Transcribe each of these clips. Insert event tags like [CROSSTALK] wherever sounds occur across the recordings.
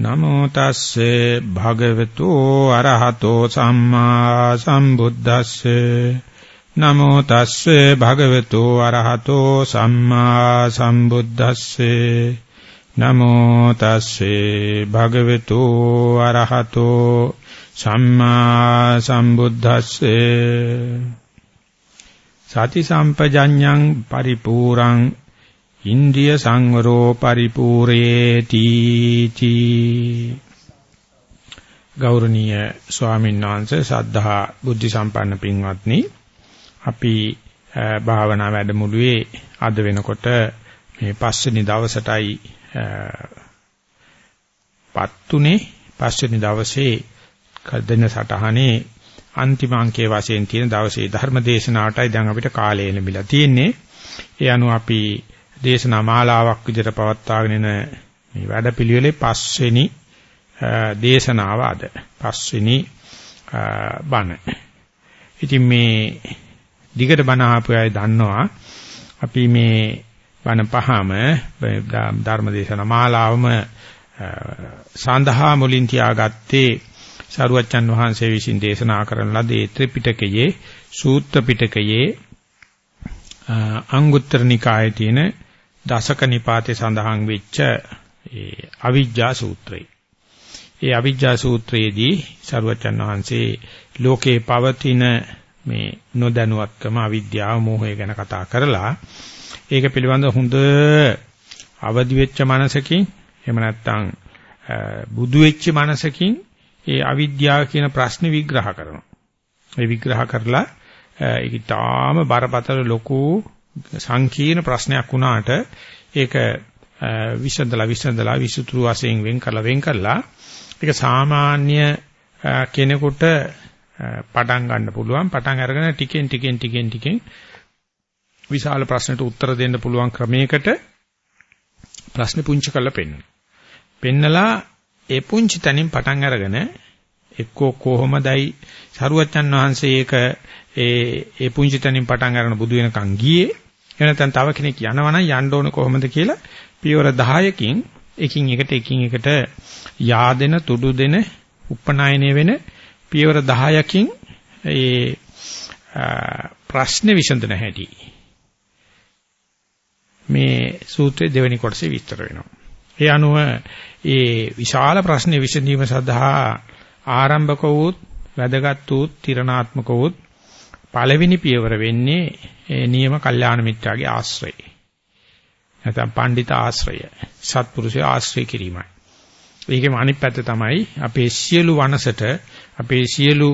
නමෝ තස්සේ භගවතු අරහතෝ සම්මා සම්බුද්දස්සේ. නමෝ තස්සේ භගවතු අරහතෝ සම්මා සම්බුද්දස්සේ. නමෝ තස්සේ භගවතු අරහතෝ සම්මා සම්බුද්දස්සේ. සති සම්පජඤ්ඤං පරිපූරං ඉන්ද්‍රිය සංවරෝ පරිපූර්යේති තී ගෞරවනීය ස්වාමීන් වහන්සේ සද්ධා බුද්ධ සම්පන්න පින්වත්නි අපි භාවනා වැඩමුළුවේ අද වෙනකොට මේ පස්වෙනි දවසටයි පත්තුනේ පස්වෙනි දවසේ කදෙන සටහනේ අන්තිම අංකයේ වශයෙන් තියෙන දවසේ ධර්ම දේශනාවටයි දැන් අපිට කාලය ලැබිලා තියෙන්නේ. ඒ අනුව අපි දේශනා මාලාවක් විදිහට පවත්වාගෙන යන මේ වැඩපිළිවෙලේ පස්වෙනි දේශනාව අද පස්වෙනි බණ. ඉතින් මේ දිගට බණ ආපු අය දන්නවා අපි මේ බණ පහම ධර්ම දේශනා මාලාවම සඳහා මුලින් තියාගත්තේ සරුවච්චන් වහන්සේ විසින් දේශනා කරන ලද ඒ ත්‍රිපිටකයේ සූත්‍ර පිටකයේ අංගුත්තර නිකායේ තියෙන දසක නිපාතේ සඳහන් වෙච්ච ඒ අවිජ්ජා සූත්‍රය. ඒ අවිජ්ජා සූත්‍රයේදී සරුවචන් වහන්සේ ලෝකේ පවතින මේ නොදැනුවත්කම අවිද්‍යාව මෝහය ගැන කතා කරලා ඒක පිළිබඳ හොඳ අවදි වෙච්ච මනසකින් එහෙම නැත්නම් බුදු වෙච්ච මනසකින් ඒ අවිද්‍යාව කියන ප්‍රශ්නේ විග්‍රහ කරනවා. ඒ විග්‍රහ කරලා ඒක තාම බරපතල ලොකු සංකීර්ණ ප්‍රශ්නයක් වුණාට ඒක විසඳලා විසඳලා විසුතුරු වශයෙන් වෙන් කරලා වෙන් කරලා ඒක සාමාන්‍ය කෙනෙකුට පටන් ගන්න පුළුවන් පටන් අරගෙන ටිකෙන් ටිකෙන් ටිකෙන් ටිකෙන් විශාල ප්‍රශ්නට උත්තර දෙන්න පුළුවන් ක්‍රමයකට ප්‍රශ්න පුංචි කරලා පෙන්නනවා. පෙන්නලා ඒ පුංචි තැනින් පටන් අරගෙන එක්කෝ කොහොමදයි සරුවච්චන් වහන්සේ ඒක ඒ ඒ පුංචි තැනින් පටන් අරගෙන බුදු වෙනකන් ගියේ එනතන් තව කෙනෙක් යනවා නම් යන්න ඕන කොහොමද කියලා පියවර 10කින් එකින් එකට එකින් එකට yaadena තුඩු දෙන උපනායනය වෙන පියවර 10කින් ඒ ප්‍රශ්නේ විසඳන හැටි මේ සූත්‍රයේ දෙවෙනි කොටසේ විස්තර වෙනවා. ඒ අනුව ඒ විශාල ප්‍රශ්නේ විසඳීම සඳහා ආරම්භක වූත් වැදගත් වූත් තිරණාත්මක වූත් පළවෙනි පියවර වෙන්නේ ඒ නියම කල්යාණ මිත්‍යාගේ ආශ්‍රය. නැත්නම් පඬිත ආශ්‍රය, සත්පුරුෂය ආශ්‍රය කිරීමයි. ඒකෙම අනිත් පැත්ත තමයි අපේ සියලු වනසට අපේ සියලු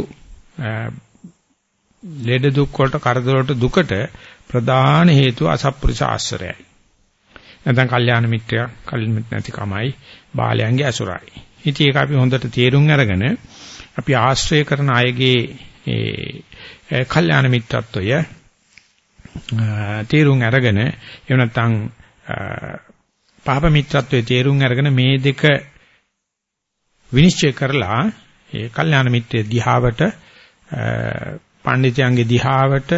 ලෙඩ දුක් වලට කරදර වලට දුකට ප්‍රධාන හේතුව අසත්පුරුෂ ආශ්‍රයයි. නැත්නම් කල්යාණ මිත්‍යා කල්යාණ මිත්‍ර නැතිකමයි බාලයන්ගේ අසුරයි. ඉතින් ඒක අපි හොඳට තේරුම් අරගෙන අපි ආශ්‍රය කරන අයගේ ඒ කල්යාණ මිත්‍රත්වය තේරුම් අරගෙන එහෙම නැත්නම් පාප මිත්‍රත්වයේ තේරුම් අරගෙන මේ දෙක විනිශ්චය කරලා ඒ කල්යාණ මිත්‍රයේ දිහාවට පඬිතුයන්ගේ දිහාවට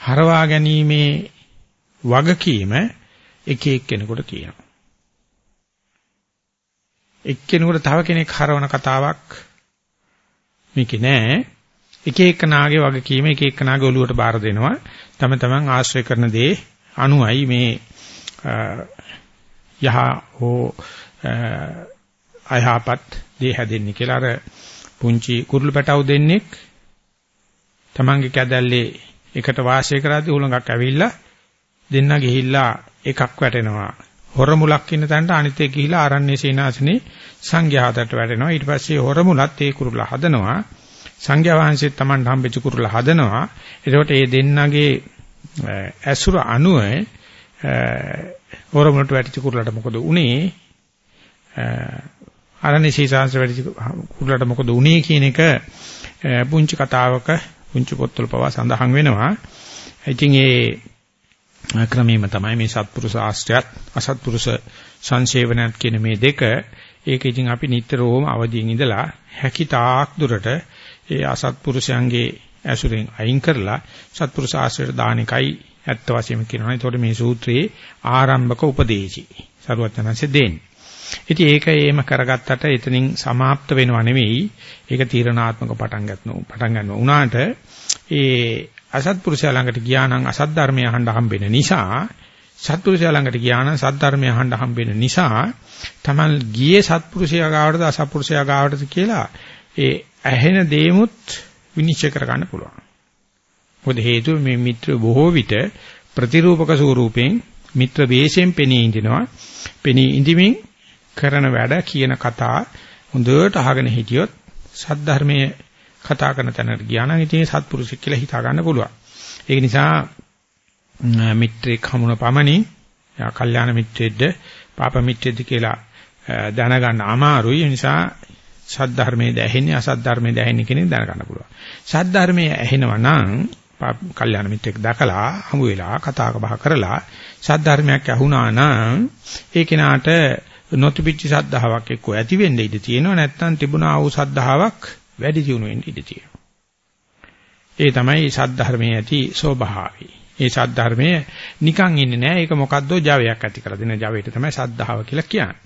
හරවා ගැනීමේ වගකීම එක එක්කෙනෙකුට තියෙනවා. එක්කෙනෙකුට තව කෙනෙක් හරවන කතාවක් මේකේ නෑ. එක එකනාගේ වගකීම එක එකනාගේ ඔළුවට බාර දෙනවා. තම තමන් ආශ්‍රය කරන දේ අනුයි මේ යහ හෝ අයහපත් දේ හැදෙන්නේ කියලා. අර පුංචි කුරුළු පැටවු දෙන්නෙක් තමන්ගේ කැදැල්ලේ එකට වාසය කරද්දී උලඟක් ඇවිල්ලා දෙන්න ගිහිල්ලා එකක් වැටෙනවා. හොරමුලක් ඉන්න තැනට අනිත් එක ගිහිලා ආරණ්‍ය සේනාසනේ සංඝයාතට වැටෙනවා. ඊට පස්සේ හොරමුලත් ඒ කුරුල්ලා හදනවා. සංඝයා වහන්සේත් Taman හම්බෙච්ච කුරුල්ලා හදනවා. එතකොට මේ දෙන්නගේ ඇසුර අනුව හොරමුලට වැටිච්ච කුරුල්ලට මොකද උනේ ආරණ්‍ය සේනාසනේ වැටිච්ච කුරුල්ලට මොකද උනේ කියන එක පුංචි කතාවක පුංචි පොත්වල පවා සඳහන් වෙනවා. ඉතින් ඒ ක්‍රමීම තමයි මේ සත්පුරුෂ ආශ්‍රයත් අසත්පුරුෂ සංසේවනයත් කියන මේ දෙක ඒක ඉතින් අපි නිතරම අවදියෙන් ඉඳලා හැකිතාක් දුරට ඒ අසත්පුරුෂයන්ගේ ඇසුරෙන් අයින් කරලා සත්පුරුෂ ආශ්‍රයට දාන එකයි ඇත්ත වශයෙන්ම කියනවා. ඒතකොට මේ සූත්‍රයේ ආරම්භක උපදේශي සරුවචනanse දෙන්නේ. ඉතින් ඒක එහෙම කරගත්තට එතනින් સમાપ્ત වෙනව නෙවෙයි. ඒක තීරණාත්මක පටන් ගන්න පටන් ගන්නවා. උනාට ඒ අසත්පුරුෂයා ළඟට ගියා නම් අසත් ධර්මය අහන්න හම්බෙන නිසා සත්පුරුෂයා ළඟට ගියා නම් සද්ධර්මය අහන්න හම්බෙන නිසා තමන් ගියේ සත්පුරුෂයා ගාවටද අසත්පුරුෂයා ගාවටද කියලා ඒ ඇහෙන දේමුත් විනිශ්චය කර ගන්න පුළුවන්. මොකද හේතුව මේ මිත්‍ර බොහෝ විට ප්‍රතිරූපක ස්වරූපයෙන් මිත්‍ර වේශයෙන් පෙනී ඉඳිනවා. පෙනී ඉඳිමින් කරන වැඩ කියන කතා හොඳට අහගෙන හිටියොත් සද්ධර්මයේ කතා කරන තැනට ගියා නම් ඉතින් සත්පුරුෂෙක් කියලා හිතා ගන්න පුළුවන්. ඒක නිසා මිත්‍රෙක් හමුන පමණින් යා කල්යාණ මිත්‍රෙද්ද පාප මිත්‍රෙද්ද කියලා දැනගන්න අමාරුයි. ඒ නිසා සද්ධර්මයේ දැහෙන්නේ අසද්ධර්මයේ දැහෙන්නේ කියන දැනගන්න පුළුවන්. සද්ධර්මයේ ඇහෙනවා නම් කල්යාණ මිත්‍රෙක් දැකලා හමු වෙලා කතා බහ කරලා සද්ධර්මයක් ඇහුණා නම් ඒ කෙනාට නොතිබිච්ච සද්ධාාවක් එක්ක ඇති වෙන්න ඉඩ තියෙනවා නැත්නම් තිබුණා වූ සද්ධාාවක් වැඩි දියුණු වෙන්න ඉඩ තියෙනවා. ඒ තමයි සද්ධර්මයේ ඇති ස්වභාවය. ඒ සද්ධර්මයේ නිකන් ඉන්නේ නැහැ. ඒක මොකද්දෝ ජවයක් ඇති කරලා දෙන ජවයට තමයි සද්ධාව කියලා කියන්නේ.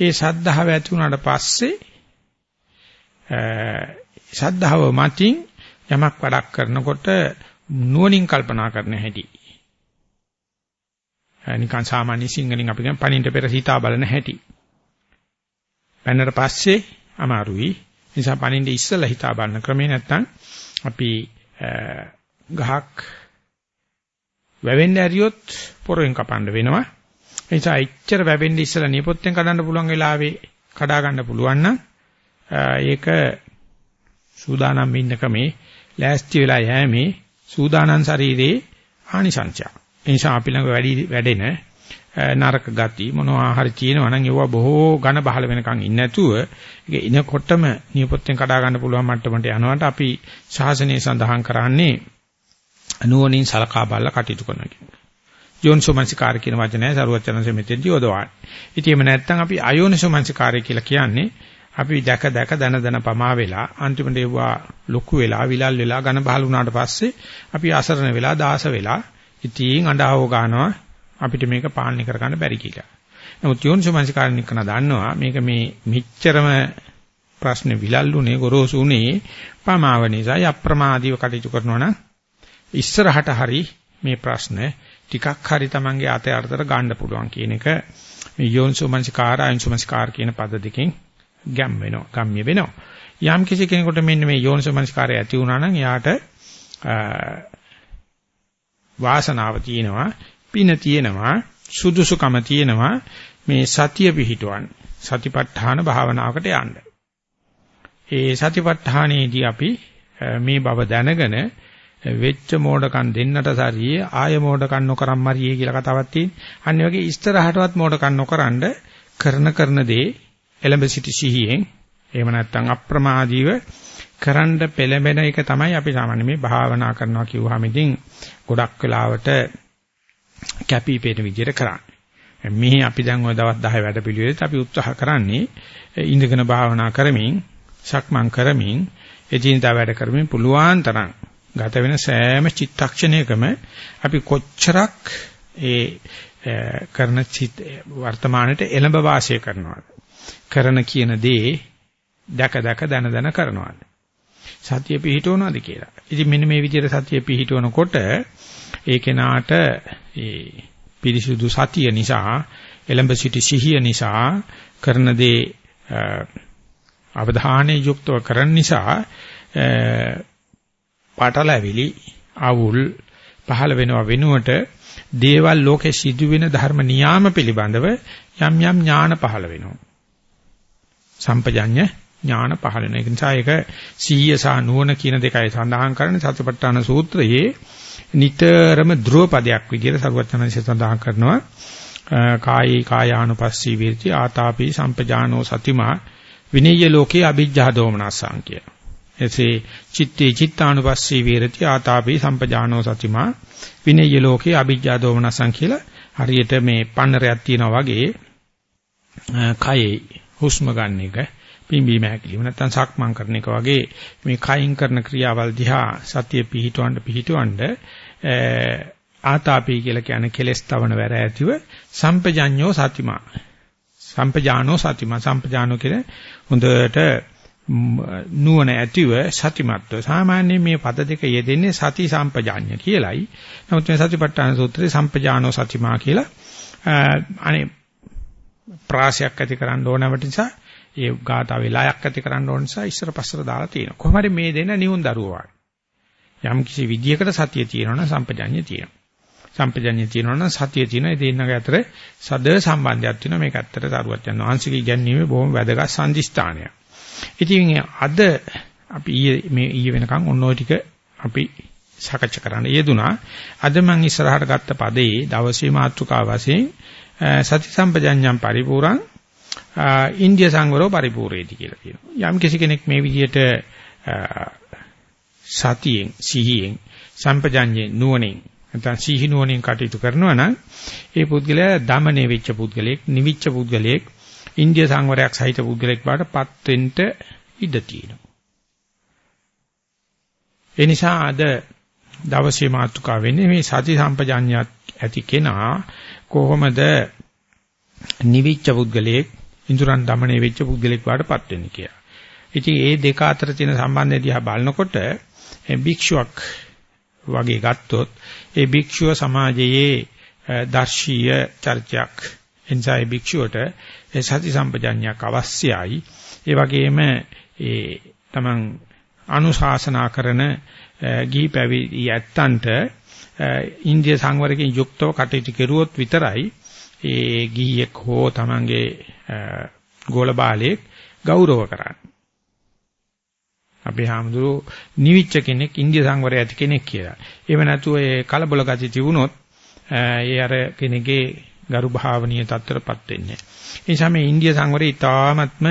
ඒ සද්ධාව ඇති වුණාට පස්සේ සද්ධාව මතින් යමක් වැඩක් කරනකොට නුවණින් කල්පනා කරන හැටි. නිකන් සාමාන්‍ය සිංහලෙන් අපි කියන පණින්ට පෙර හිතා බලන හැටි. පන්නර පස්සේ අමාරුයි. නිසා පණින්ට ඉස්සලා හිතා බලන ක්‍රමේ නැත්තම් අපි ගහක් වැවෙන්න ඇරියොත් පොරෙන් කපන්න වෙනවා. ඒ නිසා එච්චර වැවෙන්න ඉස්සලා නියපොත්තෙන් කඩන්න පුළුවන් වෙලාවේ කඩා ගන්න පුළුවන් නම් ඒක සූදානම් ඉන්න ක්‍රමේ ලෑස්ති වෙලා යෑමේ සූදානම් ශරීරේ ආනිසංශය. ඒ නිසා අපි ළඟ වැඩි වැඩෙන නරක ගති මොනවා හරි තියෙනවා නම් ඒවා බොහෝ ඝන බහල වෙනකන් ඉන්නේ නැතුව ඒක ඉනකොටම නියපොත්තෙන් කඩා ගන්න පුළුවන් මට්ටමට යනවාට අපි ශාසනය සඳහන් කරන්නේ නුවණින් සලකා බලලා කටයුතු කරන කෙනෙක්. යෝනිසෝමනසිකාර කියන වචනය සරුවචනන්සේ මෙතෙන්දී යොදවන්නේ. ඉතින් එහෙම නැත්නම් අපි අයෝනිසෝමනසිකාරය කියලා කියන්නේ අපි දැක දැක දන දන පමා වෙලා අන්තිමට ඒවා ලොකු වෙලා විලල් වෙලා ඝන බහල් වුණාට පස්සේ අපි අසරණ වෙලා දාස වෙලා ඉතින් අඬාවෝ ගන්නවා අපිට මේක පාලනය කරගන්න බැරි කියලා. නමුත් යෝනිසෝමනසිකාරණික කරන දන්නවා මේක මේ මිච්චරම ප්‍රශ්නේ විලල්ුනේ ගොරෝසුනේ පමාව නිසා අප්‍රමාදීව කටයුතු කරනවා නම් ඉස්සරහට හරි මේ ප්‍රශ්න ටිකක් හරි Tamange අතේ අර්ථතර ගන්න පුළුවන් කියන එක මේ යෝනිසෝමනසිකාර අයෝනිසෝමනසිකාර කියන පද දෙකෙන් ගැම් වෙනවා ගම්ම්‍ය වෙනවා යම් කිසි කෙනෙකුට මෙන්න මේ යෝනිසෝමනස්කාරය ඇති වුණා නම් එයාට වාසනාව තියෙනවා පින තියෙනවා සුදුසුකම තියෙනවා මේ සතිය පිහිටවන්න සතිපට්ඨාන භාවනාවකට යන්න. ඒ සතිපට්ඨානයේදී අපි මේ බව දැනගෙන වෙච්ච මෝඩකම් දෙන්නට සරියේ ආය මෝඩකම් නොකරම් මරියේ කියලා කතාවක් තියෙනවා. අන්න වගේ ඉස්තරහටවත් මෝඩකම් නොකරනද කරන කරන දේ එළඹ සිටි සිහියෙන් එහෙම නැත්නම් අප්‍රමාදීව කරන්න පෙළඹෙන එක තමයි අපි සාමාන්‍ය මේ භාවනා කරනවා කිව්වහම ඉතින් ගොඩක් වෙලාවට කැපී පෙනෙන විදිහට කරන්නේ. මෙහි අපි දැන් ওই දවස් 10 වැඩ පිළිවෙලට අපි උත්සාහ කරන්නේ ඉඳගෙන භාවනා කරමින් සක්මන් කරමින් එදිනදා වැඩ කරමින් පුළුවන් තරම් ගත වෙන සෑම චිත්තක්ෂණයකම අපි කොච්චරක් ඒ කරන වර්තමානයේ එළඹ වාසය කරනවද කරන කියන දේ දැක දැක දන දන කරනවාද සතිය පිහිටවනවාද කියලා. ඉතින් මෙන්න මේ විදිහට සතිය පිහිටවනකොට ඒ කෙනාට ඒ පිරිසුදු සතිය නිසා එළඹ සිටි සිහිය නිසා කරන දේ අවධානයේ යුක්තව කරන නිසා පාටලැවිලි අවුල් පහළ වෙනව වෙනුවට දේවල් ලෝකේ සිදුවෙන ධර්ම නියාම පිළිබඳව යම් යම් ඥාන පහළ වෙනවා. සම්පජඤ්ඤ ඥාන පහළ වෙන. ඒ නිසා ඒක සීය සහ නුවණ කියන දෙකයි සඳහන් කරන්නේ සතිපට්ඨාන සූත්‍රයේ නිතරම ධ්‍රුව පදයක් විදිහට සරුවචනන්සේ සඳහන් කරනවා. කායේ කායානුපස්සී වේති ආතාපි සම්පජානෝ සතිමා විනීය ලෝකේ අභිජ්ජා දෝමනසං කිය. එසේ චිත්තේ චිත්තානුපස්සී වේරති ආතාපි සම්පජානෝ සතිමා විනීය ලෝකේ අභිජ්ජා දෝමනසං කියලා හරියට මේ පන්නරයක් තියනා වගේ කයේ හුස්ම ගන්න එක පිම්බීම හැකිලිම නැත්නම් සක්මන් කරන එක වගේ මේ කයින් කරන ක්‍රියාවල් දිහා සතිය පිහිටවන්න පිහිටවන්න ආතාපි කියලා කියන්නේ කෙලස් තවන වැර ඇතිව සම්පජඤ්ඤෝ සතිමා. සම්පජානෝ සතිමා. සම්පජානෝ කියන්නේ හොඳට නුවණ ඇතිව සතිමත්ව. සාමාන්‍යයෙන් මේ පද දෙක යෙදෙන්නේ සති සම්පජාඤ්ඤ කියලයි. නමුත් මේ සතිපට්ඨාන සූත්‍රයේ සම්පජානෝ සතිමා කියලා අනේ ප්‍රාසයක් ඇති කරන්න ඕනවට නිසා ඒ ගාථා වෙලායක් ඇති කරන්න ඕන නිසා ඉස්සර පස්සට දාලා තියෙනවා. කොහොම හරි මේ දෙන නියුන් දරුවා. යම් කිසි විදියකට සතිය තියෙනවනම් සම්පජාඤ්ඤය තියෙනවා. සම්පජඤ්ඤය තියෙනවනම් සතිය තියෙනවා. ඒ දෙන්නගේ අතර සද සම්බන්ධයක් තියෙනවා. මේක ඇත්තට දරුවත් යන ආංශික ඉගැන්වීමේ බොහොම වැදගත් සංදිස්ථානයක්. ඉතින් අද අපි ඊයේ මේ ඊයේ වෙනකන් ඔන්න ඔය ටික අපි සාකච්ඡා කරන්න යෙදුනා. අද මම ඉස්සරහට ගත්ත පදේ දවසේ මාතෘකාව වශයෙන් සති සම්පජඤ්ඤම් පරිපූර්ණං ඉන්දිය සංවරෝ පරිපූර්ණේති කියලා කියනවා. යම් කිසි කෙනෙක් මේ විදිහට සතියෙන් සිහියෙන් සම්පජඤ්ඤේ නුවණින් නැත්නම් සිහි නුවණින් කටයුතු කරනවා නම් ඒ පුද්ගලයා දමණය වෙච්ච පුද්ගලයෙක්, නිවිච්ච පුද්ගලයෙක්, ඉන්දිය සංවරයක් සහිත පුද්ගලෙක් බාටපත් වෙන්න ඉඩ තියෙනවා. ඒ නිසා අද දවසේ මාතෘකාව වෙන්නේ මේ සති සම්පජාඤ්ඤයත් ඇති කෙනා කොහොමද නිවිච්ච පුද්ගලයෙක් ඉඳුරන් দমনය වෙච්ච පුද්ගලෙක් වාටපත් වෙන්නේ කියලා. ඉතින් ඒ දෙක අතර තියෙන සම්බන්ධය දිහා බලනකොට භික්ෂුවක් වගේ ගත්තොත් ඒ භික්ෂුව සමාජයේ දර්ශීය චර්චයක් එනිසා ඒ භික්ෂුවට සති සම්පජඤ්ඤයක් අවශ්‍යයි. ඒ වගේම ඒ තමන් අනුශාසනා කරන ගිහි පැවිදි ඇත්තන්ට ඉන්දිය සංවරකෙන් යුක්තව කටයුතු කෙරුවොත් විතරයි ඒ ගිහියෙක් හෝ තමන්ගේ ගෝල බාලයෙක් ගෞරව කරන්නේ. අපි හාමුදුරු නිවිච්ච කෙනෙක් ඉන්දිය සංවරය ඇති කෙනෙක් කියලා. එහෙම නැතුව ඒ කලබල ගති තිබුණොත් ඒ අර කෙනෙක්ගේ ගරු භාවනීය තත්ත්වයටපත් වෙන්නේ. ඒ නිසා මේ ඉන්දිය සංවරය ඊටාත්ම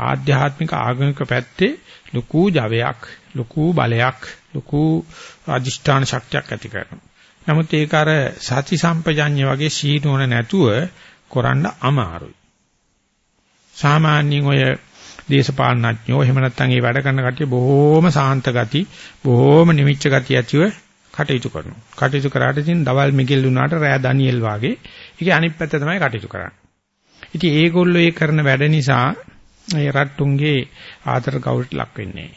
ආධ්‍යාත්මික ආගමික පැත්තේ ලකූ ජවයක්, ලකූ බලයක්, ලකූ අධිෂ්ඨාන ශක්තියක් ඇති කරනවා. නමුත් ඒක අර සති සම්පජඤ්ඤ වගේ සීනුවන නැතුව කරන්න අමාරුයි. සාමාන්‍යයෙන් ඔය දේශපාලනඥයෝ එහෙම නැත්නම් ඒ වැඩ කරන කට්ටිය බොහෝම සාන්ත ගති, බොහෝම නිමිච්ච ගති ඇතිව කටයුතු කරනවා. කටයුතු කරාට ඉතින් දවල් මිගෙල් වුණාට රෑ ඩැනියෙල් වාගේ ඒකේ අනිත් පැත්ත තමයි කටයුතු කරන්නේ. ඉතින් ඒගොල්ලෝ ඒ කරන වැඩ නිසා ඒ රට්ටුන්ගේ ආදර ගෞරවයට ලක් වෙන්නේ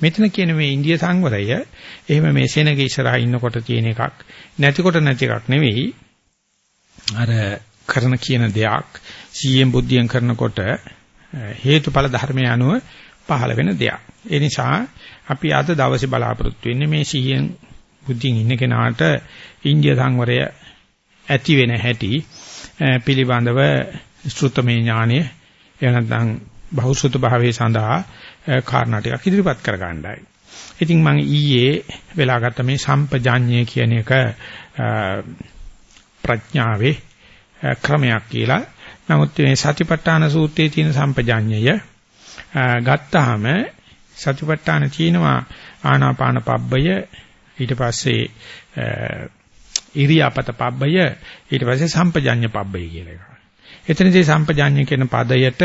මෙතන කියන මේ ඉන්දිය සංවරය එහෙම මේ සෙනගේ ඉස්සරහා ඉන්නකොට තියෙන එකක් නැතිකොට නැති එකක් නෙවෙයි අර කරන කියන දෙයක් සීයෙන් බුද්ධියෙන් කරනකොට හේතුඵල ධර්මයේ අනුව පහළ වෙන දෙයක්. ඒ නිසා අපි අද දවසේ බලාපොරොත්තු වෙන්නේ මේ සීයෙන් බුද්ධියෙන් ඉන්න කෙනාට ඉන්දිය සංවරය ඇති වෙන හැටි පිළිබඳව ශ්‍රුතමේ ඥානය එහෙම නැත්නම් බහුශ්‍රත භාවයේ සඳහා කාරණා ටිකක් ඉදිරිපත් කර ගන්නයි. ඉතින් මම ඊයේ වෙලා ගත්ත මේ සම්පජාඤ්ඤය කියන එක ප්‍රඥාවේ ක්‍රමයක් කියලා. නමුත් මේ සතිපට්ඨාන සූත්‍රයේ තියෙන සම්පජාඤ්ඤය ගත්තාම සතිපට්ඨාන කියනවා ආනාපාන පබ්බය ඊට පස්සේ ඉරියාපත පබ්බය ඊට පස්සේ සම්පජාඤ්ඤ පබ්බය කියලා එකක්. එතනදී සම්පජාඤ්ඤ කියන පදයට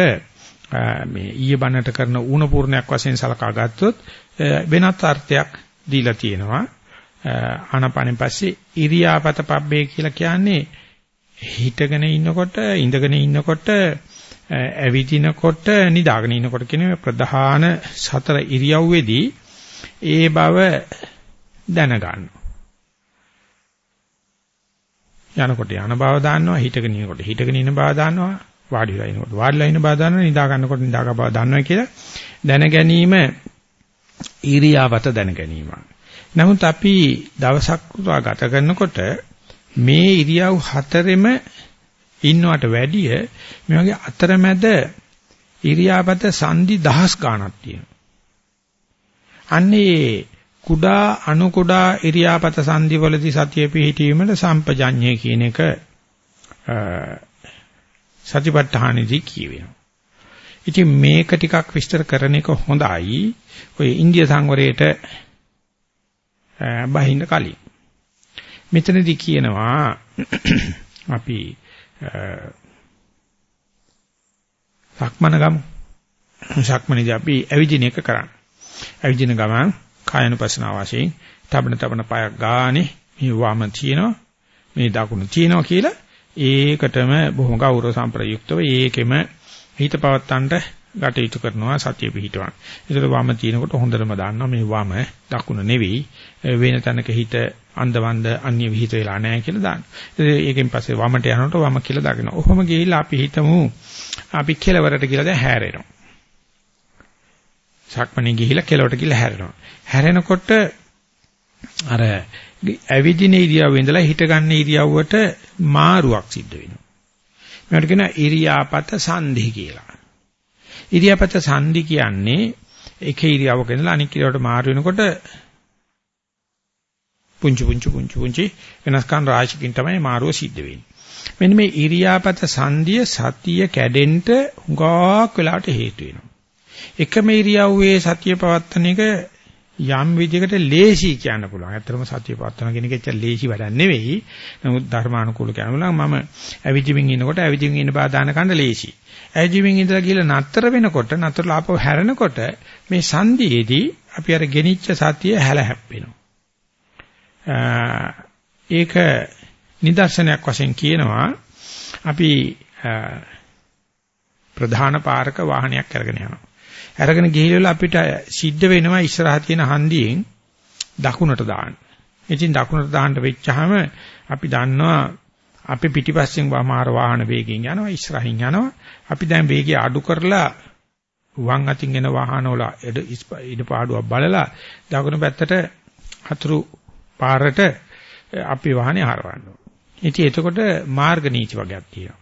මේ ඊයේ බණට කරන ඌණ පූර්ණයක් වශයෙන් සලකා ගත්තොත් වෙනත් අර්ථයක් දීලා තියෙනවා. ආනාපානෙන් පස්සේ ඉරියාපත පබ්බේ කියලා කියන්නේ හිටගෙන ඉන්නකොට ඉඳගෙන ඉන්නකොට ඇවිදිනකොට නිදාගෙන ඉන්නකොට කියන ප්‍රධාන සතර ඉරියව්වේදී ඒ බව දැනගන්න. යනකොට යන බව දන්නවා හිටගෙන ඉන්නකොට හිටගෙන ඉන්න බව දන්නවා වාඩි වෙලා ඉනකොට වාඩිලා ඉන්න බව දන්නවා නිදා ගන්නකොට නිදා ගන්න බව දන්නවා කියලා දැන ගැනීම ඊරියාවත දැන ගැනීම. නමුත් අපි දවසක් පුරා ගත කරනකොට මේ ඉරියව් හතරෙම ඉන්නවට වැඩිය මේ වගේ අතරමැද ඉරියාපත සංදි දහස් ගණක් තියෙනවා. අන්නේ කුඩා අණු කුඩා ඉරියාපත සංදිවලදී සතිය පිහිටීමල සම්පජඤ්ඤය කියන එක සතිපට්ඨානෙදී කියවෙනවා. ඉතින් මේක ටිකක් විස්තර කරන එක හොඳයි. ඔය ඉන්දිය සංවරයේට බහින්න කලින්. මෙතනදී කියනවා [COUGHS] අපි සක්මන ගමු. සක්මනේදී අපි ඇවිදින එක කරන්නේ. ඇවිදින ගමන් කායනුපසනාව වශයෙන් තබන තබන පායක් ගානේ මේ වම තියෙනවා මේ දකුණ තියෙනවා කියලා ඒකටම බොහොම ගෞරව සම්ප්‍රයුක්තව ඒකෙම හිත පවත්තන්ට කටයුතු කරනවා සතිය පිහිටවන. ඒකට වම තිනකොට හොඳටම දන්නවා මේ වම දකුණ නෙවෙයි වෙන තැනක හිත අන්දවන්ද අන්‍ය විහිිත වෙලා නැහැ කියලා දාන්න. ඒකෙන් පස්සේ වමට යනකොට වම කියලා දාගෙන. ඔහොම ගිහිල්ලා අපි හිතමු අපි කෙලවරට කියලා දැන් හැරෙනවා. සක්මණේ ගිහිල්ලා කෙලවට ගිහිල්ලා හැරෙනවා. හැරෙනකොට අර ඇවිදින ඉරියව්ව ඉඳලා හිට ගන්න ඉරියව්වට මාරුවක් සිද්ධ වෙනවා. මේකට කියනවා ඉරියාපත සංධි කියලා. ඉරියාපත සංධි කියන්නේ එක ඉරියව්වක ඉඳලා අනික් ඉරියව්වට මාරු වෙනකොට පුංචි පුංචි පුංචි පුංචි වෙනස්කම් රාශියකින් තමයි මාරුව සිද්ධ වෙන්නේ. මෙන්න මේ ඉරියාපත සංධිය සතිය කැඩෙන්න හුඟක් වෙලාවට හේතු වෙනවා. එකම ඉරියව්වේ සතිය පවත්තන එක යම් විදිහකට ලේසි කියන්න පුළුවන්. ඇත්තටම සතිය පවත්වන කෙනෙක් එච්චර ලේසි වැඩක් නෙවෙයි. නමුත් ධර්මානුකූල කියනවා මම ඇවිදිමින් ඉනකොට ඇවිදිමින් ඉන්න බාදාන කන්න ලේසි. ඇවිදිමින් ඉඳලා ගිහලා නතර වෙනකොට නතරලා ආපහු හැරෙනකොට මේ සංදියේදී අපි අර ගෙනිච්ච සතිය හැල හැප්පෙනවා. ඒක නිදර්ශනයක් වශයෙන් කියනවා අපි ප්‍රධාන පාරක වාහනයක් අරගෙන යනවා. අරගෙන ගිහිල්ලා අපිට සිද්ධ වෙනවා ඉස්සරහා තියෙන හන්දියෙන් දකුණට දාන්න. ඉතින් දකුණට දාන්න වෙච්චාම අපි දන්නවා අපි පිටිපස්සෙන් වමාර වාහන වේගයෙන් යනවා ඉස්සරහින් යනවා. අපි දැන් වේගය අඩු කරලා වම් අතින් එන වාහන වල ඉඩ පාඩුවක් බලලා දකුණු පැත්තට හතුරු පාරට අපි වාහනේ හරවනවා. ඉතින් එතකොට මාර්ග නීති වගේක් තියෙනවා.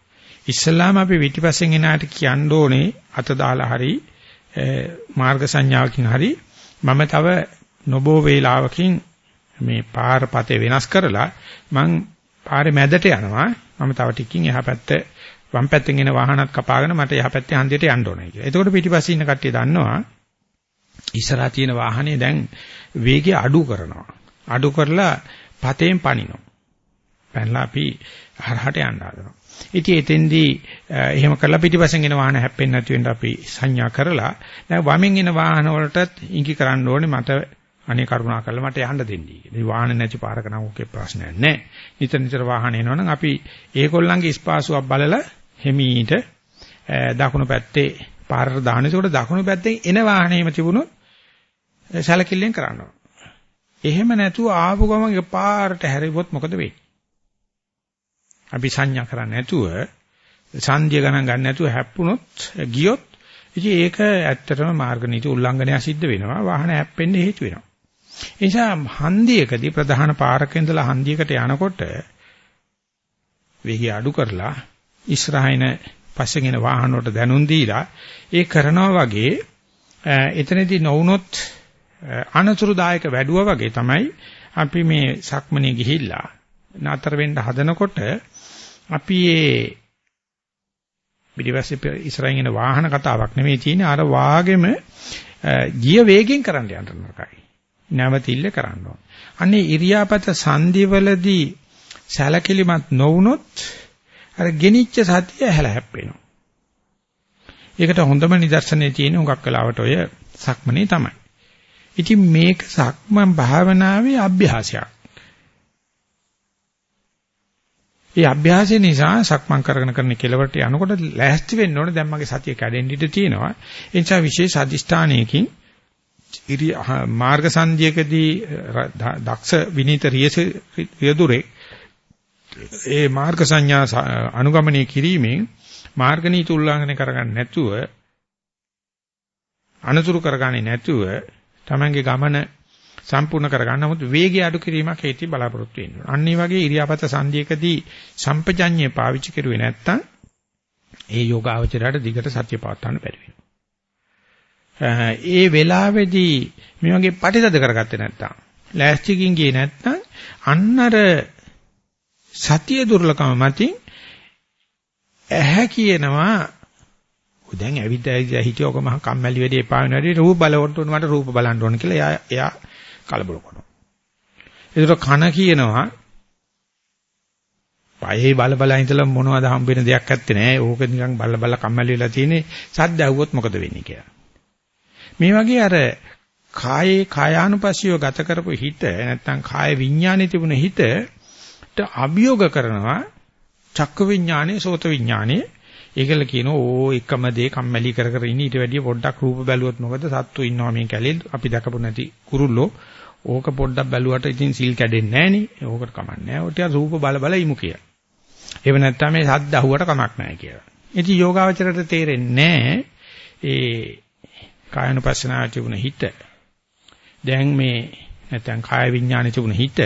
ඉස්සල්ලාම අපි පිටිපස්සෙන් එන ආට කියන්න ඕනේ අත දාලා හරි මාර්ග සංඥාවකින් හරි මම තව නොබෝ වේලාවකින් මේ පාර පතේ වෙනස් කරලා මං පාරේ මැදට යනවා මම තව ටිකකින් එහා පැත්ත වම් පැත්තෙන් එන වාහනත් කපාගෙන මට එහා පැත්තේ හන්දියට යන්න ඕනේ කියලා. එතකොට පිටිපස්සේ ඉන්න කට්ටිය දන්නවා ඉස්සරහා තියෙන වාහනේ දැන් වේගය අඩු කරනවා. අඩු කරලා පතෙන් පනිනවා. පැනලා අපි හරහට යන්න හදනවා. ඉතින් එතෙන්දී එහෙම කරලා පිටිපස්සෙන් එන වාහන හැප්පෙන්නේ නැති වෙන්න අපි සංඥා කරලා දැන් වමෙන් එන වාහන වලටත් ඉඟි කරන්න ඕනේ මට අනේ කරුණා කරලා මට යන්න දෙන්නී කියලා. මේ වාහන නැති පාරක නම් ඔකේ ප්‍රශ්නයක් නැහැ. නිතර නිතර වාහන එනවනම් අපි ඒගොල්ලන්ගේ ස්පාසුවක් බලලා හිමීට දකුණු පැත්තේ පාරට දාන. ඒකට දකුණු පැත්තෙන් එන වාහනේම තිබුණොත් සැලකිල්ලෙන් කරනවා. එහෙම නැතුව ආපු ගමන් පාරට හැරිවොත් මොකද වෙන්නේ? අපි සංඥා කරන්නේ නැතුව සංධිය ගණන් ගන්න නැතුව හැප්පුණොත් ගියොත් ඉතින් ඒක ඇත්තටම මාර්ග නීති උල්ලංඝනය සිද්ධ වෙනවා. වාහන හැප්පෙන්න හේතු වෙනවා. ඒ නිසා හන්දියකදී ප්‍රධාන පාරක ඉඳලා හන්දියකට යනකොට වේගය අඩු කරලා ඉස්රායින පස්සෙන් එන වාහන වලට දැනුම් දීලා ඒ කරනවා වගේ එතනදී නොවුනොත් අනතුරුදායක වැඩුවා වගේ තමයි අපි මේ සක්මනේ ගිහිල්ලා නතර වෙන්න හදනකොට අපි ඒ පිටිපස්සේ ඉස්සරහින් එන වාහන කතාවක් නෙමෙයි තියෙන්නේ අර වාගෙම ගිය වේගෙන් කරන්න යන්න නරකයි. නැවතිල්ල කරන්න ඕන. අනේ ඉරියාපත සංදිවලදී සැලකිලිමත් නොවුනොත් අර ගෙනිච්ච සතිය හැල හැප්පෙනවා. ඒකට හොඳම නිදර්ශනය තියෙන උගක් කලාවට ඔය සක්මනේ තමයි. ඉතින් මේක සක්මන් භාවනාවේ අභ්‍යාසයක්. ඒ අභ්‍යාසය නිසා සක්මන් කරගෙන කරන කෙලවරට යනකොට ලෑස්ති වෙන්න ඕනේ දැන් මගේ සතිය කැඩෙන්න ඉඩ තියෙනවා. ඒ නිසා විශේෂ අධිෂ්ඨානයකින් ඉරි මාර්ග සංධියකදී දක්ෂ විනීත රියදුරේ ඒ මාර්ග සංඥා අනුගමනය කිරීමෙන් මාර්ග නීති උල්ලංඝනය කරගන්න නැතුව අනතුරු කරගන්නේ නැතුව තමන්ගේ ගමන සම්පූර්ණ කරගන්න නමුත් වේගය අඩු කිරීමක් හේති බලාපොරොත්තු වෙන්න ඕන. අන්න ඒ වගේ ඉරියාපත සංධියකදී සම්පජඤ්ඤය පාවිච්චි කරුවේ නැත්තම් ඒ යෝගාවචරයට දිගට සත්‍ය පවත්වන්න බැරි වෙනවා. ඒ වෙලාවේදී මේ වගේ පටිසද කරගත්තේ නැත්තම් ලෑස්තිකින් ගියේ නැත්තම් අන්නර සතිය දුර්ලකම මතින් ඇහැ කියනවා දැන් ඇවිත් ඇවිත් හිටියෝක මහ කම්මැලි වෙදී එපා වෙන වැඩි රූප බලවන්න මට රූප බලන්න ඕන කියලා එයා එයා කලබල කරනවා. ඒකට කන කියනවා පයේ බල බල ඉඳලා මොනවද හම්බෙන දෙයක් ඇත්තේ නැහැ. ඕක නිකන් බල බල කම්මැලි වෙලා තියෙන්නේ. සද්ද ඇහුවොත් මොකද වෙන්නේ කියලා. මේ වගේ අර කායේ කායානුපස්සීව ගත කරපු හිත නැත්තම් කාය විඥානේ තිබුණ හිතට අභියෝග කරනවා චක්ක විඥානේ සෝත විඥානේ ඒකල කියන ඕ එකම දේ කම්මැලි කර කර ඉන්න ඊට වැඩිය පොඩ්ඩක් රූප බැලුවොත් මොකද සත්තු ඉන්නවා මේ කැලේ අපි දැකපු නැති කුරුල්ලෝ ඕක පොඩ්ඩක් බැලුවට ඉතින් සිල් කැඩෙන්නේ නැහනේ ඕකට කමක් නැහැ. ඔය ටික රූප බල බල ඉමු කියලා. එහෙම නැත්නම් මේ සද්ද අහුවට කමක් නැහැ කියලා. ඉතින් යෝගාවචරයට තේරෙන්නේ ඒ කායනුපස්සනාව තිබුණ හිත. දැන් මේ නැත්නම් කාය විඥානෙ තිබුණ හිත.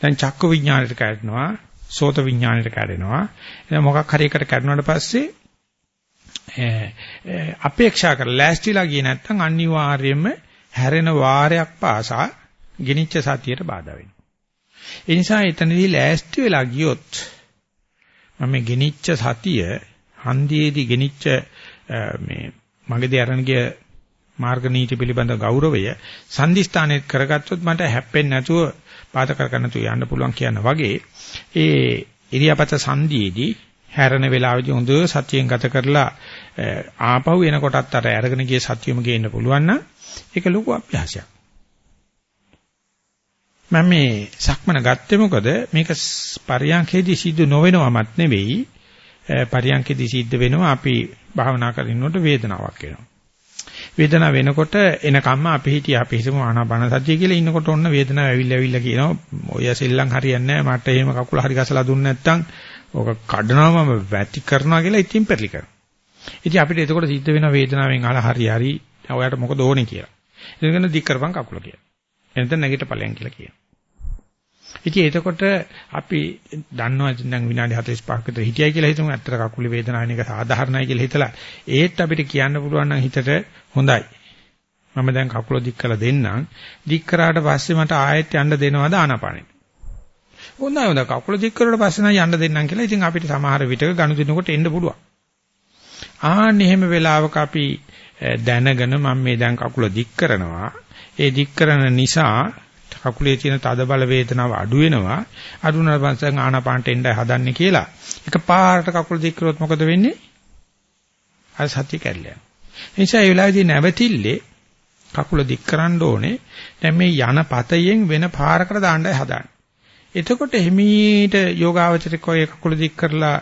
දැන් චක්ක විඥානෙට කැඩෙනවා සෝත විඥානෙට කැඩෙනවා. දැන් මොකක් හරි එකට කැඩුණාට පස්සේ අපේක්ෂා කරලා ලෑස්තිලා ගියේ නැත්නම් අනිවාර්යයෙන්ම හැරෙන වාරයක් පාසා ගිනිච්ච සතියට බාධා වෙනවා. ඒ නිසා එතනදී ලෑස්ති වෙලා ගියොත් මම මේ ගිනිච්ච සතිය හන්දියේදී ගිනිච්ච මේ මගදී අරන් ගිය මාර්ග නීති පිළිබඳ ගෞරවය සංදිස්ථානයේ කරගත්තොත් මට හැප්පෙන්නේ නැතුව පාත කර ගන්න තු යන්න පුළුවන් කියන වගේ ඒ ඉරියාපත සංදීයේදී හැරෙන වෙලාවේදී හොඳ සතියෙන් ගත කරලා ආපහු එනකොටත් අර අරගෙන ගිය සතියෙම ගේන්න පුළුවන් නම් ඒක ලොකු අභ්‍යාසයක්. මම මේ සක්මන ගත්තේ මොකද? මේක පරියන්කේදී සිද්ධ නොවෙනවමත් නෙවෙයි. පරියන්කේදී සිද්ධ වෙනවා අපි භාවනා කරනකොට වේදනාවක් එනවා. වේදනාව වෙනකොට එනකම්ම අපි හිටියා අපි හිතමු ආනාපාන සතිය කියලා ඉන්නකොට ඔන්න වේදනාව ඇවිල්ලා ඇවිල්ලා කියනවා. ඔය සෙල්ලම් හරියන්නේ නැහැ. මට එහෙම කකුල හරි ගසලා දුන්නේ නැත්නම් ඕක කඩනවා මම වැටි කරනවා කියලා ඉතින් පෙරලි කරනවා. ඉතින් අපිට එතකොට සිද්ධ වෙන වේදනාවෙන් අහලා හරි හරි ඔයාලට මොකද ඕනේ කියලා. එතන දික් කරපන් කකුල කියලා. එනතන නැගිටපලයන් කියලා කියනවා. ඉතින් එතකොට අපි දන්නවා දැන් විනාඩි 45ක විතර හිටියයි කියලා හිතමු. ඇත්තට කකුලේ වේදනාවන එක සාධාරණයි කියලා හිතලා ඒත් අපිට කියන්න පුළුවන් නම් හිතට හොඳයි. මම දැන් කකුල දික් කරලා දෙන්නම්. දික් කරාට පස්සේ මට ආයෙත් යන්න දෙනවද ආනාපානෙට? හොඳයි හොඳයි කකුල දික් කරුවට පස්සේ නම් යන්න දෙන්නම් කියලා. ඉතින් අපිට සමහර විටක ගනුදෙනුකොට එන්න පුළුවන්. ආන්න එහෙම වෙලාවක අපි දැනගෙන මම මේ දැන් කකුල දික් කරනවා. ඒ දික් කරන නිසා කකුලේ තියෙන තද බල වේදනාව අඩු වෙනවා. අඩු වුණාට පස්සේ ආනාපානට එන්නයි හදන්නේ කියලා. එක පාරට කකුල දික් කරොත් මොකද වෙන්නේ? අර සතිය කැඩලා යනවා. එනිසා ඒ වෙලාවේදී නැවතිල්ලේ කකුල දික් කරන්න ඕනේ. දැන් මේ යන පතයෙන් වෙන පාරකට දාන්නයි හදන්නේ. එතකොට හිමීට යෝගාවචරිකෝයේ කකුල දික් කරලා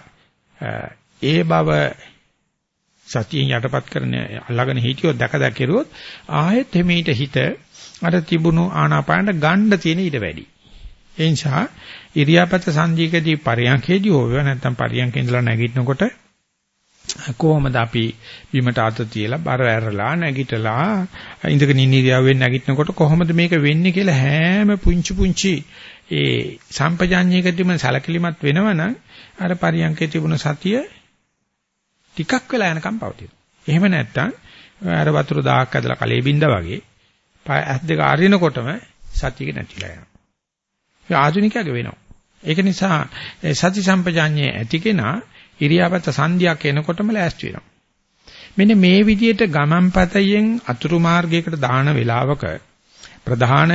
ඒ බව සතියෙන් යටපත් කරන අල්ලගෙන හිටියොත් දැක දැකිරුවොත් ආයෙත් හිමීට හිත අර තිබුණු ආනාපානට ගන්න තියෙන ඊට වැඩි. ඒ නිසා ඉරියාපත සංජීකදී පරියන්කේදී හොව නැත්නම් පරියන්කේ ඉඳලා නැගිටිනකොට කොහොමද අපි බිමට අත තියලා බර ඇරලා නැගිටලා ඉඳගෙන ඉන්න ඉරියාවෙන් නැගිටිනකොට කොහොමද මේක වෙන්නේ කියලා හැම පුංචි පුංචි ඒ සම්පජාඤ්ඤයකදීම සැලකිලිමත් වෙනවනම් අර පරියන්කේ තිබුණ සතිය ටිකක් වෙලා යනකම් පවතිනවා. එහෙම නැත්නම් අර වතුර දාහක් ඇදලා කලේ බින්දා වගේ ඇස් දෙක අරිනකොටම සතියක නැතිලා යනවා. ඒ ආධුනිකයගේ වෙනවා. ඒක නිසා සති සම්පජාඤ්ඤයේ ඇති කෙනා ඉරියාපත සංධියක් එනකොටම ලෑස්ති වෙනවා. මෙන්න මේ විදිහට ගමන්පතයෙන් අතුරු මාර්ගයකට දාන වෙලාවක ප්‍රධාන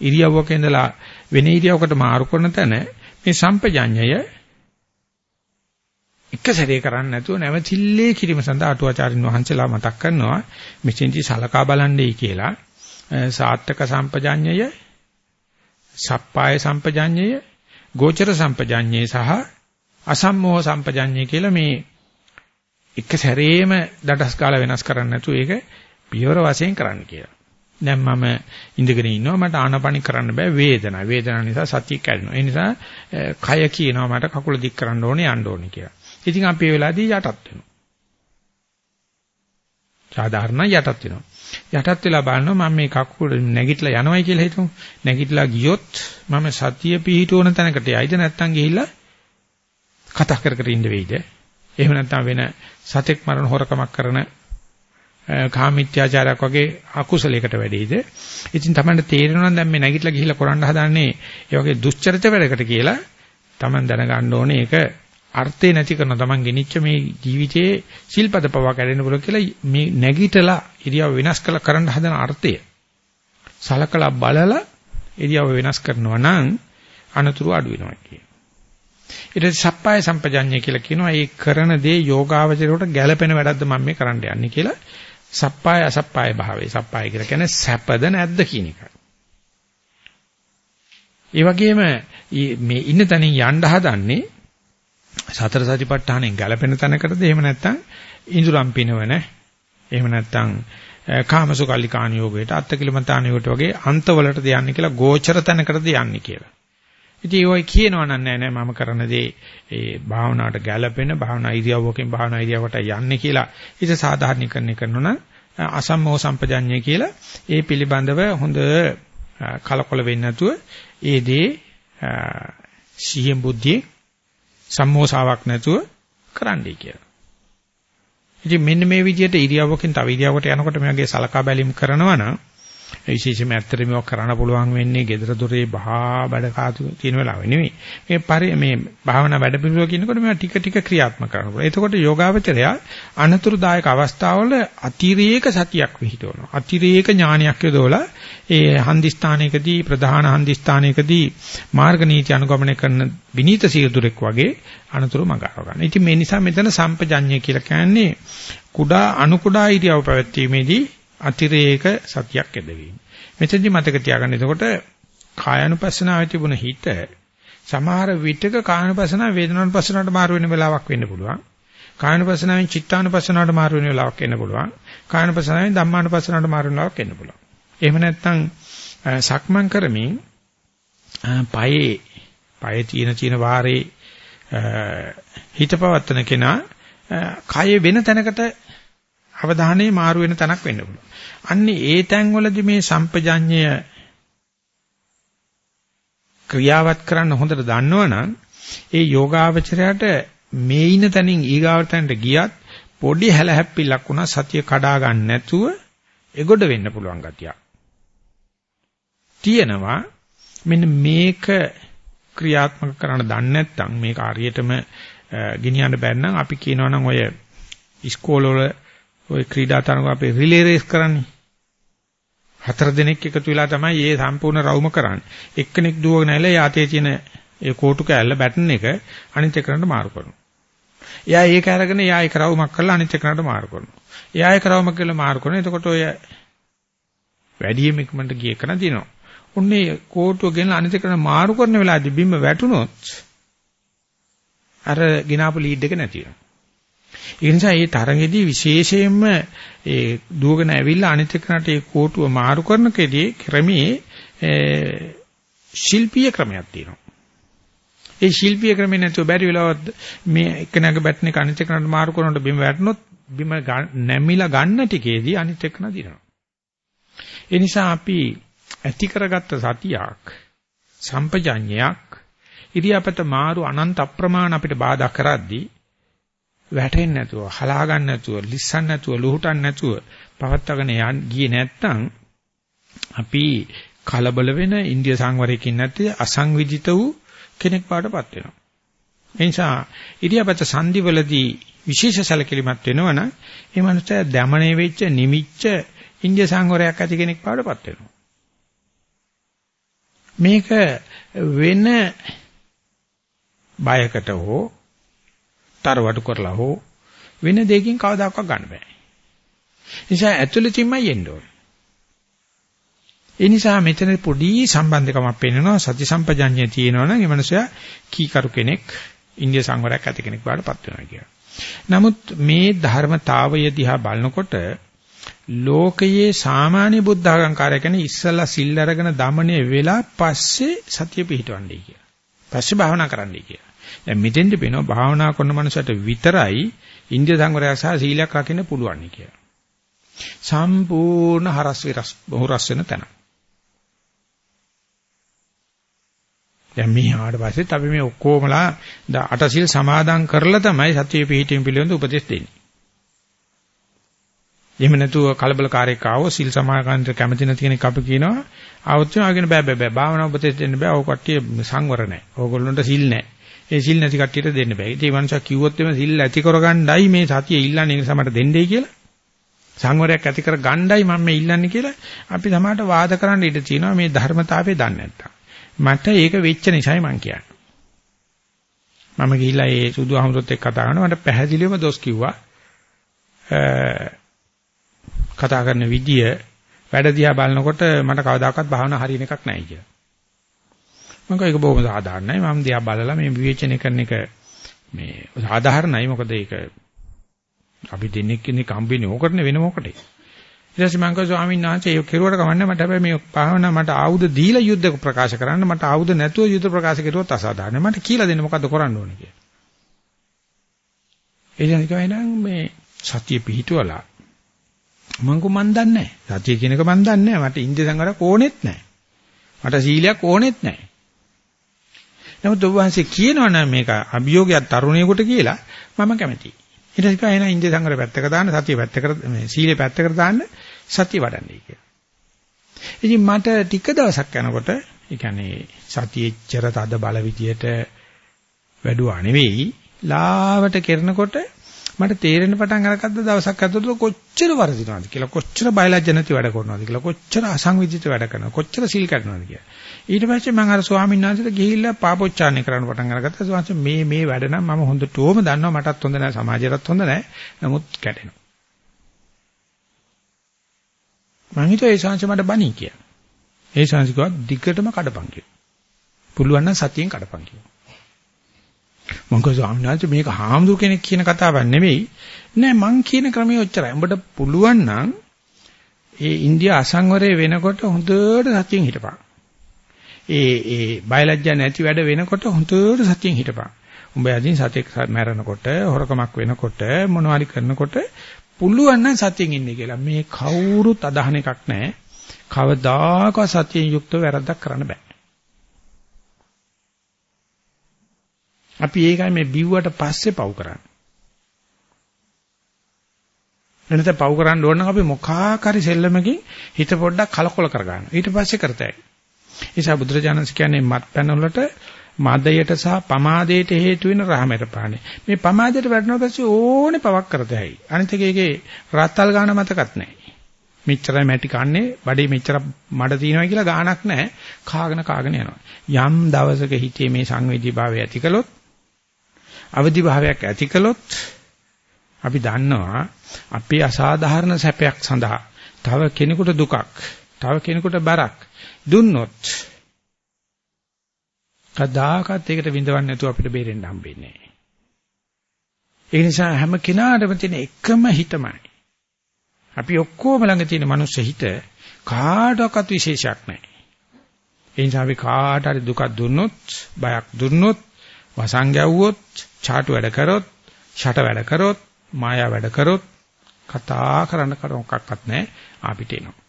ඉරියව්වක ඉඳලා වෙන ඉරියව්වකට මාරු කරන තැන මේ සම්පජාඤ්ඤය එක සැරේ කරන්නේ නැතුව නැවතිල්ලේ කිරීම සඳහා අටුවාචාරින් වහන්සේලා මතක් කරනවා මෙතෙන්දි සලකා බලන්නේයි කියලා සාත්තක සම්පජඤ්ඤය සප්පාය සම්පජඤ්ඤය ගෝචර සම්පජඤ්ඤය සහ අසම්මෝහ සම්පජඤ්ඤය කියලා මේ එක සැරේම දඩස් කාලා වෙනස් කරන්නේ නැතුව ඒක පියවර වශයෙන් කරන්න කියලා. දැන් මම ඉඳගෙන ඉන්නවා මට ආනපනි කරන්න බෑ වේදනාව. වේදනාව නිසා සතිය කැඩෙනවා. ඒ නිසා කය කියනවා මට කකුල දික් කරන්න ඕනේ යන්න ඕනේ කියලා. ඉතින් අපි ඒ වෙලාවේදී යටත් වෙනවා. සාධාරණ යටත් වෙනවා. යටත් වෙලා බලනවා මම මේ කකුල නැගිටලා යනවයි කියලා හිතමු. නැගිටලා ගියොත් මම සතිය පිහිටවන තැනකට යයිද නැත්නම් ගිහිල්ලා කතා කර කර ඉන්න වෙයිද? එහෙම නැත්නම් වෙන සතෙක් මරණ හොරකමක් කරන කාමීත්‍යාචාරයක් වගේ අකුසලයකට වැඩිද? ඉතින් තමයි තේරෙනවා දැන් මේ නැගිටලා ගිහිල්ලා කරන්න හදන්නේ ඒ වගේ දුස්චරිත වැඩකට කියලා Taman දැනගන්න ඕනේ ඒක අර්ථේ නැති කරන තමන් ගෙනිච්ච මේ ජීවිතයේ සිල්පද පවා කැඩෙන්න පුළුවන් කියලා මේ නැගිටලා ඉරියව් වෙනස් කළ කරන්න හදන අර්ථය සලකලා බලලා ඉරියව් වෙනස් කරනවා නම් අනතුරු අඩු වෙනවා කියන. ඊට සප්පාය සම්පජඤ්ඤය කියලා කියනවා ඒ කරන දේ යෝගාවචරයට ගැළපෙන වැඩක්ද මම මේ කරන්න යන්නේ කියලා සප්පාය අසප්පාය භාවයේ සප්පාය කියලා කියන්නේ සැපද නැද්ද කියන එක. ඒ වගේම මේ ඉන්න තැනින් යන්න හදන්නේ සතර සතිපට්ඨානෙන් ගැලපෙන තැනකටද එහෙම නැත්නම් ඉඳුරම් පිනවන එහෙම නැත්නම් කාමසුකල්ලිකාණ යෝගයට අත්තකිලමතාණ යෝගයට වගේ අන්තවලටද යන්නේ කියලා ගෝචර තැනකටද යන්නේ කියලා. ඉතින් ඒවයි කියනවා නෑ නෑ මම කරන දේ ඒ භාවනාවට ගැළපෙන භාවනා ඉරියව්වකින් භාවනා ඉරියව්වට යන්නේ කියලා ඊට සාධාරණීකරණය කරනවා නම් අසම්මෝ සම්පජඤ්ඤය කියලා ඒ පිළිබඳව හොඳ කලකොල වෙන්නේ නැතුව ඒ දේ සිහිය බුද්ධිය සම්මෝසාවක් නැතුව කරන්නයි කියලා. ඉතින් මෙන්න මේ විදිහට ඉරියව්වකින් තව ඉරියව්වකට යනකොට මේ වගේ සලකා බැලීම් කරනවා නම් විශේෂයෙන්ම ඇත්තට මේක කරන්න පුළුවන් වෙන්නේ gedara dore බහා බඩ කාතු තියෙන වෙලාවෙ නෙමෙයි. මේ පරි මේ භාවනා වැඩ පිළිවෙල කියනකොට මේවා ටික ටික ක්‍රියාත්මක කරනවා. එතකොට යෝගාවචරය අනතුරුදායක අවස්ථාවල අතිරේක සතියක් විහිදුවනවා. අතිරේක ඥානයක් යොදවලා ඒ හන්දි ස්ථානයකදී ප්‍රධාන හන්දි ස්ථානයකදී මාර්ග නීති අනුගමනය කරන විනීත සියදුරෙක් වගේ අනතුරු මගහරව ගන්න. ඉතින් මේ නිසා මෙතන සම්පජඤ්ඤය කියලා කියන්නේ කුඩා අනු කුඩා ඉරියව් පැවැත්වීමේදී අතිරේක සතියක් ඇදවීම. මෙතෙන්දි මතක තියාගන්න එතකොට කායानुපස්සනාවේ තිබුණ හිත සමහර විටක කායानुපස්සනාව වේදනානුපස්සනාවට මාරු වෙන වෙලාවක් වෙන්න පුළුවන්. කායानुපස්සනාවෙන් චිත්තානුපස්සනාවට මාරු වෙන වෙලාවක් වෙන්න පුළුවන්. කායानुපස්සනාවෙන් ධම්මානුපස්සනාවට මාරු වෙන වෙලාවක් වෙන්න පුළුවන්. එහෙම නැත්නම් සක්මන් කරමින් පයේ පයේ තියෙන තියෙන වාරේ හිත පවත්තන කෙනා කය වෙන තැනකට අවධානය මාරු වෙන තැනක් වෙන්න පුළුවන්. අන්නේ ඒ තැන්වලදී මේ සම්පජඤ්ඤය ක්‍රියාවත් කරන්න හොඳට දන්නවනම් ඒ යෝගාවචරයට මේ ඉන තැනින් ඊගාවතන්ට ගියත් පොඩි හැලහැප්පිලක් වුණා සතිය කඩා ගන්න නැතුව එගොඩ වෙන්න පුළුවන් ගතියක්. තියෙනවා මෙන්න මේක ක්‍රියාත්මක කරන්න දන්නේ නැත්නම් මේක හරියටම ගෙනියන්න බැරි නම් අපි කියනවා නම් ඔය ඉස්කෝලවල ඔය ක්‍රීඩා තරඟ අපේ රිලේ රේස් කරන්නේ. හතර දිනක් එකතු වෙලා තමයි මේ සම්පූර්ණ රවුම කරන්නේ. එක්කෙනෙක් දුවගෙන ඇවිල්ලා යාතේ තියෙන ඒ කෝටු කෑල්ල බැටන් එක අනිත් එකකට මාරු කරනවා. එයා ඒක අරගෙන එයා ඒක රවුමක් කරලා අනිත් එකකට මාරු කරනවා. එයා ඒක රවුමක් කරලා මාරු කරනවා. එතකොට ඔය වැඩිම ඉක්මනට ගිය එක නදිනවා. උන්නේ කෝටුව ගෙන අනිත් එකට මාරු කරන වෙලාවදී බිම්ම වැටුනොත් අර ගිනාපු ලීඩ් එක නැති වෙනවා. ඒ නිසා මේ තරගෙදී විශේෂයෙන්ම ඒ දුවගෙන ඇවිල්ලා අනිත් එක්කනට ඒ කෝටුව මාරු කරන කෙදී ක්‍රමයේ ශිල්පීය ක්‍රමයක් තියෙනවා. ඒ ශිල්පීය ක්‍රමේ නැතුව බැරි වෙලාවත් මේ එක්කනගේ බැට් එක අනිත් එක්කනට මාරු කරනකොට බිම වැටුනොත් බිම නැමිලා ගන්න ටිකේදී අනිත් එක්කන දිනනවා. ඒ නිසා අපි ඇති කරගත්ත සතියක් සම්පජඤ්ඤයක් ඉරියාපත මාරු අනන්ත අප්‍රමාණ අපිට බාධා කරද්දී වැටෙන්නේ නැතුව, හලා ගන්න නැතුව, ලිස්සන්න නැතුව, ලුහුටන්න නැතුව පවත්වාගෙන යන් ගියේ නැත්තම් අපි කලබල වෙන ඉන්දිය සංවරයකින් නැති අසංවිධිත වූ කෙනෙක් පාටපත් වෙනවා. ඒ නිසා ඉරියාපත සංදිවලදී විශේෂ සැලකිලිමත් වෙනවනම් ඒ මනුස්සයා දමණය වෙච්ච නිමිච්ච ඉන්දිය සංවරයක් ඇති කෙනෙක් පාටපත් වෙනවා. මේක වෙන බයකට හෝ තරවටු කරලා හෝ වෙන දෙයකින් කවදාකවත් ගන්න බෑ. නිසා ඇතුළතින්මයි එන්න ඕන. ඒ නිසා මෙතන පොඩි සම්බන්ධකමක් පෙන්වනවා සති සම්පජඤ්ඤය තියෙනවනම් ඒ මනුස්සයා කීකරු කෙනෙක් ඉන්දිය සංවරයක් ඇති කෙනෙක් බවටපත් වෙනවා කියලා. නමුත් මේ ධර්මතාවය දිහා බලනකොට ලෝකයේ සාමාන්‍ය බුද්ධාගම්කාරය කියන්නේ ඉස්සලා සිල් අරගෙන দমনය වෙලා පස්සේ සතිය පිහිටවන්නේ කියලා. පස්සේ භාවනා කරන්නයි කියලා. දැන් මෙතෙන්ද පේනවා භාවනා කරන මනුස්සයට විතරයි ඉන්දිය සංවරය සහ සීලයක් රකින්න පුළුවන් කියලා. සම්පූර්ණ හරස් විරස් බහුරස් වෙන තැන. දැන් මේ ආවට පස්සෙත් අපි මේ ඔක්කොමලා අටසිල් සමාදන් කරලා තමයි සතිය පිහිටීම පිළිබඳ උපදෙස් දෙන්නේ. එහෙම නැතුව කලබලකාරයෙක් ආවෝ සිල් සමාගන්ත කැමති නැති කෙනෙක් අපි කියනවා ආවොත් ආගෙන බෑ බෑ බෑ භාවනා උපදෙස් දෙන්න බෑ. ඔය කට්ටිය සංවර නැහැ. ඕගොල්ලන්ට සිල් නැහැ. ඒ සිල් නැති කට්ටියට දෙන්න බෑ. ඉතින් මේ මනුස්සයා කිව්වොත් එimhe සිල් ඇති කරගන්නයි මේ සතිය ඉල්ලන්නේ ඒ සමට දෙන්නයි කියලා. සංවරයක් ඇති කර ගණ්ඩයි මම මේ ඉල්ලන්නේ කියලා අපි සමහරට වාද කරන්න ඉඩ තියෙනවා මේ ධර්මතාවය දන්නේ නැත්තම්. මට ඒක වෙච්ච නිසායි මං කියන්නේ. මම ගිහිල්ලා ඒ සුදු අහමුරුත් එක්ක කතා කරනවා මට පැහැදිලිවම දොස් කිව්වා. කතා කරන විදිය වැඩ දිහා බලනකොට මට කවදාකවත් භාවනා හරියන එකක් නැහැ කියලා. මම ඒක බොහොම සාධාරණයි. මම දිහා බලලා මේ විවේචනය කරන එක මේ සාධාරණයි. මොකද ඒක අපි දෙන්නෙක් කෙනෙක් හම්බෙන්නේ ඕකටනේ වෙන මොකටද? ඊට පස්සේ මම කිව්වා ස්වාමීන් වහන්සේ ඒක කෙරුවට කමන්නේ මට හැබැයි මේ භාවනා මට ආයුධ දීලා යුද්ධ ප්‍රකාශ කරන්න මට ආයුධ නැතුව යුද්ධ ප්‍රකාශ කරුවොත් අසාධාරණයි. මට කියලා දෙන්න මොකද්ද කරන්න ඕනේ කියලා. එදින කියනනම් මේ සතිය පිහිටුවලා මං කො මන් දන්නේ නැහැ. සතිය කියන එක මන් දන්නේ නැහැ. මට ඉන්දිය සංගරක් ඕනෙත් නැහැ. මට සීලයක් ඕනෙත් නැහැ. නමුත් ඔබ වහන්සේ කියනවනම් මේක අභියෝගයක් තරුණයෙකුට කියලා මම කැමතියි. ඊට පස්සේ එන ඉන්දිය සංගර පැත්තක දාන්න සතිය පැත්තකට මේ සීලේ පැත්තකට දාන්න සතිය වඩන්නයි කියලා. ඉතින් මට ටික දවසක් යනකොට ඒ කියන්නේ සතියෙච්චර තද බල විදියට වැඩුවා නෙවෙයි ලාවට කරනකොට මට තේරෙන පටන් අරගත්ත දවසක් ඇතුළත කොච්චර වරදිනවද කියලා කොච්චර බයලජ්ජ නැති වැඩ කරනවද කියලා කොච්චර අසංවිධිත වැඩ කරනවද කොච්චර සිල් කඩනවද කියලා. ඊට පස්සේ මම අර ස්වාමීන් වහන්සේට ගිහිල්ලා පාපොච්චාරණය කරන්න පටන් අරගත්තා. ස්වාමීන් මේ මේ වැඩ නම් මම හොඳටම දන්නවා මටත් හොඳ නැහැ සමාජයටත් හොඳ නැහැ. නමුත් කැඩෙනවා. මම හිතුවා ඒ ශාංශ මට බණී කියලා. ඒ ශාංශ කිව්වා දිගටම කඩපන් කියලා. පුළුවන් නම් සතියෙන් කඩපන් කියලා. මම කිව්වා ස්වාමීන් වහන්සේ මේක හාමුදුර කෙනෙක් කියන කතාවක් නෙවෙයි. නෑ මං කියන ක්‍රමය ඔච්චරයි. උඹට පුළුවන් නම් ඒ ඉන්දියා අසංවරය වෙනකොට හොඳට සතියෙන් හිටපන්. ඒ ඒ බයලජ්ජා නැති වැඩ වෙනකොට හොඳට සතියෙන් හිටපන්. උඹ යදින් සතෙක් මැරෙනකොට හොරකමක් වෙනකොට මොනවාරි කරනකොට පුළුවන් නම් සතියෙන් ඉන්නේ කියලා. මේ කවුරුත් අදහන එකක් නැහැ. කවදාකවත් සතියෙන් යුක්තව වැරද්දක් කරන්න බෑ. අපි ඒකයි මේ බිව්වට පස්සේ පව් කරන්නේ. එනත පව් කරන්න ඕන නම් අපි මොකක් හරි සෙල්ලමකින් හිත පොඩ්ඩක් කලකොල කරගන්න. ඊට පස්සේ කරතයි. නිසා බුදුරජාණන් කියන්නේ මත්පැන වලට මදයට සහ පමාදයට හේතු වෙන රහමෙට පානේ. මේ පමාදයට වැටෙනවා පස්සේ ඕනේ පවක් කරතයි. අනිත් එකේ රත්තල් ගාන මතකත් නැහැ. මෙච්චරයි මැටි කන්නේ බඩේ මෙච්චර මඩ තියෙනවා කියලා ගාණක් නැහැ. කාගෙන කාගෙන යනවා. යම් දවසක හිතේ මේ සංවේදී භාවය ඇති කළොත් අවදි භාවයක් ඇති කළොත් අපි දන්නවා අපේ අසාධාරණ සැපයක් සඳහා තව කෙනෙකුට දුකක් තව කෙනෙකුට බරක් දුන්නොත් කදාකත් ඒකට විඳවන්න නැතුව අපිට බේරෙන්න හම්බෙන්නේ නැහැ. ඒ නිසා හැම කෙනාටම තියෙන එකම හිතමයි. අපි ඔක්කොම ළඟ තියෙන මනුස්ස හිත කාටවත් විශේෂයක් නැහැ. ඒ නිසා අපි කාට හරි දුකක් දුන්නොත්, බයක් දුන්නොත්, වසංගයවුවොත්, චාටු වැඩ කරොත්, ෂට වැඩ කරොත්, මායා වැඩ කරොත් කතා කරන්න කර මොකක්වත් නැහැ අපිට එනවා.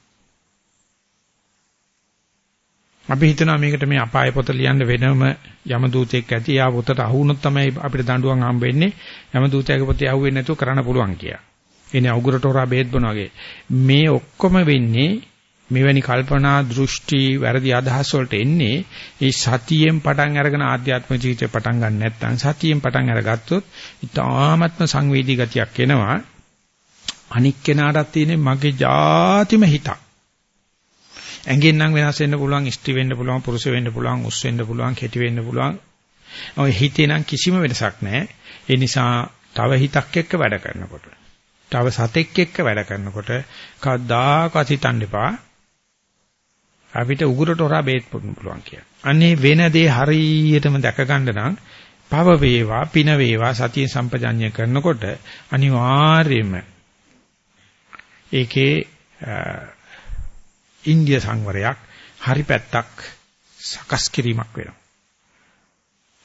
අපි හිතනවා මේකට මේ අපාය පොත ලියන්න වෙනම යම දූතෙක් ඇති. යා පොතට අහු වුණොත් තමයි අපිට දඬුවම් හම්බෙන්නේ. යම දූතයාගේ පොතේ අහුවෙන්නේ නැතුව කරන්න පුළුවන් කියලා. එනේ අගුරට හොරා බේත් බොන වගේ. මේ ඔක්කොම වෙන්නේ මෙවැනි කල්පනා දෘෂ්ටි වැරදි අදහස් වලට එන්නේ ඒ සතියෙන් පටන් අරගෙන ආධ්‍යාත්ම ජීවිතේ පටන් ගන්න නැත්නම් සතියෙන් පටන් අරගත්තොත් ඊටාත්ම සංවේදී ගතියක් එනවා අනික් කෙනාටත් තියෙන්නේ මගේ ಜಾතිම හිතක් ඇඟෙන් නම් වෙනස් වෙන්න පුළුවන් ස්ත්‍රී වෙන්න පුළුවන් පුරුෂ වෙන්න පුළුවන් උස් වෙන්න පුළුවන් කෙටි වෙන්න පුළුවන්. ඔය හිතේ නම් කිසිම වෙනසක් නැහැ. ඒ නිසා තව හිතක් එක්ක වැඩ කරනකොට තව සතෙක් එක්ක වැඩ කරනකොට කවදාකවත් හිතන්න එපා. අපිට උගුරට හොරා බේත් පුන්න පුළුවන් කියලා. අනේ වෙන දේ හරියටම දැක ගන්න නම් පව වේවා පින වේවා සතිය සම්පජඤ්ඤය කරනකොට අනිවාර්යයෙන්ම ඒකේ ඉන්දිය සංවරයක් හරි පැත්තක් සකස් කිරීමක් වෙනවා.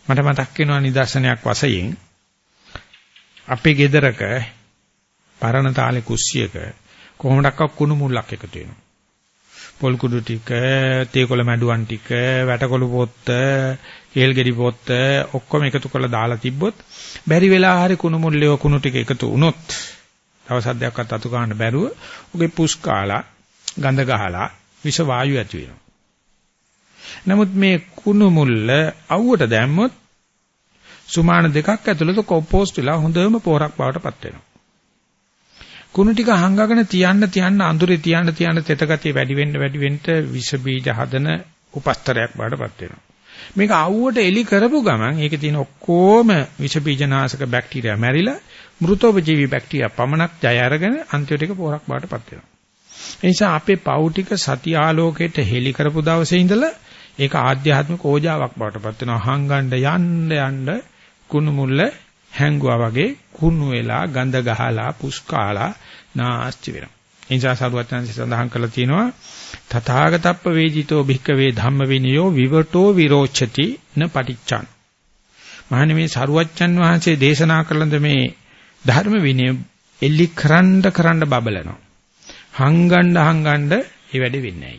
මට මතක් වෙනවා නිදර්ශනයක් වශයෙන් අපේ ගෙදරක පරණ තාලේ කුස්සියක කොහොමඩක්ක කුණු මුල්ලක් එකතු වෙනවා. පොල් කුඩු ටික, තේකොළ මැඩුවන් ටික, වැටකොළු පොත්ත, කේල් ගෙඩි පොත්ත ඔක්කොම එකතු කරලා දාලා තිබ්බොත් බැරි වෙලා හරි කුණු මුල්ලේ කුණු ටික එකතු වුණොත් දවස් හදයක්වත් අතු ගන්න බැරුව උගේ පුස් කාලා ගඳ ගහලා විෂ වායු ඇති වෙනවා. නමුත් මේ කුණු මුල්ල අවුවට දැම්මොත් සුමාන දෙකක් ඇතුළත කොම්පෝස්ට් වෙලා හොඳම පොරක් බවට පත් වෙනවා. කුණු ටික හංගගෙන තියන්න තියන්න අඳුරේ තියන්න තියන්න තෙත ගතිය වැඩි වෙන්න වැඩි වෙන්න විෂ බීජ හදන උපස්තරයක් බාටපත් වෙනවා. මේක අවුවට එලි කරපු ගමන් ඒකේ තියෙන ඔක්කොම විෂ බීජනාශක බැක්ටීරියා මැරිලා මෘතෝපජීවී බැක්ටීරියා පමණක් ජය අරගෙන අන්තිමට ඒක පොරක් බාටපත් වෙනවා. ඒ නිසා අපේ පව් ටික සති ආලෝකයට හෙලි කරපු දවසේ ඉඳලා ඒක ආධ්‍යාත්මික ඕජාවක් බාටපත් වෙනවා. හංගන්න යන්න යන්න කුණු මුල්ල හැංගුවා වගේ කුණු වෙලා ගඳ ගහලා පුස්කාලා නාස්ති වෙනවා. ඒ නිසා සරුවත්යන්සේ සඳහන් කරලා තියෙනවා තථාගතප්ප වේජිතෝ භික්කවේ ධම්ම විනයෝ විවටෝ විරෝචති න පටිච්චං. මහණෙනි මේ සරුවච්චන් වහන්සේ දේශනා කළඳ මේ ධර්ම විනය එල්ලි කරන්න කරන්න බබලනවා. හංගන්න හංගන්න ඒ වැඩේ වෙන්නේ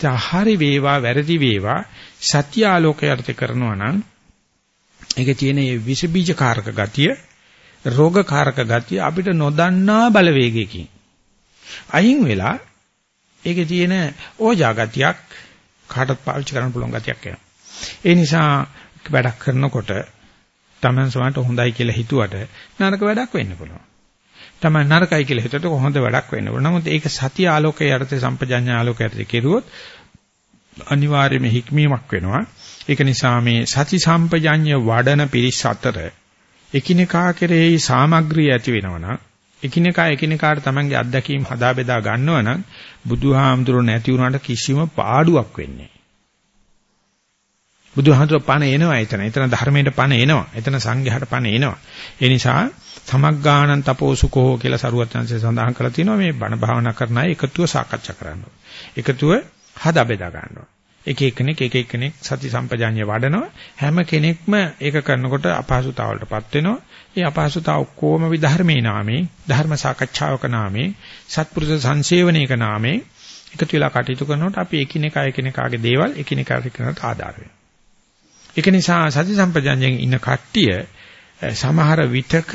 නැහැ. හරි වේවා වැරදි වේවා සත්‍ය ආලෝකයට කරනවා නම් ඒකේ තියෙන මේ විස බීජකාරක ගතිය රෝගකාරක ගතිය අපිට නොදන්නා බලවේගයකින් අයින් වෙලා ඒකේ තියෙන ඕජා ගතියක් කාටත් පාවිච්චි කරන්න පුළුවන් ගතියක් එනවා. ඒ නිසා වැඩක් කරනකොට Taman සමහරට හොඳයි කියලා හිතුවට නරක වැඩක් වෙන්න පුළුවන්. Taman නරකයි කියලා හිතුවට හොඳ වැඩක් වෙන්න පුළුවන්. නමුත් ඒක සතිය ආලෝකයේ යටතේ සම්පජඤ්ඤ ආලෝකයේ යටතේ කෙරුවොත් අනිවාර්යයෙන්ම හික්මීමක් වෙනවා. ඒක නිසා මේ සති සම්පජඤ්ඤ වඩන පිරිස් අතර එකිනෙකා කෙරෙහි සාමග්‍රිය ඇති වෙනවනම් එකිනෙකා එකිනෙකාට තමන්ගේ අත්දැකීම් හදා බෙදා ගන්නවනම් බුදුහාමුදුරුවෝ නැති වුණාට කිසිම පාඩුවක් වෙන්නේ නැහැ. බුදුහාමුදුරුවෝ පණ එනවා එතන. එතන ධර්මයට පණ එනවා. එතන සංඝයාට පණ එනවා. ඒ නිසා සමග්ගාණන් තපෝසුකෝ කියලා සරුවත්ංශය සඳහන් කරලා තිනවා මේ බණ භාවනා කරන අය එකතුව සාකච්ඡා කරනවා. එකතුව හදා බෙදා ගන්නවා. එක එක්කෙනෙක් එක එක්කෙනෙක් සති සම්පජාඤ්ඤය වඩනවා හැම කෙනෙක්ම ඒක කරනකොට අපහසුතාවලටපත් වෙනවා ඒ අපහසුතාව ඔක්කොම විධර්මයේ නාමේ ධර්ම සාකච්ඡාවක නාමේ සත්පුරුෂ සංසේවනයක නාමේ එකතු වෙලා කටයුතු කරනකොට අපි එකිනෙකා එකිනෙකාගේ දේවල් එකිනෙකාට කරනට ආදාර වෙනවා ඒක නිසා සති සම්පජාඤ්ඤයෙන් ඉන්න කට්ටිය සමහර විතක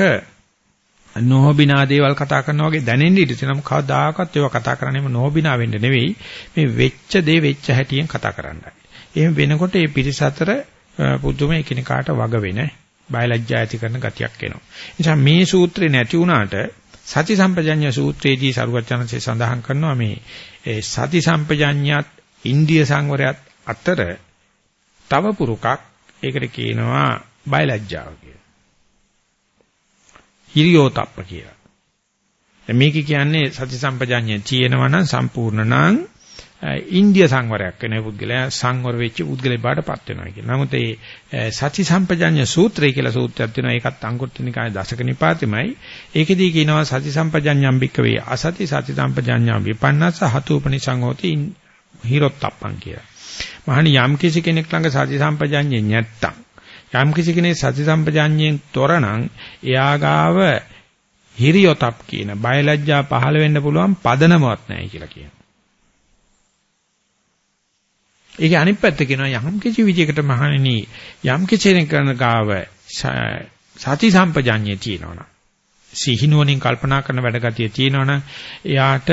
නොහොබිනා දේවල් කතා කරනවා වගේ දැනෙන්න ඉඩ තියෙනවා. කවදාකවත් ඒවා කතා කරන්නේම නොහොබිනා වෙන්න නෙවෙයි. මේ වෙච්ච දේ වෙච්ච හැටියෙන් කතා කරන්නයි. එහෙම වෙනකොට මේ පිරිස අතර පුදුම එකිනෙකාට වග වෙන බයලජ්ජා ඇති කරන ගතියක් එනවා. නිසා මේ සූත්‍රේ නැති වුණාට සති සම්පජඤ්ඤ සූත්‍රයේදී සරුවචනසේ සඳහන් කරනවා මේ සති සම්පජඤ්ඤයත් ඉන්දිය සංවරයත් අතර තව පුරුකක් ඒකට කියනවා බයලජ්ජාව කියලා. හිරියෝතප්ප කියලා. දැන් මේක කියන්නේ සති සම්පජාඤ්ඤය තියෙනවා නම් සම්පූර්ණ නම් ඉන්දිය සංවරයක් වෙන පුද්ගලයා සංවර වෙච්ච පුද්ගලෙ බාටපත් වෙනවා කියලා. නමුත් ඒ සති සම්පජාඤ්ඤ සූත්‍රය කියලා සූත්‍රයක් තියෙනවා. ඒකත් අංගුත්තර නිකායේ දශක නිපාතෙමයි. ඒකෙදී කියනවා සති සම්පජාඤ්ඤම් බික්කවේ අසති සති සම්පජාඤ්ඤම් විපන්නස හතුපනිසං හෝති හිරොත්තප්පං කියලා. මහණි යම් කිසි කෙනෙක් ළඟ සති සම්පජාඤ්ඤේ නැත්තම් යම් කිසි කෙනෙක් සති සම්පජාඤ්ඤයෙන් තොරනම් එයා ගාව හිරියොතප් කියන බයලජ්ජා පහළ වෙන්න පුළුවන් පදනමවත් නැහැ කියලා කියනවා. ඒකේ අනිත් පැත්ත කියනවා යම් කිසි විදියකට මහණෙනි යම් කිසි කෙනෙක් කරන ගාව සති සම්පජාඤ්ඤය තියෙනවනම් සිහිනුවණින් කල්පනා කරන වැඩ ගතිය තියෙනවනම් එයාට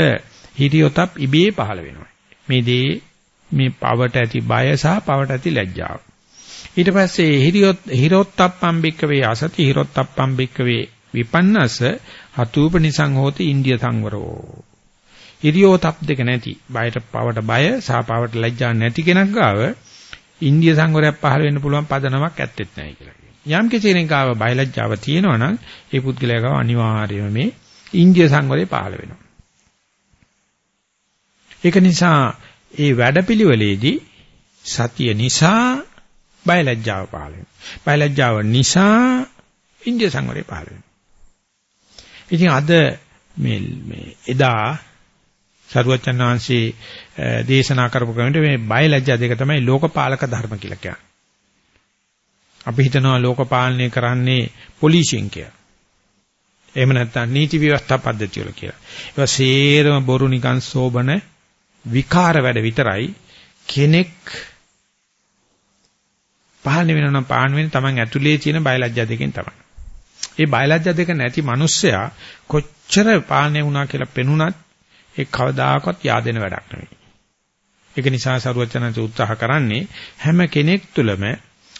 හිරියොතප් ඉබේ පහළ වෙනවා. මේ දේ මේ පවට ඇති බය සහ පවට ඇති ලැජ්ජාව. ඊට පස්සේ හිරියොත් හිරොත්තප්පම් බික්කවේ අසති හිරොත්තප්පම් බික්කවේ විපන්නස හතුූපනිසං හෝති ඉන්දිය සංවරෝ. හිරියෝතප් දෙක නැති. බයට පවට බය සහ පවට ලැජ්ජා නැති කෙනෙක් ගාව ඉන්දිය සංවරයක් පහළ වෙන්න පුළුවන් පදනමක් ඇත්තෙත් නැහැ කියලා කියනවා. යම් කෙනෙක් ගාව බය ලැජ්ජාව තියෙනවා නම් ඒ පුද්ගලයා ගාව අනිවාර්යයෙන්ම මේ ඉන්දිය සංවරය පහළ වෙනවා. ඒක නිසා ඒ වැඩපිළිවෙලේදී සතිය නිසා බයලජ්ජාව පහළ වෙනවා. බයලජ්ජාව නිසා ඉන්දිය සංවරය පහළ වෙනවා. ඉතින් අද මේ මේ එදා සරුවචන් වහන්සේ දේශනා කරපු ක්‍රමයට මේ බයලජ්ජා දෙක තමයි ලෝකපාලක ධර්ම කියලා කියන්නේ. අපි හිතනවා ලෝකපාලනය කරන්නේ පොලිසියෙන් කියලා. එහෙම නැත්නම් නීති ව්‍යවස්ථා පද්ධතිය වල කියලා. ඒවා සේරම බොරු නිකන් සෝබන විකාර වැඩ විතරයි කෙනෙක් පහළ වෙනවා නම් පාන වෙන තමන් ඇතුලේ තියෙන බයලජ්ජා දෙකෙන් තමයි. ඒ බයලජ්ජා දෙක නැති මිනිස්සයා කොච්චර පාලනය වුණා කියලා පෙනුනත් ඒ කවදාකවත් yaadෙන වැඩක් නෙවෙයි. ඒක නිසා සරුවචනන්ත උත්සාහ කරන්නේ හැම කෙනෙක් තුළම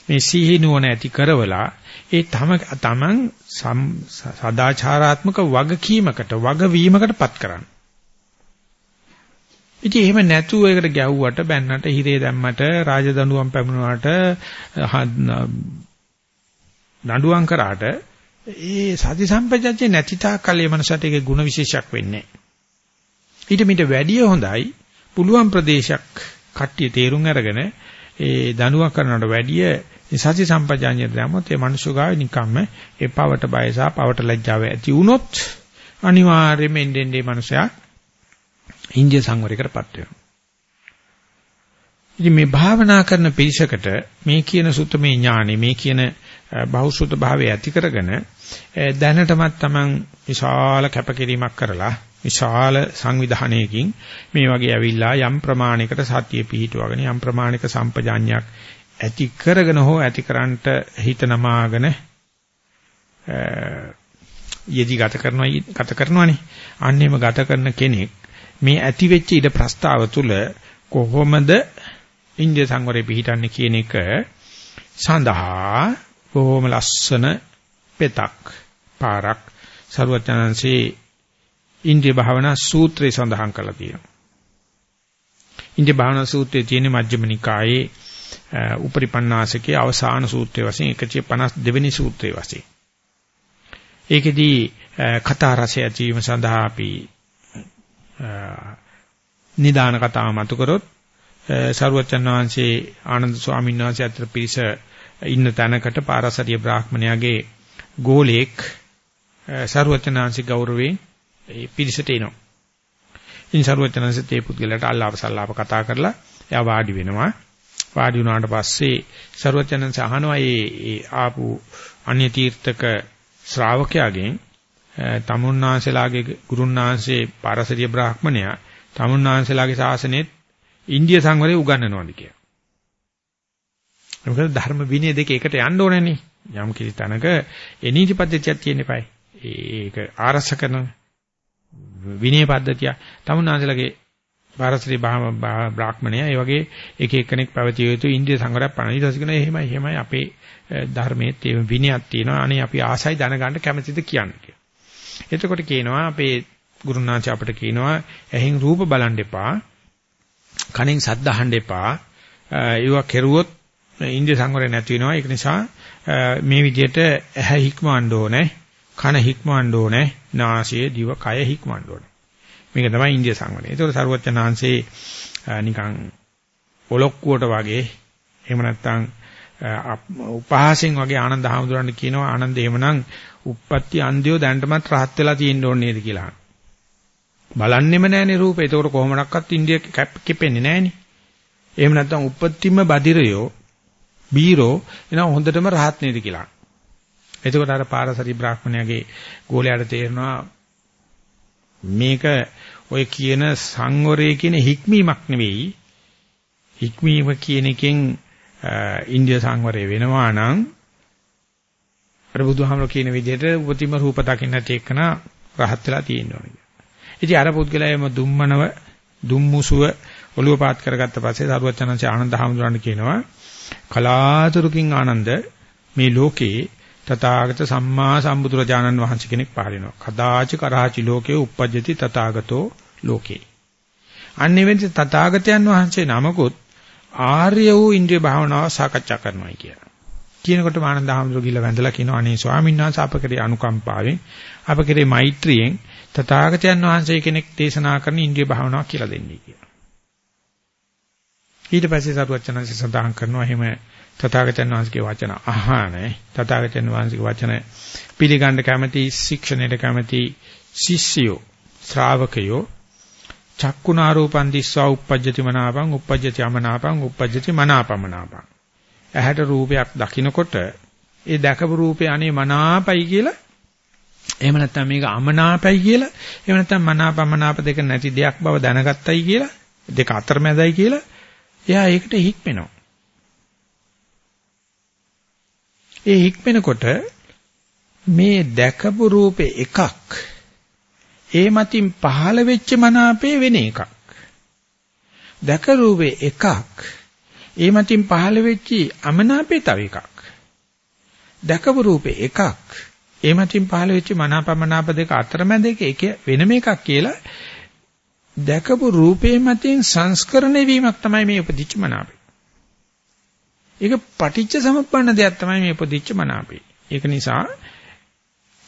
මේ සීහි නුවණ ඇති කරවලා ඒ තම තමන් සදාචාරාත්මක වගකීමකට වගවීමකටපත් කරන්න. ඉතින් එහෙම නැතුව ඒකට ගැව්වට බැන්නට හිරේ දැම්මට රාජදඬුවම් පැමුණාට දඬුවම් කරාට ඒ සති සම්පජාච්චේ නැති තාක් කල්ේ මනසට ඒකේ ಗುಣ විශේෂයක් වෙන්නේ ඊට මිට වැඩිය හොඳයි පුළුවන් ප්‍රදේශයක් කට්ටිය තේරුම් අරගෙන ඒ දනුවක් කරනවට වැඩිය සති සම්පජාඤ්ඤය දැම්මොත් ඒ මිනිස්සු ගාවේ නිකම්ම ඒ පවට බය සහ පවට ලැජ්ජාව ඇති වුණොත් අනිවාර්යයෙන්ම එන්නේ එන්නේ මිනිසයා ඉන්දිය සංවරයකටපත් වෙනවා. ඉතින් මේ භාවනා කරන පිරිසකට මේ කියන සුත්තමේ ඥානෙ මේ කියන බහුසුත භාවය ඇති කරගෙන දැනටමත් Taman විශාල කැපකිරීමක් කරලා විශාල සංවිධානයකින් මේ වගේ ඇවිල්ලා යම් ප්‍රමාණයකට සතිය පිහිටුවගෙන යම් ප්‍රමාණික සම්පජාඤ්ඤයක් ඇති කරගෙන හෝ ඇතිකරන්ට හිත නමාගෙන යෙදි ගත කරනවා ගත කරනවානේ අන්නේම ගත කරන කෙනෙක් මේ ඇති වෙච්ච ඉද ප්‍රස්තාව තුල කොහොමද ඉන්දිය සංවරේ පිහිටන්නේ කියන එක සඳහා බොහොම ලස්සන පෙතක් පාරක් සරුවචනන්සේ ඉන්දිය භාවනා සූත්‍රය සඳහන් කරලා තියෙනවා. ඉන්දිය භාවනා සූත්‍රයේ තියෙන මජ්ක්‍ධිම නිකායේ උපරිපන්නාසකේ අවසාන සූත්‍රයේ වශයෙන් 152 වෙනි සූත්‍රයේ වශයෙන්. ඒකෙදී කතා රසය ඇතිවීම සඳහා අපි නිදාන කතාව මතු කරොත් සරුවචන් වහන්සේ ආනන්ද ස්වාමීන් වහන්සේ අතර පිරිස ඉන්න තැනකට පාරසරිය බ්‍රාහ්මණයාගේ ගෝලෙක් සරුවචනාංශි ගෞරවයෙන් ඒ පිරිසට එනවා. ඉතින් සරුවචනාංශත් ඒ පුද්ගලයාට අල්ලාප සල්ලාප කතා කරලා එයා වාඩි වෙනවා. වාඩි වුණාට පස්සේ සරුවචනාංශ අහනවා මේ ආපු අන්‍ය තීර්ථක ශ්‍රාවකයාගෙන් තමුන්නාංශලාගේ ගුරුන්නාංශේ පාරසරිය බ්‍රාහ්මණයා තමුන්නාංශලාගේ ශාසනයේ ඉන්දිය සංවරය උගන්වනවාද කියලා. මොකද ධර්ම විනය දෙක එකට යන්න ඕනේනේ. යම් කිසි තැනක එනීති පද්ධතියක් තියෙන්න eBay. ඒක ආරස කරන විනය පද්ධතිය. තමුන්නාන්සලගේ පාරසරි බ්‍රාහ්මණය ඒ වගේ එක එක්කෙනෙක් පැවතිය යුතු ඉන්දිය සංවරයක් පණ ඊට පස්සේ එහෙමයි එහෙමයි අපේ ධර්මයේ තියෙන විනයක් තියෙනවා. අනේ අපි ආසයි දැනගන්න කැමතිද කියන්නේ. එතකොට කියනවා අපේ ගුරුනාච අපිට කියනවා ඇහෙන් රූප බලන් එපා. කනෙන් සද්ද අහන්න එපා. ඒවා කෙරුවොත් ඉන්දිය සංවරය නැති වෙනවා. ඒක නිසා මේ විදිහට ඇහැ හික්මවන්න ඕනේ. කන හික්මවන්න ඕනේ. නාසය, දිව, කය හික්මවන්න ඕනේ. මේක තමයි ඉන්දිය සංවරය. ඒතකොට සරුවචනාංශේ නිකන් ඔලොක්කුවට වගේ එහෙම නැත්නම් උපහාසයෙන් වගේ ආනන්ද හැමදුරන්න කියනවා ආනන්ද එහෙමනම් උප්පත්ති අන්ධයෝ දැනටමත් රහත් වෙලා තියෙන්න ඕනේ නේද කියලා. බලන්නෙම නැහැනේ රූපේ. ඒතකොට කොහොමඩක්වත් ඉන්දිය කැපෙන්නේ නැහැනේ. එහෙම නැත්නම් උප්පත්තිම බදිරයෝ බීරෝ එනවා හොඳටම රහත් නේද කියලා. එතකොට අර පාරසරි බ්‍රාහ්මණයාගේ ගෝලයට තේරෙනවා මේක ඔය කියන සංවරය කියන හික්මීමක් නෙවෙයි. හික්මීම කියන එකෙන් ඉන්දිය සංවරය වෙනවා නම් අර බුදුහාමර කියන විදිහට උපතිම රූප දකින්න නැති එකන රහත් වෙලා තියෙනවා. ඉතින් අර පුද්ගලයාම දුම්මනව දුම්මුසුව ඔළුව පාත් කරගත්ත පස්සේ සරුවචනංශ ආනන්ද හාමුදුරන් කියනවා කලාතුරකින් ආනන්ද මේ ලෝකේ තථාගත සම්මා සම්බුදුරජාණන් වහන්සේ කෙනෙක් පහළ වෙනවා. කදාච කරාචි ලෝකේ uppajjati තථාගතෝ ලෝකේ. අන්නෙවෙන්ද තථාගතයන් වහන්සේ නමකුත් ආර්ය වූ ඉන්ද්‍රිය භාවනාව සාකච්ඡා කරනවායි කියලා. කියනකොට ආනන්ද හාමුදුරුවෝ ගිහිල්ලා වැඳලා කියනවා අනේ ස්වාමීන් වහන්සේ අප කෙරේ අනුකම්පාවෙන් අප කෙරේ මෛත්‍රියෙන් තථාගතයන් වහන්සේ කෙනෙක් දේශනා කරන ඉන්ද්‍රිය භාවනාවක් කියලා දෙන්නේ කියලා. ඊට පස්සේ සරුවචනන්සේ සඳහන් කරනවා එහෙම තථාගතයන් වහන්සේගේ වචන අහන්නේ තථාගතයන් වහන්සේගේ වචන පිළිගන්න කැමැති ශික්ෂණයට කැමැති ශිෂ්‍යයෝ ශ්‍රාවකයෝ චක්කුණා රූපං දිස්වා uppajjati මනාපං uppajjati අමනාපං uppajjati මනාපමනාපං ඇහැට රූපයක් දකිනකොට ඒ දැකපු රූපේ අනේ මනාපයි කියලා එහෙම නැත්නම් මේක අමනාපයි කියලා එහෙම නැත්නම් මනාපමනාප දෙක නැති දෙයක් බව දැනගත්තයි කියලා දෙක අතරමැදයි කියලා එයා ඒකට හික්මෙනවා ඒ හික්මෙනකොට මේ දැකපු රූපේ එකක් ඒ මතින් පහළ වෙච්ච මනාපේ වෙන එකක්. දැක රූපේ එකක්. ඒ මතින් පහළ වෙච්ච අමනාපේ තව එකක්. දැකපු රූපේ එකක්. ඒ මතින් පහළ වෙච්ච මනාපමනාප දෙක අතරමැද එක වෙනම එකක් කියලා දැකපු රූපේ මතින් සංස්කරණය වීමක් තමයි මේ උපදිච්ච මනාපේ. ඒක පටිච්ච සමුප්පන්න දෙයක් තමයි මේ උපදිච්ච මනාපේ. ඒක නිසා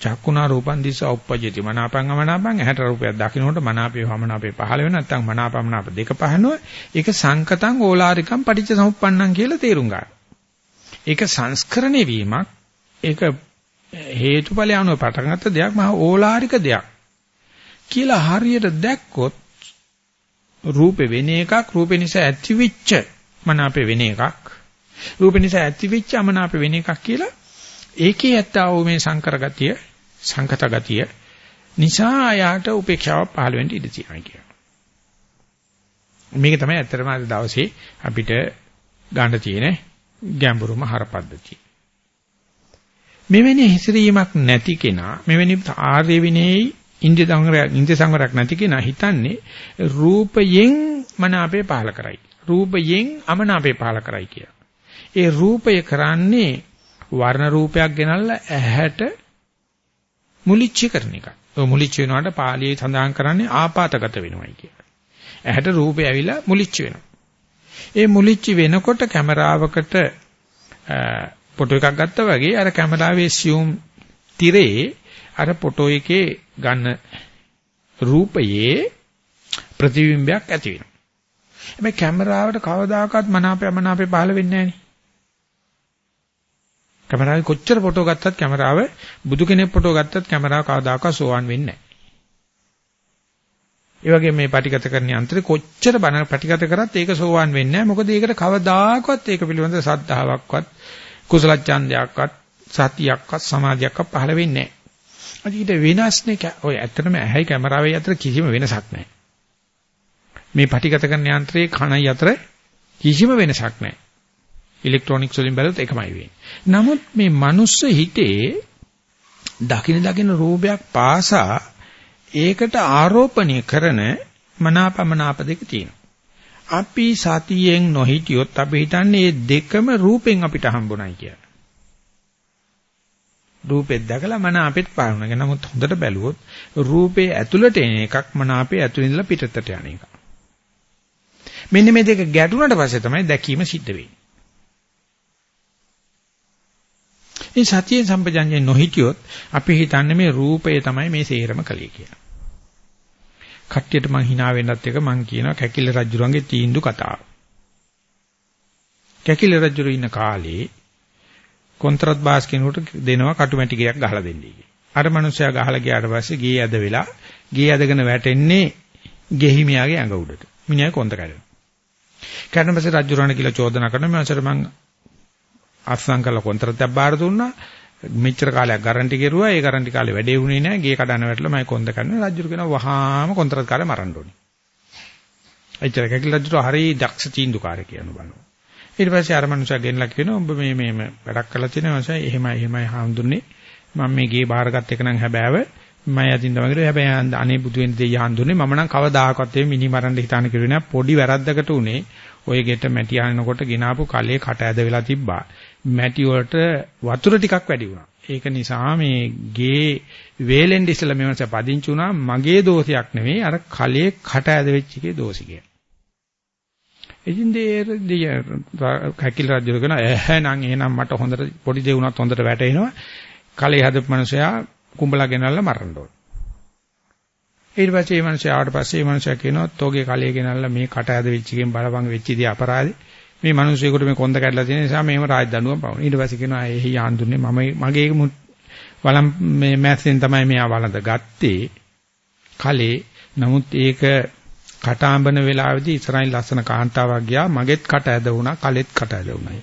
චක්කුණා රූපං දිස්ස උප්පජ්ජති මනාපං අමනාපං ඇහැට රූපයක් දකින්නකොට මනාපේ වමනාපේ පහළ වෙන නැත්නම් මනාපමනාප දෙක පහනොය ඒක සංකතං ඕලාරිකං පටිච්ච සමුප්පන්නං කියලා තේරුම් ගන්න. ඒක සංස්කරණය වීමක්. ඒක හේතුඵල යනුව පටන් ගත්ත දෙයක් මහා ඕලාරික දෙයක්. කියලා හරියට දැක්කොත් රූපේ වෙන එකක් රූපේ නිසා ඇතිවිච්ච මනාපේ වෙන එකක්. රූපේ නිසා ඇතිවිච්ච අමනාපේ වෙන එකක් කියලා ඒකේ ඇත්තා වූ මේ සංකර ගතිය සංකත ගතිය නිසා යාට උපේක්ෂාව පහළ වෙන්න ඉඩ තියෙනවා කියනවා. මේක තමයි ඇත්තටම අද දවසේ අපිට ගන්න තියෙන ගැඹුරුම හරපද්ධතිය. මෙවැනි හිසිරීමක් නැති කෙනා මෙවැනි ආර්ය විනේයි ඉන්ද්‍රිය සංවරයක් ඉන්ද්‍රිය සංවරයක් නැති කෙනා හිතන්නේ රූපයෙන් මනාපේ පහල කරයි. රූපයෙන් අමනාපේ පහල කරයි කියලා. ඒ රූපය කරන්නේ වර්ණ රූපයක් ගෙනල්ලා ඇහැට මුලිච්ච කරන එක. ඔය මුලිච්ච වෙනවට පාළියේ සඳහන් කරන්නේ ආපాతගත වෙනවයි කියලා. ඇහැට රූපය ඇවිල්ලා මුලිච්ච වෙනවා. ඒ මුලිච්ච වෙනකොට කැමරාවකට ෆොටෝ එකක් ගත්තා වගේ අර කැමරාවේ සියුම් තිරේ අර ෆොටෝ එකේ ගන්න රූපයේ ප්‍රතිබිම්බයක් ඇති වෙනවා. හැබැයි කැමරාවට කවදාකවත් මනාපය මනාපේ පහළ වෙන්නේ නැහැ කැමරාවේ කොච්චර ෆොටෝ ගත්තත් කැමරාව බුදු කෙනෙක් ෆොටෝ ගත්තත් කැමරාව කවදාකවත් සෝවන් වෙන්නේ නැහැ. ඒ වගේ මේ පටිගත කරන යන්ත්‍රේ කොච්චර බන පටිගත කරත් ඒක සෝවන් වෙන්නේ නැහැ. මොකද ඒකට කවදාකවත් ඒක පිළිබඳ සද්ධාාවක්වත් කුසල ඡන්දයක්වත් සතියක්වත් සමාධියක්වත් පහළ වෙන්නේ නැහැ. අද ඊට වෙනස්නේ ඔය ඇත්තටම ඇහැයි කැමරාවේ අතර කිසිම වෙනසක් නැහැ. මේ පටිගත කරන යන්ත්‍රයේ කණයි අතර කිසිම වෙනසක් නැහැ. ඉලෙක්ට්‍රොනික්ස් වලින් බැලුවොත් එකමයි වෙන්නේ. නමුත් මේ මනුස්ස හිතේ දකින දකින රූපයක් පාසා ඒකට ආරෝපණය කරන මනාපමනාප දෙක තියෙනවා. අපි සතියෙන් නොහිටියොත් අපි හිතන්නේ මේ දෙකම රූපෙන් අපිට හම්බුනායි කියලා. රූපෙත් දැකලා මන අපිට පාරුණා. නමුත් හොඳට බැලුවොත් රූපේ ඇතුළට එන එකක් මන අපේ ඇතුළේ ඉඳලා පිටතට යන එක. මෙන්න මේ දෙක ගැටුණට පස්සේ තමයි දැකීම සිද්ධ වෙන්නේ. ඒ සතිය සම්පජඤ්ඤේ නොහිටියොත් අපි හිතන්නේ මේ රූපය තමයි මේ සේරම කලිය කියලා. කට්ටියට මං hina වෙන්නත් එක මං කියනවා කැකිල රජුරන්ගේ තීන්දුව කතාව. කැකිල රජුරු ඉන්න කාලේ කොන්ත්‍රාත් බාස් කෙනෙකුට දෙනවා කටුමැටි ගයක් ගහලා දෙන්නයි කියලා. අර මනුස්සයා ගහලා ගියාට පස්සේ ගේ ඇද වෙලා ගේ ඇදගෙන වැටෙන්නේ ගෙහිමියාගේ ඇඟ උඩට. මිනිහා කොන්ද කැඩෙනවා. කැඩෙන පස්සේ රජුරණ කියලා චෝදනා කරනවා මම අසර මං අත්සන් කරලා කොන්ත්‍රාත්යක් බාර දුන්නා. මෙච්චර කාලයක් ගරන්ටි කෙරුවා. ඒ ගරන්ටි කාලේ වැඩේ වුණේ නැහැ. ගේ කඩන වැටලා මම කොන්ද කරනවා. රජුරු කියනවා වහාම කොන්ත්‍රාත් කාලේ මරන්න ඕනේ. එච්චර කැකිල රජුට හරි දක්ෂ තීන්දුවකාරයෙක් කියන බලනවා. ඊට පස්සේ අර මනුස්සයා ගෙන්නලා කියනවා ඔබ මේ මේ වැඩක් කරලා තියෙනවා මනුස්සයා එහෙමයි එහෙමයි හාමුදුරනේ මම මේ ගේ බාරගත් එක නම් හැබෑව මම යදින් තමයි කරේ හැබැයි අනේ බුදු වෙන දෙය හාමුදුරනේ මම නම් කවදාකවත් මේ මිනි මරන්න හිතාන කිරුවේ නෑ පොඩි වැරද්දකට උනේ ඔය ගෙට මැටි ආනකොට ගినాපු කලේ කට ඇද වෙලා තිබ්බා මැටි වලට වතුර ටිකක් වැඩි වුණා. ඒක නිසා මේ ගේ වේලෙන් ඉස්සලා මෙවනස පදිංචි වුණා මගේ දෝෂයක් නෙවෙයි අර කලයේ කට ඇද වෙච්ච එකේ දෝෂිකය. ඉතින් දෙය කකිල රජු කියන එහෙනම් එහෙනම් මට හොඳට පොඩි දේ වුණත් හොඳට වැටෙනවා. කලේ හදපු මනුස්සයා කුඹලා ගෙනල්ලා මරන්න ඕන. ඊට පස්සේ මේ මනුස්සයා ආවට පස්සේ මේ මනුස්සයා කියනවා තෝගේ කලයේ ගෙනල්ලා මේ කට ඇද වෙච්ච එකෙන් බලපං වෙච්ච දේ අපරාධේ. මේ මිනිස්සුෙකුට මේ කොන්ද කැඩලා තියෙන නිසා මේව රාජ දඬුවම් පවන. ඊට පස්සේ කියනවා එහි යාන්දුනේ මම මගේ වලම් මේ මැස්සෙන් තමයි මෙයා වළඳ ගත්තේ. කලේ නමුත් ඒක කටාඹන වෙලාවේදී ඉස්සරහින් ලස්සන කාන්තාවක් ගියා මගෙත් කට ඇද වුණා කලෙත් කට ඇද වුණා.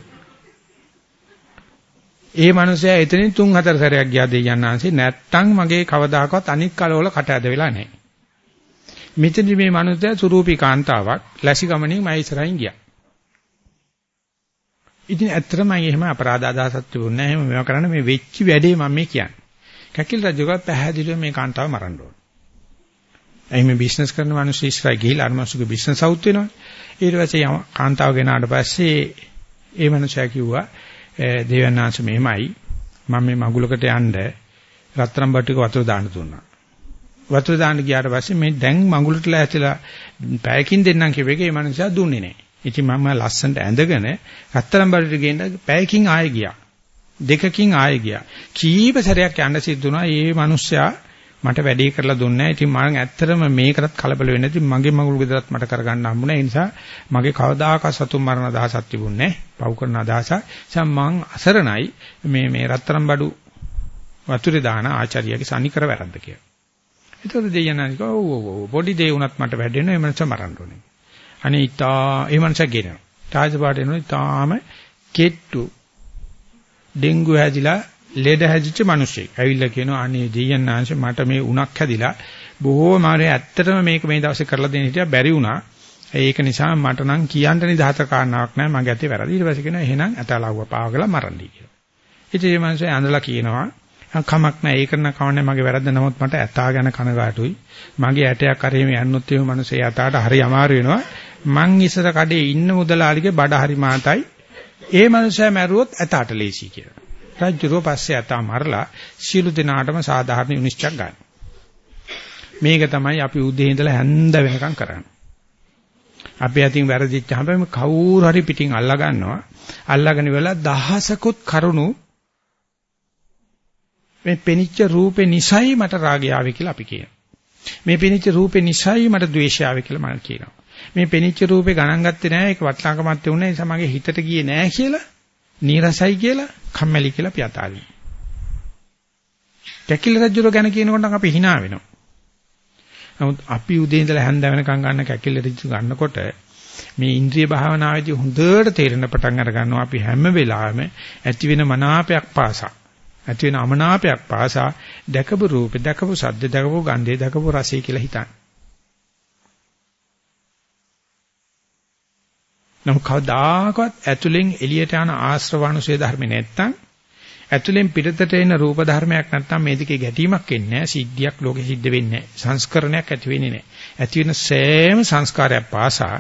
ඒ මනුස්සයා එතනින් තුන් හතර සැරයක් ගියා දෙයයන්ාංශේ නැත්තම් මගේ කවදාකවත් අනික් කලවල කට ඇද වෙලා නැහැ. මෙතනදි මේ මනුස්සයා සුරූපී කාන්තාවක් ලැසි ගමනින් මම ඉස්සරහින් ගියා. ඉතින් ඇත්තටම මම එහෙම අපරාධ අදහසක් තිබුණේ නැහැ. එහෙම මේවා කරන්න මේ වෙච්ච වැඩේ මම මේ කියන්නේ. කැකිල් රජුගත් පැහැදිලිව මේ කාන්තාව මරන්න ඕන. එයි මේ බිස්නස් කරන මිනිස්සු ඉස්සරහ ගිහිල්ලා අර මිනිස්සුගේ බිස්නස් අවුත් වෙනවා. ඊට පස්සේ කාන්තාව ගෙනාට පස්සේ ඒ මනුස්සයා කිව්වා දේවනාංශ මෙහෙමයි මම මේ මගුලකට යන්න රත්තරන් බට්ටික වතුර දාන්න දුන්නා. වතුර දාන්න ගියාට පස්සේ මේ දැන් මගුලට ලෑස්තිලා පැයකින් දෙන්නම් කියපේක ඒ මනුස්සයා දුන්නේ නැහැ. ඉතින් මම ලස්සනට ඇඳගෙන රත්තරන් බඩට ගේන්න පැයකින් ආයෙ ගියා. දෙකකින් ආයෙ ගියා. කීප සැරයක් යන්න සිද්ධ වුණා. මේ මිනිස්සයා මට වැඩේ කරලා දුන්නේ නැහැ. ඉතින් මම ඇත්තටම මේකටත් කලබල වෙන්නේ නැති මගේ මගුල් ගෙදරත් මට කරගන්න හම්බුනේ. ඒ නිසා මගේ කවදාකවත් සතුන් මරණ අදහසක් තිබුණේ නැහැ. පව් කරන අදහසක්. එසම් මං අසරණයි මේ මේ රත්තරන් බඩු වතුරේ දාන ආචාර්යගේ සනිකර වැරද්ද කියලා. ඒතකොට දෙයයන්නික ඔව් ඔව් ඔව් පොඩි දේ වුණත් මට වැඩෙනවා. ඒ මනස මරන්න ඕනේ. අනේ ඊටා ඒ මනස ගෙනවා. තාජපාට එනවා ඊටාම කෙට්ටු ඩෙන්ගු හැදිලා ලෙඩ හැදිච්ච මිනිස්සෙක්. ඇවිල්ලා කියනවා අනේ දෙයයන්ාංශ මට මේ උණක් හැදිලා බොහෝ මාරේ ඇත්තටම මේක මේ දවසේ කරලා දෙන්න හිටියා බැරි වුණා. ඒක නිසා මට නම් කියන්න නිදහස කාරණාවක් නැහැ මගේ ඇත්තේ වැරදි. ඊට පස්සේ කියනවා එහෙනම් ඇතලව්ව පාවගලා මරන්නයි කියලා. ඉතින් මේ මිනිස්සු ඇඳලා කියනවා කමක් නැහැ ඒක නම් කවන්නේ මගේ වැරද්ද නමුත් මට ඇතා ගැන කනගාටුයි. මගේ ඇටයක් කරේ මේ යන්නොත් එහෙම මිනිස්සේ ඇතාට හරි අමාරු වෙනවා. මං ඉස්සර කඩේ ඉන්න මුදලාලිගේ බඩ හරි මාතයි. ඒ මනුස්සයා මැරුවොත් ඇතාට ලේසි කියලා. රජුරෝ පස්සේ අතා මරලා සියලු දෙනාටම සාධාරණ විනිශ්චයක් ගන්න. මේක තමයි අපි උදේ ඉඳලා හැන්ද වෙනකම් කරන්නේ. අපි අතින් වැරදිච්චාම මේ කවුරු හරි පිටින් අල්ලා ගන්නවා. අල්ලාගෙන ඉවරලා දහසකුත් කරුණු මේ පෙනිච්ච රූපේ නිසයි මට රාගය ආවේ කියලා අපි කියනවා. මේ පෙනිච්ච රූපේ නිසයි මට ද්වේෂය ආවේ කියලා මම කියනවා. මේ පෙනිච්ච රූපේ ගණන් ගත්තේ නැහැ ඒක වටලාකමත් තියුනේ ඒ සමගිය හිතට ගියේ නැහැ කියලා නීරසයි කියලා කම්මැලි කියලා අපි අතාරිනවා. කැකිල රජුර ගැන කියනකොට අපි hina වෙනවා. නමුත් අපි උදේ ඉඳලා හැන්ද වෙනකන් ගන්න කැකිල රජු ගන්නකොට මේ ඉන්ද්‍රිය භාවනාවේදී හොඳට තේරෙන පටන් අර ගන්නවා අපි හැම වෙලාවෙම ඇති වෙන මනාපයක් පාසා ඇති වෙන අමනාපයක් පාසා දැකපු රූපේ දැකපු සද්ද දැකපු ගන්ධය දැකපු රසය කියලා හිතන්නේ. නම් කවදාකවත් ඇතුලෙන් එළියට යන ආශ්‍රවානුසය ධර්ම නැත්තම් ඇතුලෙන් පිටතට එන රූප ධර්මයක් නැත්තම් මේ දෙකේ ගැටීමක් එන්නේ නැහැ සිද්ධියක් ලෝකෙ සිද්ධ වෙන්නේ නැහැ සංස්කරණයක් ඇති වෙන්නේ නැහැ. ඇති වෙන සෑම සංස්කාරයක් පාසා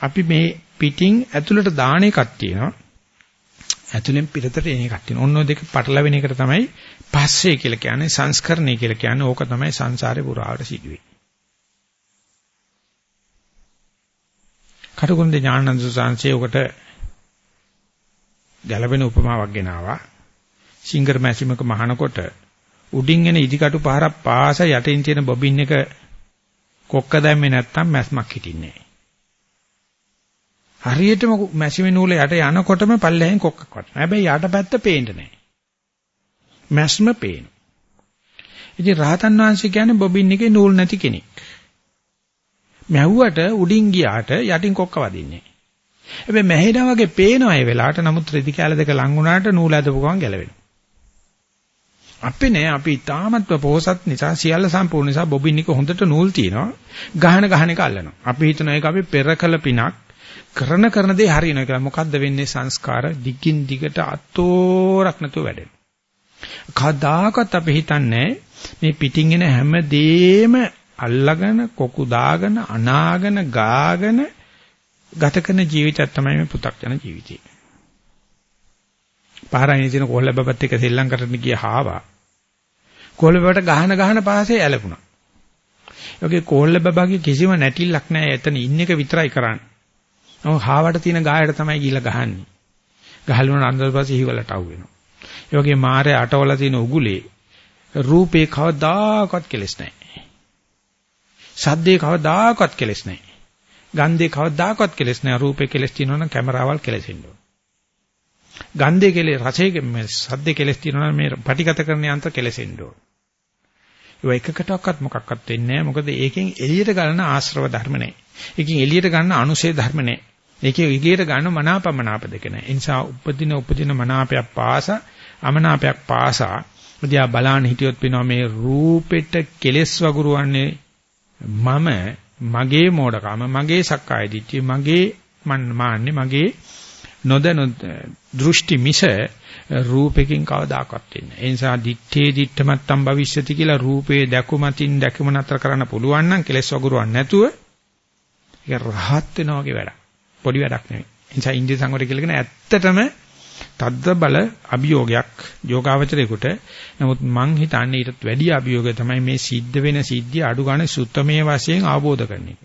අපි මේ පිටින් ඇතුලට දාන එකක් තියෙනවා. ඇතුලෙන් පිටතට එන එකක් තියෙනවා. ඔන්න ඔය දෙක පටලවෙන එකට තමයි පස්සේ කියලා කියන්නේ සංස්කරණය කියලා කියන්නේ. ඕක තමයි සංසාරේ පුරාවට සිදුවේ. කටුකුරුන්ද ඥානන්ද සාංශේ උකට ගැළපෙන උපමාවක් ගෙනාවා. සිංගර් මැසිමක මහනකොට උඩින් එන ඉදිකටු පහරක් පාස යටින් තියෙන බොබින් එක කොක්ක දැම්මේ නැත්තම් මැස්මක් හිටින්නේ නැහැ. හරියටම මැසිමේ නූල යට යනකොටම පල්ලෙහෙන් කොක්කක් වටනවා. හැබැයි යටපැත්ත පේන්නේ නැහැ. මැස්ම පේන. ඉතින් රහතන් වහන්සේ කියන්නේ බොබින් එකේ නූල් නැති කෙනෙක්. මැව්වට උඩින් ගියාට යටින් කොක්ක වදින්නේ. හැබැයි මැහෙනා වගේ පේනවා ඒ වෙලාවට නමුත් රෙදි කැල දෙක ලං වුණාට නූල ඇදපු ගමන් ගැලවෙනවා. අපි නෑ අපි තාමත්ව පොහසත් නිසා සියල්ල සම්පූර්ණ නිසා බොබින් එක හොඳට නූල් තියෙනවා. ගහන ගහන එක අල්ලනවා. අපි හිතන එක අපි පෙරකල පිනක් කරන කරන දේ හරියනවා කියලා. මොකද්ද වෙන්නේ සංස්කාර දිගින් දිගට අතෝරක් නැතුව වැඩෙන. කවදාකවත් අපි හිතන්නේ මේ පිටින් එන හැම දෙෙම අල්ලගෙන කොකු දාගෙන අනාගෙන ගාගෙන ගත කරන ජීවිතයක් තමයි මේ පු탁ජන ජීවිතය. පාරායිනේ තියෙන කොල්ලබබත් එක්ක සෙල්ලම් කරන්න ගිය හාවා. කොල්ලබබට ගහන ගහන පාසේ ඇලපුණා. ඒකේ කොල්ලබබගේ කිසිම නැටිල්ලක් නැහැ. එතන ඉන්න එක විතරයි කරන්නේ. ඔව් හාවට තියෙන ගායට තමයි ගිහිල්ලා ගහන්නේ. ගහලුණ අන්දරපස්සේ හිවලට අවු වෙනවා. ඒ වගේ මාරේ අටවල තියෙන උගුලේ රූපේ කවදාකවත් කෙලස් නැහැ. සද්දේ කවදාකවත් කෙලස් නැහැ. ගන්ධේ කවදාකවත් කෙලස් නැහැ. රූපේ කෙලස් තියෙනවනම් කැමරාවල් කෙලසෙන්න ඕන. ගන්ධේ කෙලේ රසයේ සද්දේ කෙලස් තියෙනවනම් මේ පටිගත කරන යන්ත්‍ර කෙලසෙන්න ඕන. ඒ එකකටවත් මොකක්වත් වෙන්නේ නැහැ. මොකද ඒකෙන් එළියට ගන්න ආශ්‍රව ධර්ම නැහැ. ඒකෙන් එළියට ගන්න අනුසේ ධර්ම නැහැ. ඒකේ එළියට ගන්න මනාපමනාප දෙක නැහැ. ඒ නිසා උපදින උපදින මනාපයක් පාසා අමනාපයක් පාසා උදියා බලන්න හිටියොත් වෙනවා මේ රූපෙට කෙලස් වගුරුවන්නේ මම මගේ මෝඩකම මගේ සක්කාය දිට්ඨිය මගේ මාන්නේ මගේ නොදැන දෘෂ්ටි මිස රූපකින් කවදාකවත් වෙන්නේ. ඒ නිසා දිත්තේ දිත්තමත්තම් භවිෂ්‍යති කියලා රූපේ දැකුමතින් දැකුම නතර කරන්න පුළුවන් නම් කෙලස් වගුරුවක් නැතුව ඒක රහත් වෙනවා වගේ වැඩක්. පොඩි වැඩක් නෙවෙයි. ඒ නිසා ඉන්දිය සංවරය කියලා කියන ඇත්තටම තද්ද බල අභියෝගයක් යෝගාවචරයකට නමුත් මං හිතන්නේ ඊටත් වැඩි අභියෝගය තමයි මේ සිද්ධ වෙන සිද්ධිය අඩු ගන්න සුත්තමේ වශයෙන් ආબોධ කරන එක.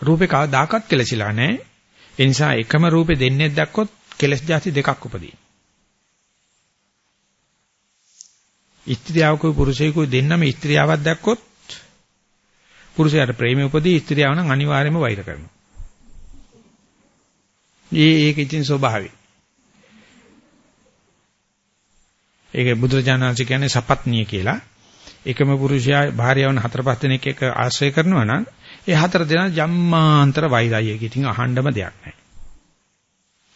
රූපේ කවදාකවත් කෙලසිලා නැහැ. ඒ නිසා එකම රූපේ දෙන්නේ දැක්කොත් කෙලස් જાති දෙකක් උපදී. ස්ත්‍රියවකෝ පුරුෂයෙකෝ දෙන්නම ස්ත්‍රියාවක් දැක්කොත් පුරුෂයාට ප්‍රේමය උපදී ස්ත්‍රියාව නම් අනිවාර්යයෙන්ම වෛර කරනවා. ඒ ඒක ඉතින් ස්වභාවයි. ඒක බුදුරජාණන් වහන්සේ කියන්නේ සපත්නිය කියලා. එකම පුරුෂයා භාර්යාවන් හතර පහ දෙනෙක් එක්ක ආශ්‍රය කරනවා නම් ඒ හතර දෙනා ජම්මාන්තර වෛරයයි. ඒක ඉතින් අහන්නම දෙයක් නැහැ.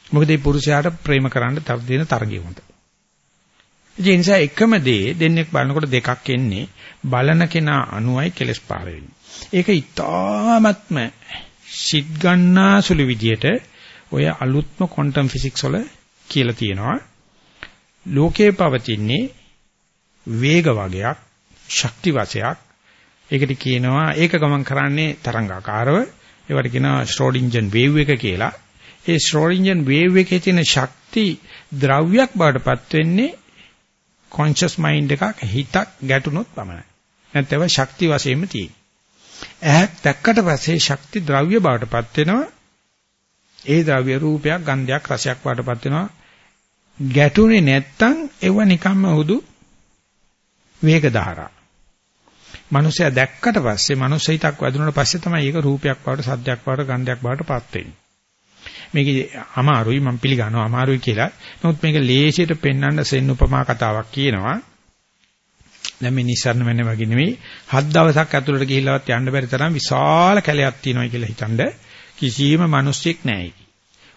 මොකද මේ පුරුෂයාට ප්‍රේම කරන්න තව දෙන තරගය හොඳ. ඒ නිසා එකම දේ දෙන්නෙක් බලනකොට දෙකක් එන්නේ බලන කෙනා අනුයි කෙලස් පාර වෙන්නේ. ඒක ඊටාත්ම සිත් ගන්නාසුළු විදියට ඔය අලුත්ම ක්වොන්ටම් ෆිසික්ස් වල කියලා තියෙනවා. ලෝකේ පවතින්නේ වේග වගයක්, ශක්ති වශයක්. ඒකට කියනවා ඒක ගමන් කරන්නේ තරංගාකාරව. ඒවට කියනවා ශ්‍රෝඩින්ජන් වේව් එක කියලා. ඒ ශ්‍රෝඩින්ජන් වේව් එකේ තියෙන ශක්ති ද්‍රව්‍යයක් බවට පත් වෙන්නේ කොන්ෂස් මයින්ඩ් එකක් හිතක් ගැටුනොත් පමණයි. නැත්නම් ශක්ති වශයෙන්ම තියෙන්නේ. ඇහක් දැක්කට පස්සේ ශක්ති ද්‍රව්‍ය බවටපත් වෙනවා. ඒ ද්‍රව්‍ය රූපයක්, ගන්ධයක්, රසයක් බවටපත් වෙනවා. ගැටුනේ නැත්තම් ඒව නිකම්ම උදු වේග ධාරා. මනුස්සයා දැක්කට පස්සේ මනුස්ස හිතක් වැදුනට පස්සේ තමයි ඒක රූපයක් බවට, සද්දයක් බවට, ගන්ධයක් බවට පත් වෙන්නේ. මේක අමාරුයි මම පිළිගන්නවා අමාරුයි කියලා. නමුත් මේක ලේසියට පෙන්වන්න සෙන් උපමා කතාවක් කියනවා. දැන් මේ නිස්සරණ වෙන්නේ වගේ නෙවෙයි. හත් දවසක් ඇතුළට ගිහිල්ලවත් යන්න බැරි තරම් විශාල කැලයක් තියෙනවා කියලා හිතනද කිසියම් මිනිස්සෙක් නැහැ.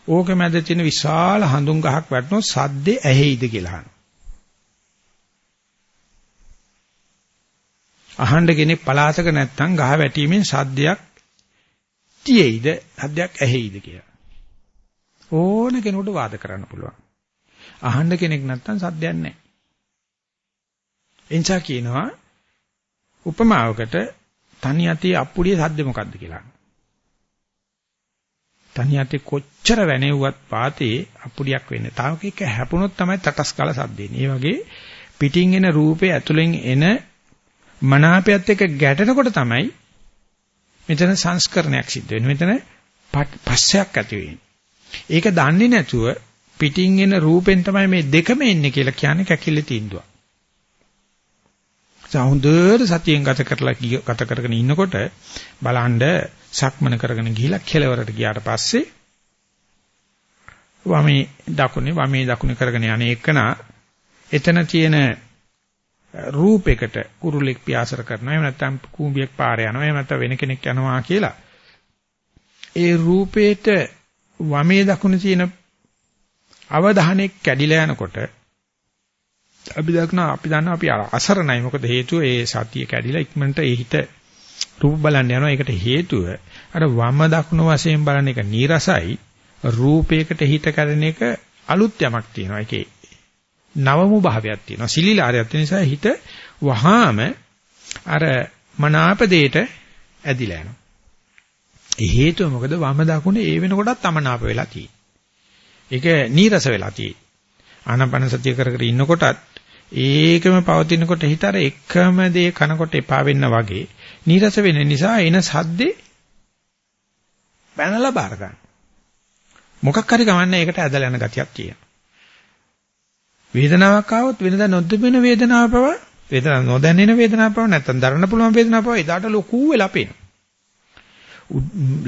ඕක මැද තියෙන විශාල හඳුන් ගහක් වැටුණොත් සද්දේ ඇහෙයිද කියලා අහනවා. අහන්න කෙනෙක් පලාතක නැත්තම් ගහ වැටීමෙන් සද්දයක් තියෙයිද සද්දයක් ඇහෙයිද කියලා. ඕන කෙනෙකුට වාද කරන්න පුළුවන්. අහන්න කෙනෙක් නැත්තම් සද්දයක් නැහැ. එනිසා කියනවා උපමාවකට තනි යතේ අප්පුඩිය සද්ද මොකද්ද කියලා. තනි යතේ කොච්චර වැනෙව්වත් පාතේ අප්පුඩියක් වෙන්නේ. තාම එක හැපුණොත් තමයි තටස් කාලා සද්ද එන්නේ. ඒ වගේ පිටින් එන රූපේ ඇතුලෙන් එන මනාපයත් එක්ක ගැටෙනකොට තමයි මෙතන සංස්කරණයක් සිද්ධ වෙන්නේ. මෙතන පස්සයක් ඇති වෙන්නේ. ඒක දන්නේ නැතුව පිටින් එන රූපෙන් තමයි මේ දෙකම එන්නේ කියලා කියන්නේ කැකිලි තීන්දුවක්. හොඳට සතියෙන් ගත කරලා ගත කරගෙන ඉන්නකොට බලන්න සක්මන කරගෙන ගිහිලා කෙලවරට ගියාට පස්සේ වමේ දකුණේ වමේ දකුණේ කරගෙන යන්නේ එකනා එතන තියෙන රූපයකට කුරුලෙක් පියාසර කරනවා. එහෙම නැත්නම් කූඹියක් පාර යනවා. එහෙම නැත්නම් වෙන කෙනෙක් යනවා කියලා. ඒ රූපේට වමේ දකුණේ තියෙන අවධානය කැඩිලා යනකොට අපි දක්නා අපි දන්නවා අපි අසරණයි. මොකද හේතුව ඒ සතිය කැඩිලා ඉක්මනට ඒ හිත රූප බලන්න යනවා. ඒකට හේතුව අර වම දකුණු වශයෙන් බලන එක නීරසයි. රූපයකට හිත කැඩෙන එක අලුත් යමක් තියෙනවා. ඒකේ නවමු භාවයක් තියෙනවා. සිලිලාරයක් තියෙන නිසා හිත වහාම අර මනාප දෙයට ඇදිලා යනවා. ඒ හේතුව මොකද? වම දකුණ ඒ වෙනකොටත් අමනාප වෙලා තියෙන්නේ ඒක නීරස වෙලා තියෙන්නේ ආනාපාන සතිය කර කර ඉන්නකොටත් ඒකම පවතිනකොට හිත අර එකම දේ කනකොට එපා වෙන්න වගේ නීරස වෙන නිසා එන සද්දේ පැනලා බාර ගන්න. මොකක් හරි ගමන්නේ ඒකට ඇදලා යන ගතියක් තියෙනවා. වේදනාවක් ආවොත් වෙනදා නොදැනෙන වේදනාව පව වේදනාව නොදැනෙන වේදනාව පව නැත්තම් දරන්න පුළුවන් වේදනාව පව එදාට ලොකු වෙලා පේනවා.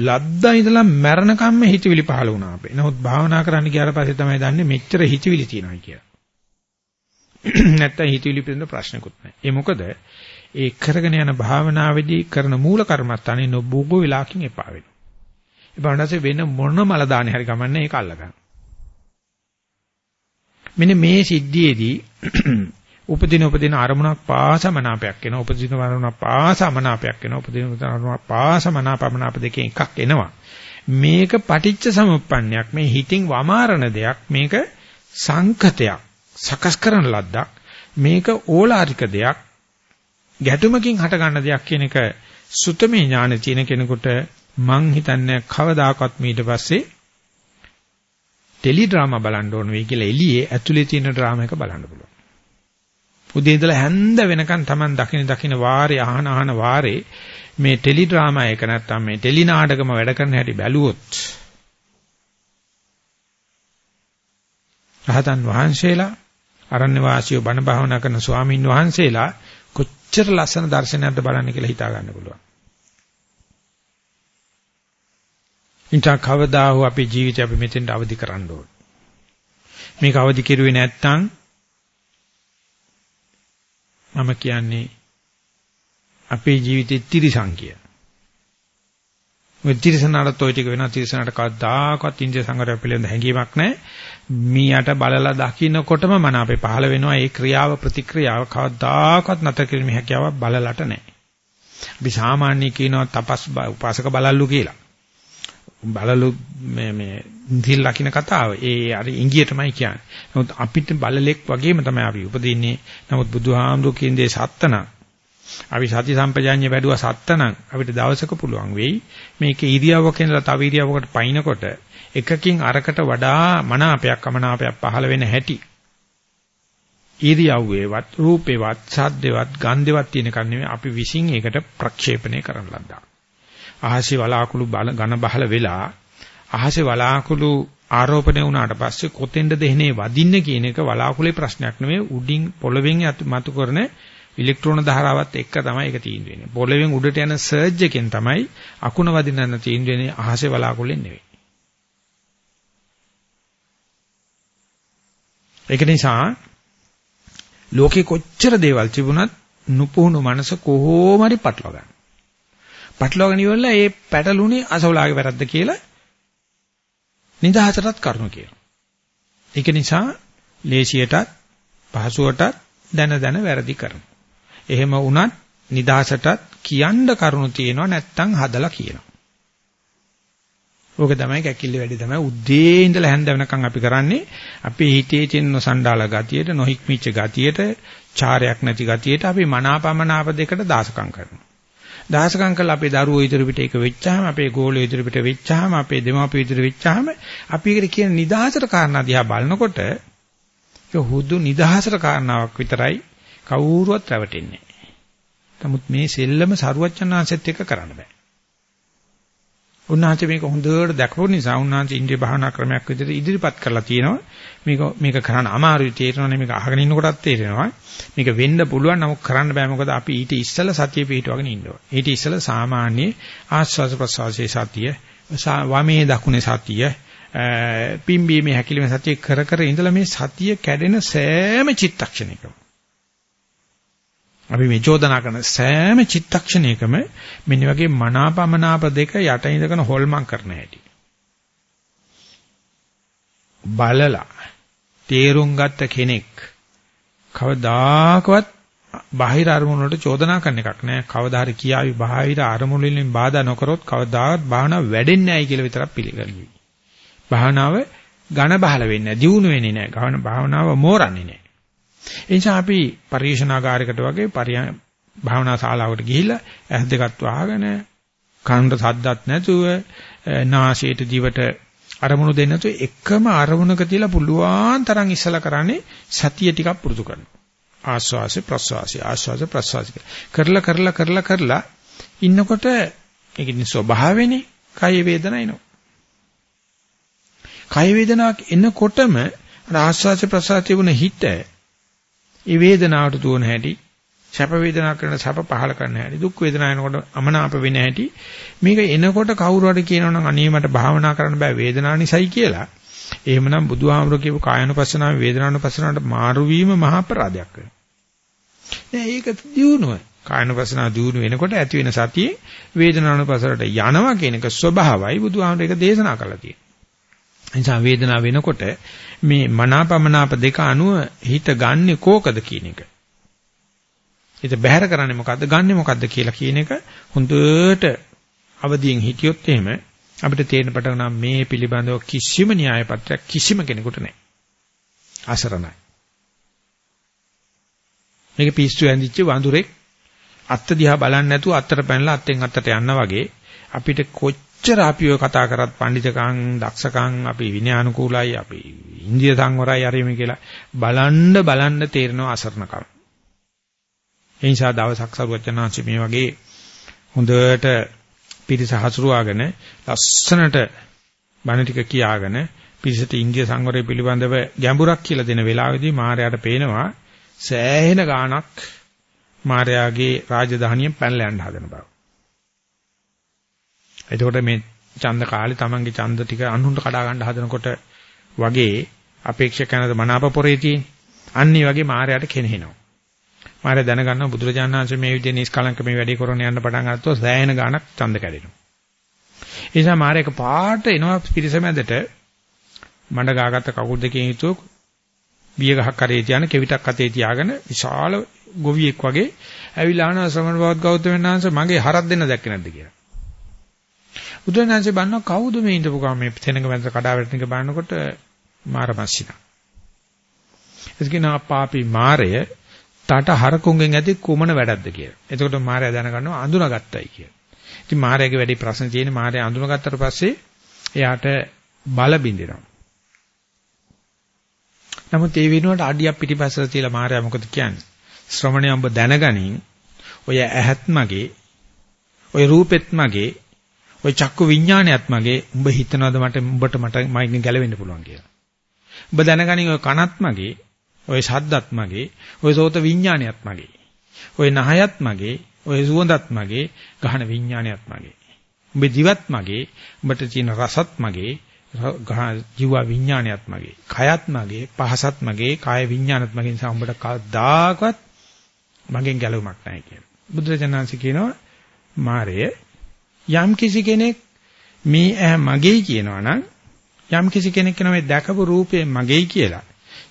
ලද්දා ඉඳලා මරණකම්ම හිතවිලි පහළ වුණා අපේ. නමුත් භාවනා කරන්න ගියාට පස්සේ තමයි දන්නේ මෙච්චර හිතවිලි තියෙනවා කියලා. [CLEARS THROAT] නැත්තම් හිතවිලි පිළිබඳ ප්‍රශ්නකුත් නැහැ. ඒ මොකද ඒ කරගෙන යන භාවනාවේදී කරන මූල කර්මස්ථානේ නොබෝගෝ වෙලාකින් එපා වෙනවා. ඒ බණ්ඩසේ වෙන මොන මල දාන්නේ හරි ගමන්නේ ඒක අල්ලගන්න. මෙන්න මේ සිද්ධියේදී [CLEARS THROAT] උපදින උපදින අරමුණක් පාසමනාපයක් එනවා. උපදින අරමුණක් පාසමනාපයක් එනවා. උපදින අරමුණක් පාසමනාපමනාප දෙකෙන් එකක් එනවා. මේක පටිච්ච සමුප්පන්නයක්. මේ හිතින් වමාරණ දෙයක්. මේක සංකතයක්. සකස් කරන ලද්දක් මේක ඕලාරික දෙයක් ගැටුමකින් හට ගන්න දෙයක් කියන එක සුතමේ ඥාන තියෙන කෙනෙකුට මං හිතන්නේ කවදාකවත් ඊට පස්සේ ටෙලි ඩ්‍රාමා බලන්න ඕන වෙයි කියලා එළියේ ඇතුලේ තියෙන ඩ්‍රාමා එක බලන්න පුළුවන්. උදේ ඉඳලා හැන්ද වෙනකන් Taman දකින දකින වාරේ අහන අහන වාරේ මේ ටෙලි ඩ්‍රාමා එක නැත්තම් මේ ටෙලි නාටකම වැඩ කරන හැටි බැලුවොත් රහතන් වහන්සේලා අරණ්‍ය වාසියෝ බණ භාවනා කරන ස්වාමින් වහන්සේලා කොච්චර ලස්සන දර්ශනයක්ද බලන්න කියලා හිතා ගන්න පුළුවන්. ඉන්ට කවදා හෝ අපේ ජීවිතය අපි මෙතෙන්ට අවදි කරන්න ඕන. මේක අවදි කෙරුවේ නැත්නම් මම කියන්නේ අපේ ජීවිතේ තිරිසං කිය. ඔය තිරිසනට toy ටික වෙනවා තිරිසනට කවදාකවත් ඉන්දිය සංගරය පිළිබඳ හැඟීමක් නැහැ. මීයට බලලා දකින්නකොටම මන අපේ පහළ වෙනවා ඒ ක්‍රියාව ප්‍රතික්‍රියාව කවදාකවත් නැතර කිරීමේ හැකියාව බලලට නැහැ. අපි සාමාන්‍ය කියනවා තපස් උපාසක බලල්ලු කියලා. බලලු මේ මේ නිල් ලකින කතාව. ඒ අර ඉංගියටමයි කියන්නේ. නමුත් අපිට බලලෙක් වගේම තමයි අපි උපදින්නේ. නමුත් බුදුහාමුදුරු කියන්නේ සත්තන. අපි සති සම්පජාඤ්ඤ වැඩුවා සත්තනම් අපිට දවසක පුළුවන් වෙයි මේක ඉරියව්වක ඉඳලා තව ඉරියව්වකට පයින්නකොට එකකින් අරකට වඩා මනාපයක් අමනාපයක් පහළ වෙන හැටි ඉරියව්වේවත් රූපේවත් ශබ්දේවත් ගන්ධේවත් තියෙන කන්නේ අපි විශ්ින් ඒකට ප්‍රක්ෂේපණය කරන ලද්දා. අහසේ වලාකුළු ඝන බහල වෙලා අහසේ වලාකුළු ආරෝපණය වුණාට පස්සේ කොතෙන්ද දෙහනේ වදින්න කියන එක වලාකුළේ ප්‍රශ්නයක් නෙමෙයි උඩින් පොළවෙන් මතු කරන ඉලෙක්ට්‍රෝන ධාරාවත් එක්ක තමයි ඒක තීන්දුව වෙන්නේ. පොළවෙන් උඩට යන සර්ජ් එකෙන් තමයි අකුණ වදින්න තීන්දුව වෙන්නේ අහසේ වලාකුළෙන් නෙවෙයි. ඒක නිසා ලෝකේ කොච්චර දේවල් තිබුණත් නුපුහුණු මනස කොහොම හරි පටලවා ගන්න. පටලවාගෙන ඉවරලා ඒ පැටලුනේ අසවලාගේ වැරද්ද කියලා නිදහසටත් කරුණු කියනවා. ඒක නිසා ලේසියටත් පහසුවටත් දැන දැන වැරදි කරනවා. එහෙම වුණත් නිදහසටත් කියන්න කරුණු තියෙනවා නැත්තම් හදලා කියනවා. ඕක තමයි කැකිල්ල වැඩි තමයි උදේ ඉඳලා හැන්ද වෙනකන් අපි කරන්නේ අපේ හිතේ තියෙන නොසන්ඩාල ගතියට නොහික්මිච්ච ගතියට චාරයක් නැති ගතියට අපි මනාපමනාප දෙකට දාසකම් කරනවා. දාසකම් කළා අපේ දරුවෝ ඉදිරි පිට එක වෙච්චාම අපේ ගෝලෝ ඉදිරි පිට වෙච්චාම අපේ දෙමාපියෝ ඉදිරි වෙච්චාම අපි ඒකට කියන නිදහසට කාරණා දිහා බලනකොට ඒක හුදු නිදහසට කාරණාවක් විතරයි කවුරුවත් රැවටෙන්නේ නමුත් මේ සෙල්ලම සරුවච්චන්හන්සෙත් එක්ක කරන්න බෑ. උන්වහන්සේ මේක හොඳට දැකපු නිසා උන්වහන්සේ ඉන්දිය භාවනා ක්‍රමයක් විදිහට ඉදිරිපත් කරලා තියෙනවා. මේක මේක කරන්න අමාරුයි තේරෙනවනේ මේක අහගෙන ඉන්නකොටත් තේරෙනවා. මේක වෙන්න පුළුවන් නමුත් කරන්න බෑ මොකද අපි ඊට ඉස්සෙල්ලා සතිය පිටවගෙන ඉන්නවා. ඊට ඉස්සෙල්ලා සාමාන්‍ය ආස්වාද ප්‍රසවාසයේ සතිය, වමේ දකුණේ සතිය, පිම්බීමේ හැකිලිමේ සතිය කර කර ඉඳලා මේ සතිය කැඩෙන සෑම චිත්තක්ෂණයකම අපි මේ චෝදනා කරන සෑම චිත්තක්ෂණයකම මෙන්න වගේ මනාපමනාප දෙක යට ඉඳගෙන හොල්මන් කරන හැටි. බලලා තේරුම් ගත්ත කෙනෙක් කවදාකවත් බාහිර අරමුණු වලට චෝදනා කරන එකක් නෑ. කවදා හරි කියාවි බාහිර අරමුණු වලින් බාධා නොකරොත් කවදාවත් භාවනාව වැඩෙන්නේ නෑයි කියලා විතරක් පිළිගන්නේ. භාවනාව ඝන බහල වෙන්නේ නෑ. දියුණු වෙන්නේ නෑ. භාවනාව මෝරන්නේ නෑ. ඒ නිසා අපි පරිශනාගාරයකට වගේ පරිය භාවනා ශාලාවකට ගිහිල්ලා ඇස් දෙකත් වහගෙන කනට සද්දත් නැතුව නාසයට දිවට අරමුණු දෙන්න නැතුව එකම අරමුණක තියලා පුළුවන් තරම් ඉස්සලා කරන්නේ සතිය ටිකක් පුරුදු කරනවා. ආස්වාසේ ප්‍රස්වාසේ ආස්වාසේ ප්‍රස්වාසේ කරලා කරලා කරලා කරලා ඉන්නකොට ඒකේ ස්වභාවයනේ කය වේදනා එනවා. කය වේදනාවක් එනකොටම ආස්වාසේ ප්‍රස්වාසේ වුණ හිත ඒ වේදනාවට දුවන හැටි, සැප වේදනා කරන සැප පහල කරන හැටි, දුක් වේදනා එනකොට අමනාප වෙන හැටි මේක එනකොට කවුරු හරි කියනවනම් අනේ මට භාවනා කරන්න බෑ වේදනාව නිසායි කියලා. එහෙමනම් බුදුහාමුදුරුවෝ කියපු කායනුපස්සනාව වේදනානුපස්සනාවට මාරු වීම මහා අපරාධයක් වෙනවා. නෑ ඒක දියුණුව. කායනුපස්සනාව දියුණු වෙනකොට ඇති වෙන සතියේ වේදනානුපස්සනට යනවා කියන එක ස්වභාවයි බුදුහාමුදුරුවෝ ඒක දේශනා කළා තියෙනවා. නිසා වේදනාව වෙනකොට මේ මනාපමනාප දෙක අනුව හිත ගන්නෙ කෝකද කියන එක. හිත බැහැර කරන්නේ මොකද්ද ගන්නෙ මොකද්ද කියලා කියන එක හොඳට අවදියෙන් හිටියොත් එහෙම අපිට තේරෙන පටන් මේ පිළිබඳව කිසිම න්‍යාය පත්‍රයක් කිසිම කෙනෙකුට නැහැ. අසරණයි. මේක පිස්සු ඇඳිච්ච වඳුරෙක් අත්ත දිහා බලන්නේ නැතුව අත්තට පැනලා අත්ෙන් අත්තට යන්න වගේ අපිට කොච්චර කොච්චර අපි ඔය කතා කරත් පඬිතකම් දක්ෂකම් අපි විනයානුකූලයි අපි ඉන්දිය සංවරයි අරීම කියලා බලන්න බලන්න තේරෙනවා අසරණකම්. ඒ නිසා දවසක් සරුවචනාංශ මේ වගේ හොඳට පිරිස හසුරුවාගෙන ලස්සනට බණ ටික කියාගෙන පිරිසට ඉන්දිය සංවරය පිළිබඳව ගැඹුරක් කියලා දෙන වෙලාවේදී මාර්යාට පේනවා සෑහෙන ගාණක් මාර්යාගේ රාජධානියෙන් පැනලා යන්න හදන බව. එතකොට මේ ඡන්ද කාලේ Tamange ඡන්ද ටික අනුන්ට කඩා ගන්න හදනකොට වගේ අපේක්ෂකනද මනාප පොරේ තියෙන. අන්නේ වගේ මාර්යාට කෙනෙහිනවා. මාර්යා දැනගන්නවා බුදුරජාණන් වහන්සේ මේ විදිහේ නිස්කලංක මේ වැඩේ කරන යන්න පටන් ගත්තොත් සෑහෙන ගාණක් ඡන්ද කැඩෙනවා. ඒ නිසා මාර්යක පාට එනවා පිරිස මැදට මඩ ගාගත්ත කකුල් දෙකෙන් හිතුව බිය ගහක් කරේ තියාන කෙවිතක් අතේ තියාගෙන විශාල ගොවියෙක් වගේ ඇවිල්ලා ආන ශ්‍රමණ බවත් ගෞතමයන් වහන්සේ මගේ හරක් දෙන්න දැක්කේ නැද්ද කියලා. බුදුරජාණන්සේ බannව කවුද මේ ඉඳපු ගම මේ තැනක මැද කඩා වැටෙන එක බලනකොට මාරමස්සිනා. එස්කින පාපි මාරය තට හරකුන්ගෙන් ඇති කුමන වැඩක්ද කියලා. එතකොට මාරයා දැනගන්නවා අඳුනාගත්තයි කියලා. ඉතින් මාරයාගේ වැඩි ප්‍රශ්න තියෙන්නේ මාරයා අඳුනාගත්තට පස්සේ එයාට බල බින්දිනවා. නමුත් ඒ වෙනුවට අඩියක් පිටිපස්සට තියලා මාරයා මොකද කියන්නේ? ශ්‍රමණය ඔබ දැනගනින් ඔය ඇහත් මගේ ඔය රූපෙත් මගේ ඔය චක්කු විඥානයත් මගේ උඹ හිතනවාද මට උඹට මට මයින් ගැලවෙන්න පුළුවන් කියලා. උඹ දැනගනින් ඔය කනත් මගේ ඔය ශබ්දත් මගේ ඔය සෝත විඥානයත් මගේ. ඔය නහයත් මගේ ඔය සුවඳත් මගේ ගහන විඥානයත් මගේ. උඹ දිවත් මගේ උඹට තියෙන රසත් මගේ ජීව විඥානයත් මගේ කයත් මගේ පහසත් මගේ කාය විඥානත් මගේ නිසා උඹට කවදාකවත් මගෙන් ගැලවමක් නැහැ කියලා. බුදුරජාණන්සේ කියනවා මාරය යම් කිසි කෙනෙක් මේ ඇහ මගේයි කියනවා නම් යම් කිසි කෙනෙක් කියනවා මේ දැකපු රූපේ මගේයි කියලා.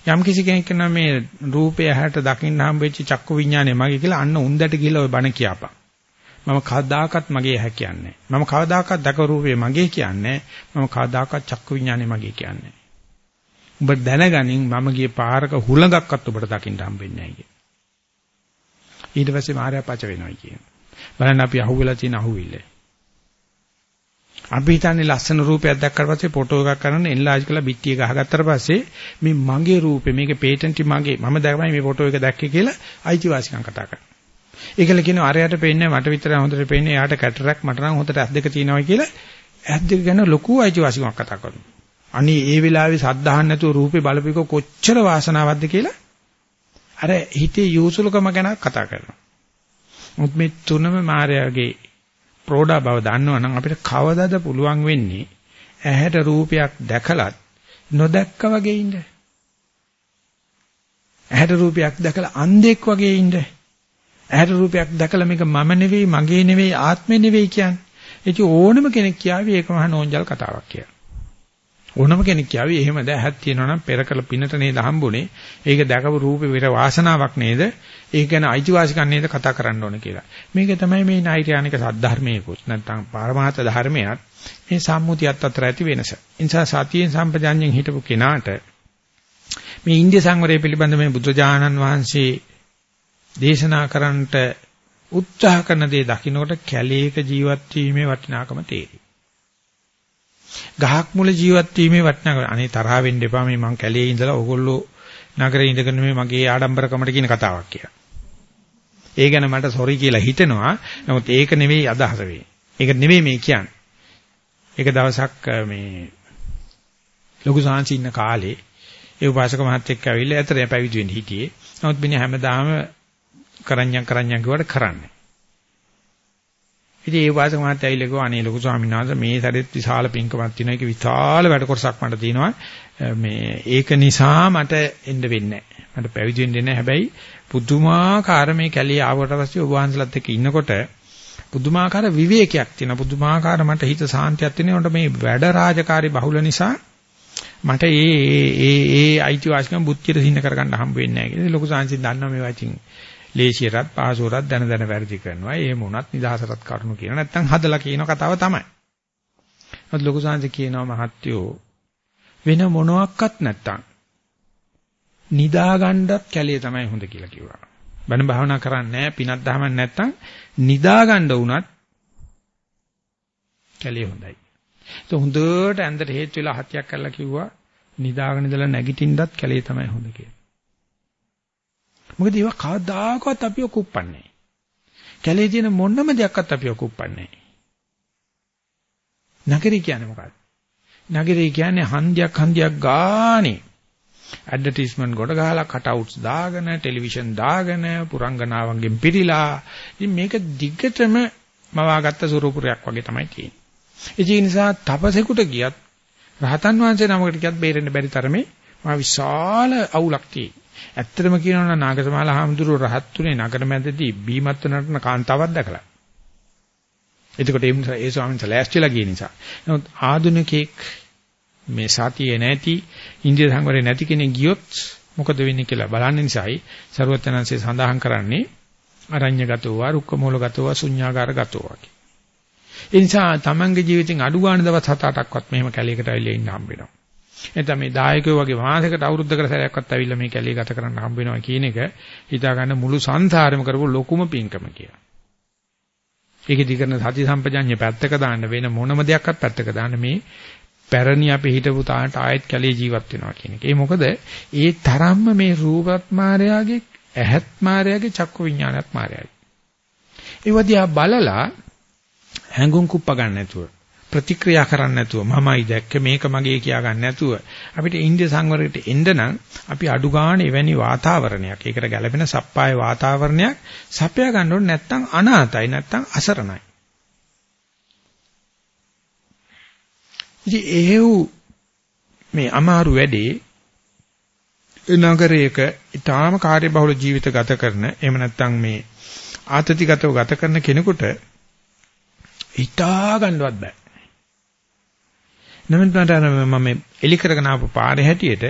යම් කිසි කෙනෙක් කියනවා මේ රූපය ඇහැට දකින්න හම්බෙච්ච චක්කු විඥානය මගේ කියලා අන්න උන්දට ගිහලා ওই බණ කියපන්. මම කවදාකවත් මගේ ඇහැ කියන්නේ මම කවදාකවත් දක රූපේ මගේ කියන්නේ මම කවදාකවත් චක්කු විඥානේ මගේ කියන්නේ උඹ දැනගනින් මම ගියේ පාරක හුලඟක්වත් ඔබට දකින්න හම්බෙන්නේ නැහැ කිය. ඊට පස්සේ මාර්යා පච වෙනවා කියන. බලන්න අපි අහුවෙලා තියෙන අහුවිල්ල. අපි හිතන්නේ ලස්සන රූපයක් දැක්කට පස්සේ ෆොටෝ එකක් කරන එන්ලාජ් කරලා බිත්තිය ගහගත්තට පස්සේ මේ මගේ රූපේ මේකේ පේටන්ටි මගේ මම දැක්මයි මේ ෆොටෝ එක දැක්කේ කියලා අයිතිවාසිකම් කතා කරනවා. ඒකල කියනවා අරයට පේන්නේ මට විතරයි හොඳට පේන්නේ එයාට කැටරක් මට නම් හොඳට ඇස් දෙක තියෙනවා කියලා ඇස් දෙක ගැන ලොකු අයිතිවාසිකමක් කතා කරනවා. අනේ ඒ වෙලාවේ සද්ධාහන් නැතුව රූපේ බලපික කොච්චර වාසනාවක්ද කියලා අර හිතේ යොසුලකම ගැන කතා කරනවා. මුත් මේ තුනම මායාවේ ප්‍රෝඩා බව දන්නවනම් අපිට කවදාද පුළුවන් වෙන්නේ ඇහැට රූපයක් දැකලත් නොදැක්ක වගේ ඉන්න. ඇහැට රූපයක් දැකලා අන්ධෙක් වගේ ඉන්න. ඇහැට රූපයක් දැකලා මේක මම නෙවෙයි මගේ නෙවෙයි ආත්මෙ නෙවෙයි කියන්නේ. ඒක ඕනම කෙනෙක් කියාවි ඒක මහා නෝන්ජල් කතාවක් කියලා. ඕනම කෙනෙක් කියාවි එහෙමද ඇහක් තියෙනවා නම් පෙර කළ පිනට නේද හම්බුනේ. ඒක දැකපු රූපේ විතර වාසනාවක් නේද? ඒක ගැන අයිතිවාසිකම් නේද කතා කරන්න ඕන කියලා. මේක තමයි මේ නෛර්යානික සද්ධර්මයේකුත් නැත්නම් පාරමාර්ථ ධර්මයක් මේ සම්මුතියත් අතර ඇති වෙනස. ඒ නිසා සතියෙන් සම්පජාඤ්ඤයෙන් හිටපු කෙනාට මේ ඉන්දිය සංවරය පිළිබඳ මේ බුදුජානන් වහන්සේ දේශනා කරන්නට උත්සාහ කරන දේ දකින්නකොට කැලේක ජීවත් වීමේ වටිනාකම තේරෙයි. ගහක් මුල ජීවත් වීමේ වටිනාකම අනේ තරහ වෙන්න එපා මේ මං කැලේ ඉඳලා ඕගොල්ලෝ නගරේ ඉඳගෙන මේ මගේ ආඩම්බරකමට කියන කතාවක් කියලා. ඒ ගැන මට සොරි කියලා හිතෙනවා. නමුත් ඒක නෙවෙයි අදහස වෙන්නේ. ඒක නෙවෙයි මේ කියන්නේ. ඒක දවසක් මේ ලොකු සාංශි ඉන්න කාලේ ඒ උපාසක මහත්තයෙක් ඇවිල්ලා ඇතර පැවිදි වෙන්න හිටියේ. නමුත් මිනිහ හැමදාම කරන්‍යම් කරන්‍යම් කිව්වට කරන්නේ. ඉතින් ඒ වාසක මහත්තයා ඇවිල්ලා කිව්වා අනේ ලොකු ස්වාමීන් වහන්සේ මේ සැරෙත් විශාල පින්කමක් තියෙනවා. ඒක විශාල වැඩ කොටසක් මට තියෙනවා. මේ ඒක නිසා මට එන්න වෙන්නේ නැහැ. මට පැවිදි වෙන්න නැහැ. හැබැයි පුදුමාකාර මේ කැලිය ආවට පස්සේ ඔබ වහන්සලත් එක්ක ඉන්නකොට පුදුමාකාර විවේකයක් තියෙනවා. පුදුමාකාර මට හිත සාන්තියක් තියෙනවා. මේ වැඩ රාජකාරී බහුල නිසා මට ඒ ඒ ඒ අයිතිවාසිකම් බුද්ධියට සින්න කරගන්න හම්බ වෙන්නේ නැහැ කියලා ලොකු සාංශින් දන්නවා මේ වචින් ලේසියටත් පහසුවටත් දැන දැන වැඩි කරනවා. එහෙම වුණත් නිදහසටත් කරුණු කියන නැත්තම් හදලා කියන කතාව තමයි. මොකද ලොකු සාංශ කියනවා මහත්යෝ වෙන මොනවත් නැත්තම් නිදා ගන්නත් කැලේ තමයි හොඳ කියලා කිව්වා. බණ භාවනා කරන්නේ නැහැ පිනක් දහමක් නැත්තම් නිදා ගන්න උනත් කැලේ හොඳයි. ඒක හොඳට ඇඳට හේතු වෙලා හතියක් කරලා කිව්වා නිදාගෙන ඉඳලා නැගිටින්නත් කැලේ තමයි හොඳ කියලා. මොකද ඒවා කවදාකවත් අපිව කුප්පන්නේ කැලේ තියෙන මොනම දෙයක්වත් අපිව කුප්පන්නේ නගරී කියන්නේ මොකක්ද? නගරේ කියන්නේ හන්දියක් හන්දියක් ගානේ ඇඩ්වර්ටයිස්මන්ට් කොට ගහලා කටවුට්ස් දාගෙන ටෙලිවිෂන් දාගෙන පුරංගනාවන්ගෙන් පිරීලා ඉතින් මේක දිගටම මවාගත්ත සුරූපුරයක් වගේ තමයි තියෙන්නේ. ඒ නිසා තපසෙකුට ගියත් රහතන් වහන්සේ නමකට ගියත් බේරෙන්න බැරි තරමේ මා විශාල අවුලක් තියෙයි. ඇත්තටම කියනවා නම් නාගසමාල හාමුදුරුව රහත්තුනේ නගර මැදදී බීමත් නටන කාන්තාවක් දැකලා. එතකොට ඒ නිසා ඒ ස්වාමීන් වහන්සේ ලෑස්තිලා ගිය නිසා. නමුත් ආධුනිකෙක් මේ සතියේ නැති ඉන්දිය සංවරේ නැති කෙනෙක් ගියොත් මොකද වෙන්නේ කියලා බලන්න නිසායි ਸਰුවචනංශය සඳහන් කරන්නේ අරඤ්‍යගතෝවා රුක්කමූලගතෝවා ශුඤ්ඤාගාරගතෝවා කිය. ඒ නිසා තමන්ගේ ජීවිතෙන් අඩු ගන්න දවස් 7-8ක්වත් මෙහෙම කැලේකට ඇවිල්ලා ඉන්න හම්බ වෙනවා. එතන මේ දායකයෝ වගේ මාසයකට අවුරුද්දකට සැරයක්වත් ඇවිල්ලා මේ කැලේ ගත කරන්න හම්බ වෙනවා කියන එක හිතා ගන්න මුළු සංසාරෙම කරපු ලොකුම පින්කම කියලා. ඒකෙදි කරන සති සම්පජඤ්ඤය පැත්තක දාන්න වෙන මොනම දෙයක්වත් පැත්තක දාන්න මේ පැරණි අපි හිටපු තාට ආයෙත් කැලේ ජීවත් වෙනවා කියන එක. ඒ මොකද ඒ තරම්ම මේ රූපත් මායාවේ ඇහත් මායාවේ චක්කු විඥානත් මායාවේ. ඒ වදියා බලලා හැඟුම් කුප්ප ගන්න නැතුව ප්‍රතික්‍රියා කරන්න නැතුව මමයි දැක්ක මේක මගේ කියා ගන්න නැතුව අපිට ඉන්දිය සංවරයට එන්න නම් අපි අඩු ගන්න එවැනි වාතාවරණයක් ඒකට ගැළපෙන සප්පාය වාතාවරණයක් සපයා ගන්න ඕනේ නැත්නම් අනාතයි නැත්නම් අසරණයි. ඉතින් එහෙව් මේ අමාරු වැඩේ නගරයක ඊටාම කාර්යබහුල ජීවිත ගත කරන එහෙම නැත්නම් මේ ආතතිගතව ගත කරන කෙනෙකුට හිතා ගන්නවත් බෑ. නමුත් මට මම එලි කරගෙන ආපු පාරේ හැටියට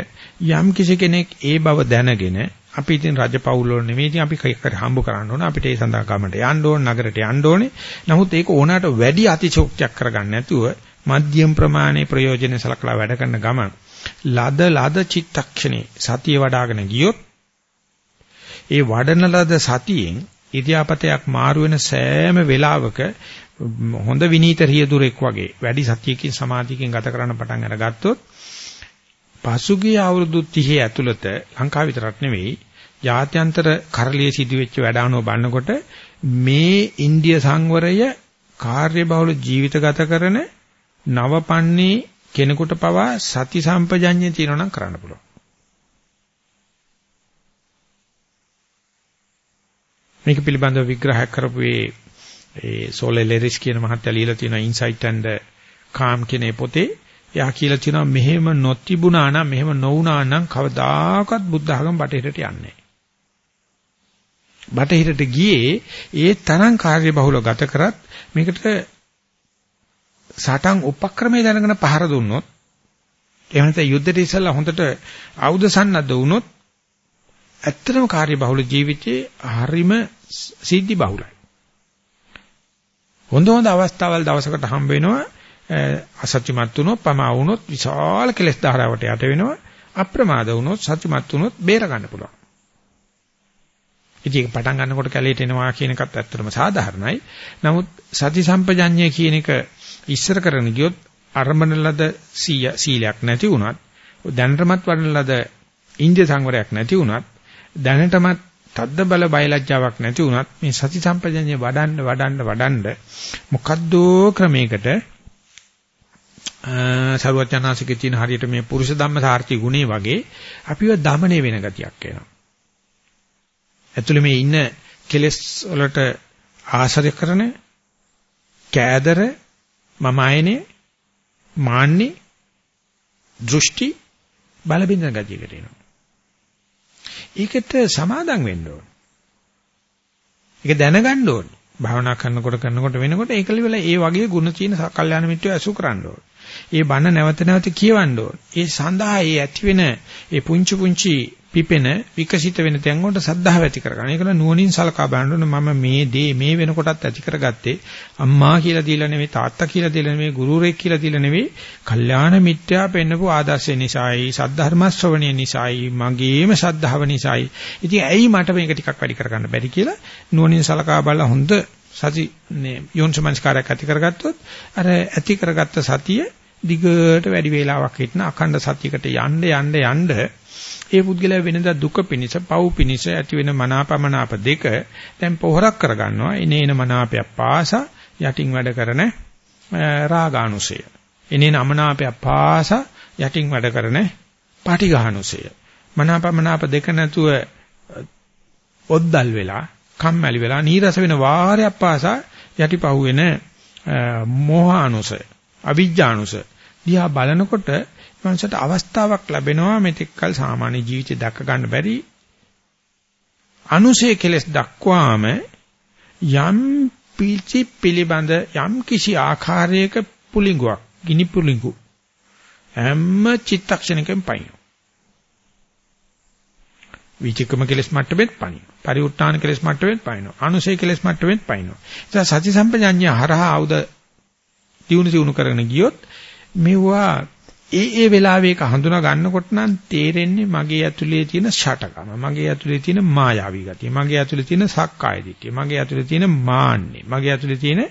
යම් කිසි කෙනෙක් ඒ බව දැනගෙන අපි ඉතින් රජපෞල් වල නෙමෙයි ඉතින් අපි කර හම්බ කරන්න ඕන. අපිට ඒ සඳහා ගමට යන්න ඕන නගරයට යන්න ඕනේ. නමුත් ඒක ඕනකට වැඩි අතිශෝක්තියක් කරගන්න නැතුව මධ්‍යම ප්‍රමාණයේ ප්‍රයෝජන සලකලා වැඩ කරන ගමන් ලද ලද චිත්තක්ෂණේ සතිය වඩ아가න ගියොත් ඒ වඩන ලද සතියෙන් ඉදියාපතයක් මාරු වෙන සෑම වෙලාවක හොඳ විනීත රියදුරෙක් වගේ වැඩි සතියකින් සමාධියකින් ගත කරන්න පටන් අරගත්තොත් පසුගිය අවුරුදු 30 ඇතුළත ලංකාව විතරක් නෙවෙයි ජාත්‍යන්තර කරලියේ සිදුවෙච්ච වැඩානුව බලනකොට මේ ඉන්දිය සංවරය කාර්යබහුල ජීවිත ගත කරන නවපන්නේ කෙනෙකුට පවා සති සම්පජඤ්ඤය තියෙනවා නම් කරන්න පුළුවන්. මේක පිළිබඳව විග්‍රහයක් කරපු ඒ සෝලෙලරිස් කියන මහත්තයා ලියලා තියෙන ඉන්සයිට් ඇන්ඩ් කාම් කියන පොතේ එයා කියලා තියෙනවා මෙහෙම නොතිබුණා නම් මෙහෙම නොවුණා නම් කවදාකවත් බුද්ධ ආගම බටහිරට යන්නේ බටහිරට ගියේ ඒ තරම් කාර්යබහුල ගත කරත් මේකට සටන් උපක්‍රමයේ දැනගෙන පහර දුන්නොත් එහෙම නැත්නම් යුද්ධයට ඉස්සෙල්ලා හොඳට ආයුධ සන්නද්ධ වුණොත් ඇත්තටම කාර්යබහුල ජීවිතේ හරිම සිද්ධි බහුලයි. හොඳ හොඳ අවස්ථාවල් දවසකට හම්බ වෙනවා අසත්‍යමත් වුණොත් පමා වුණොත් විශාල කෙලෙස් ධාරාවට යට වෙනවා අප්‍රමාද වුණොත් සත්‍යමත් වුණොත් බේර ගන්න පුළුවන්. ඉතින් පටන් ගන්නකොට කැලේට එනවා කියන එකත් ඇත්තටම සාධාරණයි. නමුත් සති සම්පජඤ්ඤය කියන එක ඉස්සර කරන ගියොත් අරඹන ලද සීලයක් නැති වුණත් දැනටමත් වඩන ලද ඉන්දිය සංවරයක් නැති වුණත් දැනටමත් තද්ද බල බයලජ්ජාවක් නැති වුණත් මේ සති සම්පජඤ්ඤය වඩන්න වඩන්න වඩන්න මොකද්ද ක්‍රමයකට සර්වඥාසිකේ තියෙන හරියට මේ පුරුෂ ධම්ම සාර්ථි ගුණේ වගේ අපිව দমনය වෙන ගතියක් එනවා. ඇතුළේ මේ ඉන්න කෙලෙස් වලට ආශ්‍රය කරන කෑදර මම ආයනේ මාන්නේ දෘෂ්ටි බලබින්දන ගතියකට එනවා. ඒකට සමාදම් වෙන්න ඕන. ඒක දැනගන්න ඕන. භාවනා කරනකොට කරනකොට වෙනකොට ඒකලි වෙලා ඒ වගේ ಗುಣ තියෙන කල්යාණ මිත්‍රය අසු කරන්න ඕන. ඒ බණ නැවත නැවත කියවන්න ඕන. ඒ සඳහා ඒ ඇති වෙන ඒ පුංචි පුංචි පිපෙන විකසිත වෙන තැන් වලට සද්ධාව ඇති කරගන්න. ඒකල නුවණින් සලකා බලන්න මම මේ දේ මේ වෙනකොටත් ඇති කරගත්තේ අම්මා කියලා දීලා නෙවෙයි තාත්තා කියලා දීලා නෙවෙයි ගුරුරෙක් කියලා දීලා නෙවෙයි කල්යාණ මිත්‍යා පෙන්නපු ආදර්ශය නිසායි සද්ධර්ම ශ්‍රවණය නිසායි මගේම සද්ධාව නිසායි. ඉතින් ඇයි මට මේක ටිකක් වැඩි කරගන්න බැරි කියලා නුවණින් සලකා බලලා හොඳ සති යෝන්සමංස්කාරයක් ඇති කරගත්තොත් අර ඇති කරගත්ත සතිය දිගට වැඩි වේලාවක් හිටන අඛණ්ඩ සතියකට යන්න යන්න යන්න ඒ පුද්ගලයා වෙනදා දුක පිනිස පව් පිනිස ඇති වෙන මනාපමනාප දෙක දැන් පොහොරක් කරගන්නවා. ඉනේන මනාපයක් පාසා යටින් වැඩ කරන රාගානුසය. එනේන අමනාපය පාස යටින් වැඩ කරන පාටිඝානුසය. මනාපමනාප දෙක නැතුව ඔද්දල් වෙලා කම්මැලි වෙලා නීරස වෙන වාරයක් පාසා යටිපහුවෙන මෝහානුසය අවිජ්ජානුසය. දිහා බලනකොට මනසට අවස්ථාවක් ලැබෙනවා මෙතෙක්කල් සාමාන්‍ය ජීවිතය දැක ගන්න බැරි අනුසය කෙලස් දක්වාම යම් පිචි පිළිබඳ යම් කිසි ආකාරයක පුලිඟුවක් ගිනි පුලිඟු හැම චිත්තක්ෂණයකම පයින් විචිකම කෙලස් මට්ටමෙත් පයින් පරිඋත් ทาน කෙලස් මට්ටමෙත් පයින් අනුසය කෙලස් මට්ටමෙත් පයින් ඒ සති සම්පජඤ්ඤය හරහා ආවුද දිනු දිනු කරගෙන ගියොත් මෙවුවා ඒ ඒ වෙලාවේ ඒක හඳුනා ගන්නකොට නම් තේරෙන්නේ මගේ ඇතුලේ තියෙන ෂටකම, මගේ ඇතුලේ තියෙන මායාවී ගතිය, මගේ ඇතුලේ තියෙන සක්කාය දිට්ඨිය, මගේ ඇතුලේ තියෙන මාන්නේ, මගේ ඇතුලේ තියෙන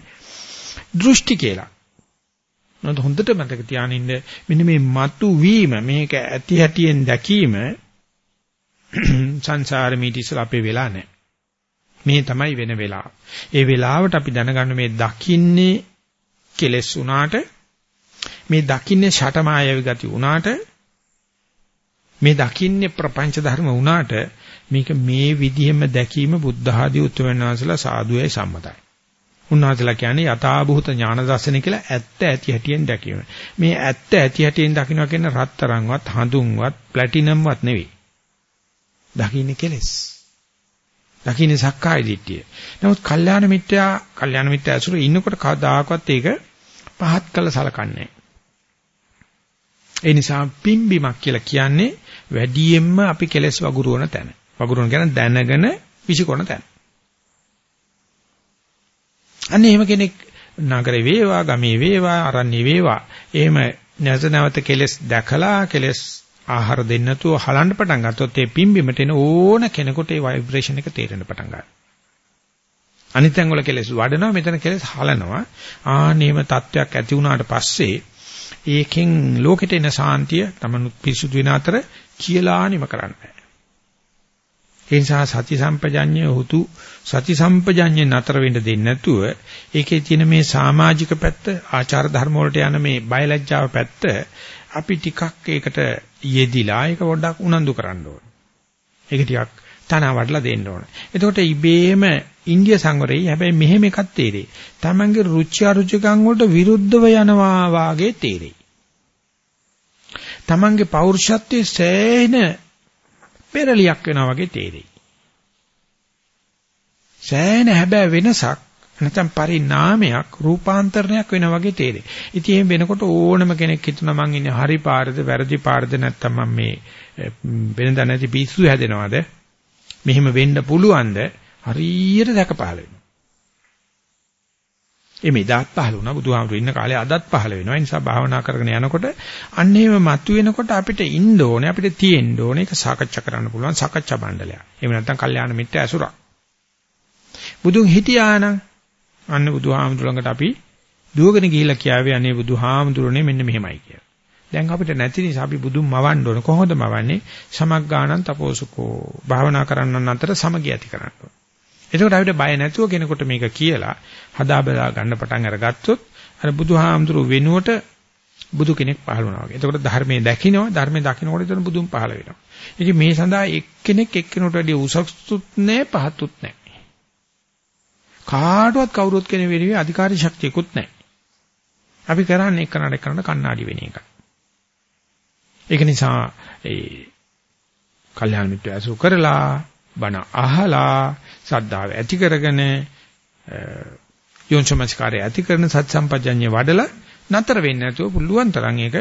දෘෂ්ටි කියලා. නේද හොඳට මතක තියානින්න මෙන්න මේ මතු වීම මේක ඇති හැටියෙන් දැකීම [CLEARS THROAT] සංසාර මීටිසල අපේ වෙලා නැහැ. මේ තමයි වෙන වෙලාව. ඒ වෙලාවට අපි දැනගන්න මේ දකින්නේ කෙලස් උනාට මේ දකින්නේ ෂටමායවි ගති උනාට මේ දකින්නේ ප්‍රපංච ධර්ම උනාට මේක මේ විදිහෙම දැකීම බුද්ධ ආදී උතුම්යන් වහන්සේලා සාදුවේ සම්මතයි. උන්වහන්සේලා කියන්නේ යථාභූත ඥාන දර්ශනය කියලා ඇත්ත ඇති හැටියෙන් දැකීම. මේ ඇත්ත ඇති හැටියෙන් දකින්න කියන රත්තරන්වත් හඳුන්වත් ප්ලැටිනම්වත් නෙවෙයි. දකින්නේ කෙලස්. දකින්නේ සක්කාය දිට්ඨිය. නමුත් කල්යාණ මිත්‍යා කල්යාණ මිත්‍යා ඇසුරේ ඉන්නකොට කවදාකවත් ඒක පහත් කළ සලකන්නේ ඒ නිසා පිම්බිමක් කියලා කියන්නේ වැඩියෙන්ම අපි කෙලස් වගුරුවන තැන. වගුරුවන කියන දැනගෙන විසිකොන තැන. අන්න එහෙම කෙනෙක් නගරේ වේවා, ගමේ වේවා, අරණ්‍ය වේවා. එහෙම නැවත නැවත කෙලස් දැකලා කෙලස් ආහාර දෙන්න නැතුව හලන්න පටන් ගත්තොත් ඒ පිම්බිමට එන ඕන කෙනෙකුට ඒ ভাইබ්‍රේෂන් එක තේරෙන්න පටන් ගන්නවා. අනිත් තැන් වල කෙලස් වඩනවා මෙතන කෙලස් හලනවා. ආනේම තත්වයක් ඇති වුණාට පස්සේ ඒකෙන් ලෝකෙට එන සාන්තිය තමනුත් පිසුදු වෙන අතර කියලා නිම කරන්න බෑ. ඒ නිසා සති සම්පජඤ්ඤය හුතු සති සම්පජඤ්ඤය නතර වෙන්න දෙන්නේ නැතුව ඒකේ තියෙන මේ සමාජික පැත්ත ආචාර ධර්ම වලට යන මේ බයලජ්ජාව පැත්ත අපි ටිකක් ඒකට යෙදිලා ඒක පොඩ්ඩක් උනන්දු කරන්න ඕනේ. ඒක ටිකක් තනවා වඩලා දෙන්න ඕනේ. එතකොට ඉබේම ඉන්දිය සංවරයේ හැබැයි මෙහෙම එකක් තේරෙයි. Tamange රුචි අරුචිකම් වලට විරුද්ධව යනවා වාගේ තේරෙයි. Tamange පෞරුෂත්වයේ සෑහෙන පෙරලියක් වෙනවා වගේ තේරෙයි. සෑහෙන හැබැයි වෙනසක් නැත්නම් පරිණාමයක් රූපාන්තරණයක් වෙනා වගේ තේරෙයි. ඉතින් එහෙම වෙනකොට ඕනම කෙනෙක් හිතනවා මං ඉන්නේ හරි පාරද වැරදි පාරද නැත්නම් මම මේ වෙනදා නැති පිස්සු හැදෙනවද? මෙහෙම වෙන්න පුළුවන්ද? හරියට දැක පහල වෙනවා. එමේ දාත් පහල වුණා බුදුහාමුදුරු ඉන්න කාලේ අදත් පහල වෙනවා. ඒ නිසා භාවනා කරගෙන යනකොට අන්න එහෙම මතුවෙනකොට අපිට ඉන්න ඕනේ අපිට තියෙන්න ඕනේ ඒක සාකච්ඡා කරන්න පුළුවන් සාකච්ඡා මණ්ඩලයක්. එහෙම නැත්නම් කල්යාණ මිත්‍ය ඇසුරක්. බුදුන් හිටියානම් අන්න බුදුහාමුදුර ළඟට අපි දුවගෙන ගිහිල්ලා කියාවේ අනේ බුදුහාමුදුරනේ මෙන්න මෙහෙමයි කියලා. දැන් අපිට නැති නිසා අපි බුදුන් මවන්න ඕන. කොහොමද මවන්නේ? සමග්ගාණන් තපෝසුකෝ. භාවනා කරන්නන් අතර සමගිය ඇති කරන්න ඕන. එතකොට අපිට බය නැතුව කෙනෙකුට මේක කියලා හදා බදා ගන්න පටන් අරගත්තොත් අර බුදුහාමුදුරු වෙනුවට බුදු කෙනෙක් පහළ වුණා වගේ. එතකොට ධර්මයේ දකින්නවා ධර්මයේ දකින්නකොට එතන බුදුන් පහළ වෙනවා. ඉතින් මේ සඳහා එක්කෙනෙක් එක්කෙනෙකුට වැඩි උසස්තුත් නැහැ පහතුත් නැහැ. කාටවත් කවුරුත් කෙනෙක් වෙනුවේ අධිකාරී ශක්තියකුත් නැහැ. අපි කරන්නේ එක්කනට එක්කනට කණ්ණාඩි වෙන එකයි. ඒක නිසා ඒ කල්යාණ මිත්‍ර ඇසු කරලා බණ අහලා සද්ධාව ඇති කරගෙන යෝනිසමස්කාරය ඇති කරන සත් සම්පජඤ්ඤය වඩලා නතර වෙන්නේ නැතුව පුළුවන් තරම් ඒක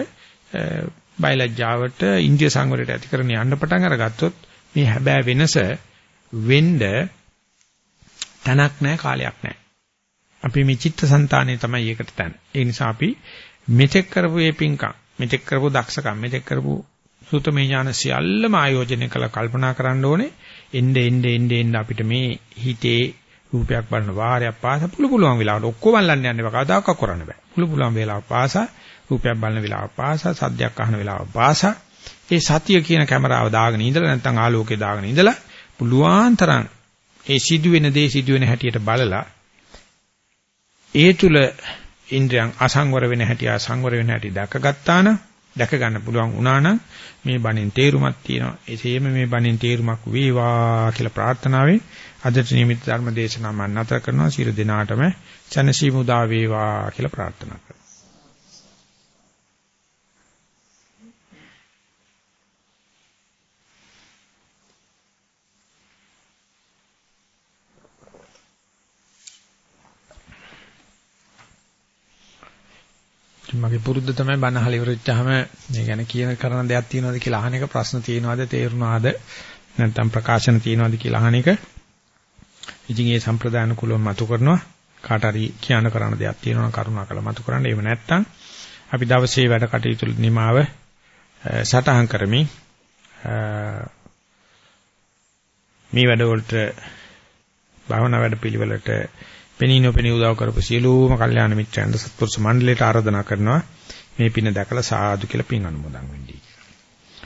බයලජ්ජාවට ඉන්දිය සංවරයට ඇති කරන යන්න පටන් අරගත්තොත් මේ හැබෑ වෙනස වෙන්න තනක් නැහැ කාලයක් නැහැ. අපි මේ චිත්තසංතානය තමයි ඒකට තන. ඒ නිසා අපි මෙතෙක් කරපු මේ පිංකම්, මෙතෙක් කරපු දක්ෂකම්, මෙතෙක් කරපු සුතමේ ඥාන සියල්ලම ආයෝජනය කළ කල්පනා කරන්න ඕනේ. එnde ende ende ende අපිට මේ හිතේ රූපයක් බලන වාරයක් පාස පුළු පුළුවන් වෙලාවට ඔක්කොම අල්ලන්න යන්න බෑ. කවදාකවත් කරන්න බෑ. පුළු පුළුවන් වෙලාව පාස රූපයක් බලන වෙලාව පාස සද්දයක් අහන වෙලාව පාස ඒ සතිය කියන කැමරාව දාගෙන ඉඳලා නැත්නම් ආලෝකය දාගෙන ඉඳලා පුළුවන් තරම් ඒ සිදුවෙන දේ සිදුවෙන හැටියට බලලා ඒ තුල ඉන්ද්‍රයන් අසංවර වෙන හැටි අසංවර වෙන හැටි දැකගත්තා නම් දැක ගන්න පුළුවන් වුණා නම් මේ බණෙන් තේරුමක් තියෙනවා. එසේම මේ බණෙන් තේරුමක් වේවා කියලා ප්‍රාර්ථනාවෙන් අදට නිමිත් ධර්ම දේශනාව මම නැතර කරනවා. සියලු දෙනාටම චනසීමුදා වේවා කියලා ප්‍රාර්ථනා කරනවා. මගේ පුරුද්ද තමයි බණ අහලා ඉවරෙච්චාම මේ ගැන කියන කරන දෙයක් තියෙනවද කියලා අහන එක ප්‍රශ්න තියෙනවද තේරුණාද නැත්නම් ප්‍රකාශන තියෙනවද කියලා අහන එක. ඉතින් ඒ සම්ප්‍රදාන කුලව මතු කරනවා කාට හරි කියන්න කරන දෙයක් තියෙනවා කරුණාකර මතු කරන්න. එහෙම නැත්නම් අපි දවසේ වැඩ කටයුතු නිමාව සටහන් කරමින් මේ වැඩවලට භාවනා වැඩ පිළිවෙලට පෙනී නොපෙනී උදව් කරපු සියලුම කල්යාණ මිත්‍රයන්ට සත්පුරුෂ මණ්ඩලයට ආරාධනා කරනවා මේ පින දැකලා සාදු කියලා පින් අනුමෝදන් වෙන්නී.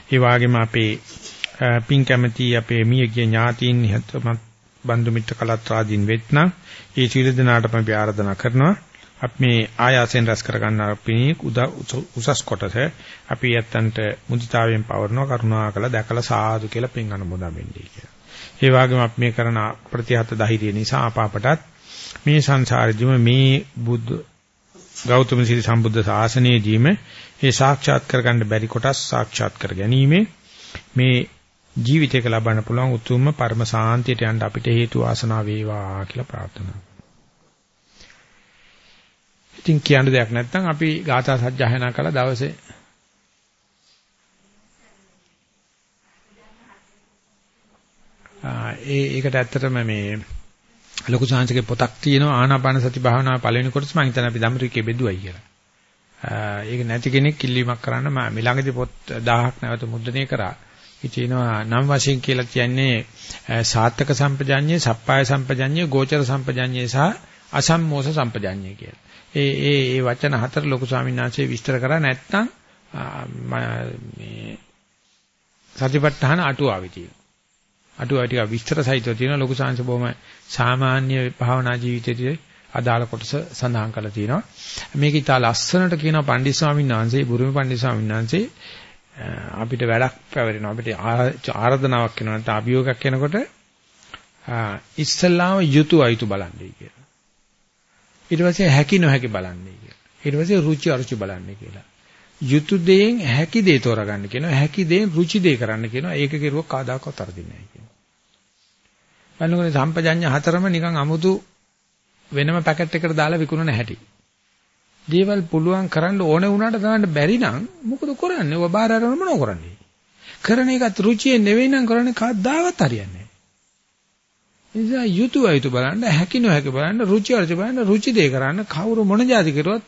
ඒ වගේම අපේ පින් කැමැති අපේ මියගිය ඥාතීන් හිතමත් බන්දු මිත්‍ර කලත්‍රාදීන් වෙත්නම් ඒ සියලු දෙනාටම අපි ආරාධනා කරනවා අපි මේ ආයාසෙන් රැස් කර ගන්න පිණි උසස් කොටස අපි යත්තන්ට මුදිතාවෙන් පවරනවා කරුණාකර දැකලා සාදු කියලා පින් අනුමෝදන් වෙන්නී කියලා. ඒ වගේම අපි මේ කරන ප්‍රතිහත ධෛර්යය නිසා අපාපටත් මේ සංසාරෙදිම මේ බුද්ධ ගෞතම සිරි සම්බුද්ධ ශාසනයේදීම ඒ සාක්ෂාත් කරගන්න බැරි කොටස් සාක්ෂාත් කර ගැනීම මේ ජීවිතයක ලබන්න පුළුවන් උතුම්ම පරම සාන්තියට යන්න අපිට හේතු වාසනා වේවා කියලා ප්‍රාර්ථනා ඉතින් කියන්න දෙයක් නැත්නම් අපි ගාථා සජ්ජායනා කළ දවසේ. ඒ ඒකට ඇත්තටම මේ ලොකු සාංශකේ පොතක් තියෙනවා ආනාපාන සති භාවනාව පළවෙනි කොටස මම හිතන්නේ අපි ධම්රිකේ බෙදුවයි කියලා. ඒක නැති කෙනෙක් ඉල්ලීමක් කරන්න මම ළඟදී පොත් 1000ක් නැවත මුද්‍රණය කරා. ඉතිනවා නම් වශයෙන් කියලා කියන්නේ සාත්තක සම්පජඤ්ඤේ, සප්පාය සම්පජඤ්ඤේ, ගෝචර සම්පජඤ්ඤේ සහ අසම්මෝස සම්පජඤ්ඤේ කියලා. ඒ ඒ ඒ වචන හතර ලොකු ස්වාමීන් වහන්සේ විස්තර කරා නැත්නම් මේ සතිපට්ඨාන අටුවාවේ තියෙනවා. අටුවා ටික විස්තර සහිතව තියෙන ලොකු සංශ බොහොම සාමාන්‍ය භාවනා ජීවිතයේ අදාළ කොටස සඳහන් කරලා තියෙනවා. මේක ඉතා ලස්සනට කියනවා පණ්ඩිත ස්වාමීන් වහන්සේ, බුරුමි පණ්ඩිත ස්වාමීන් වහන්සේ අපිට වැඩක් පැවරෙනවා. අපිට ආරාධනාවක් වෙනවා නැත්නම් අභියෝගයක් වෙනකොට ඉස්සල්ලාම යුතු අයුතු බලන්නේ කියලා. ඊට පස්සේ හැකි නොහැකි බලන්නේ කියලා. ඊට පස්සේ රුචි අරුචි බලන්නේ කියලා. යුතු දෙයෙන් හැකි දේ තෝරගන්න කියනවා. හැකි දෙයෙන් රුචි දේ කරන්න කියනවා. ඒක කෙරුවොත් කවදාකවත් අරදින්නේ නැහැ කියනවා. බලනකොට සම්පජඤ්ඤ හතරම නිකන් අමුතු වෙනම පැකට් එකකට දාලා විකුණන හැටි. දේවල් පුළුවන් කරන්න ඕනේ වුණාට තමයි බැරි නම් මොකද කරන්නේ? ඔබ බාර අරගෙන මොනව කරන්නේ? කරන එකත් රුචියෙන් නෙවෙයි නම් කරන්නේ කවදාවත් හරියන්නේ නැහැ. නිසා යුතු අයුතු බලන්න හැකි නොහැකි බලන්න රුචි අරුචි බලන්න රුචි දේ කරන්න කවුරු මොන જાති කරුවත්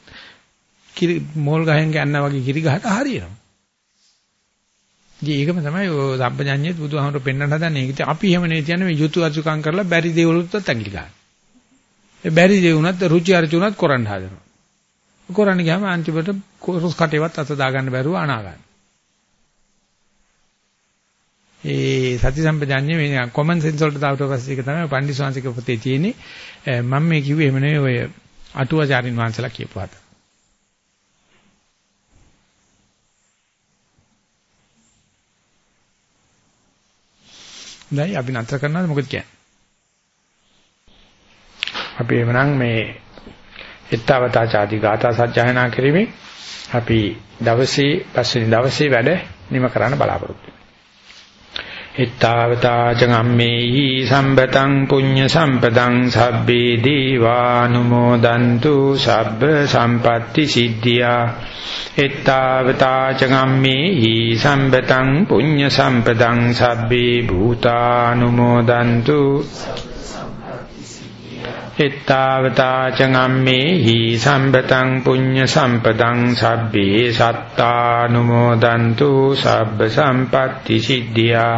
කිරි මෝල් ගහෙන් ගන්නා වගේ කිරි ගහට හරියනවා. ඉතින් ඒකම තමයි ඔය සම්පජඤ්ඤයේත් බුදුහාමර පෙන්වන්න හදන්නේ. ඒක අපි එහෙම නේ කියන්නේ මේ යුතු අසුකම් කරලා බැරි දේවලුත් ඇඟිලි ගන්න. ඒ බැරි දේ වුණත් රුචි අරුචි වුණත් කරන්න හදනවා. කරන්න ගියාම අන්තිමට කොරස් කටේවත් අත දාගන්න බැරුව අනා ගන්න. ඒ සති සම්පජඤ්ඤය මේ කොමන් සෙන්ස් වලට දාවට පස්සේ ඒක තමයි පණ්ඩිස්වාංශික පොතේ තියෙන්නේ. මම මේ කිව්වේ එහෙම නෙවෙයි ඔය අටුවාචාරින් වංශලා කියපු දැන් අපි නතර කරනවාද මොකද කියන්නේ? අපි එවනම් මේ ඊත්තාවතා ചാති ගාථා සජ්ජායනා කිරීමේ අපි දවසේ පස්වෙනි දවසේ වැඩ නිම කරන්න බලාපොරොත්තු ඉත්තාවතා චගම්මේහි සම්බතං පුඤ්ඤ සම්පදං සබ්බේ දීවානුමෝදන්තු සබ්බ සම්පatti සිද්ධියා ඉත්තාවතා චගම්මේහි සම්බතං පුඤ්ඤ සම්පදං සබ්බේ භූතානුමෝදන්තු ඉත්තාවතා චගම්මේහි සම්බතං පුඤ්ඤ සම්පදං සබ්බේ සත්තානුමෝදන්තු සබ්බ සම්පatti සිද්ධියා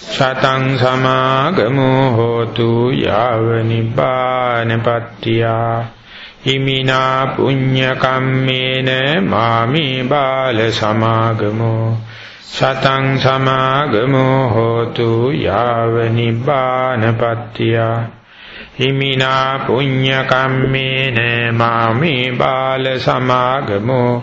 සතං සමාගමෝ හෝතු යාව නිපානපත්තියා හිමිනා පුඤ්ඤ කම්මේන මාමේ බාල සමාගමෝ සතං සමාගමෝ හෝතු යාව නිපානපත්තියා හිමිනා පුඤ්ඤ කම්මේන මාමේ බාල සමාගමෝ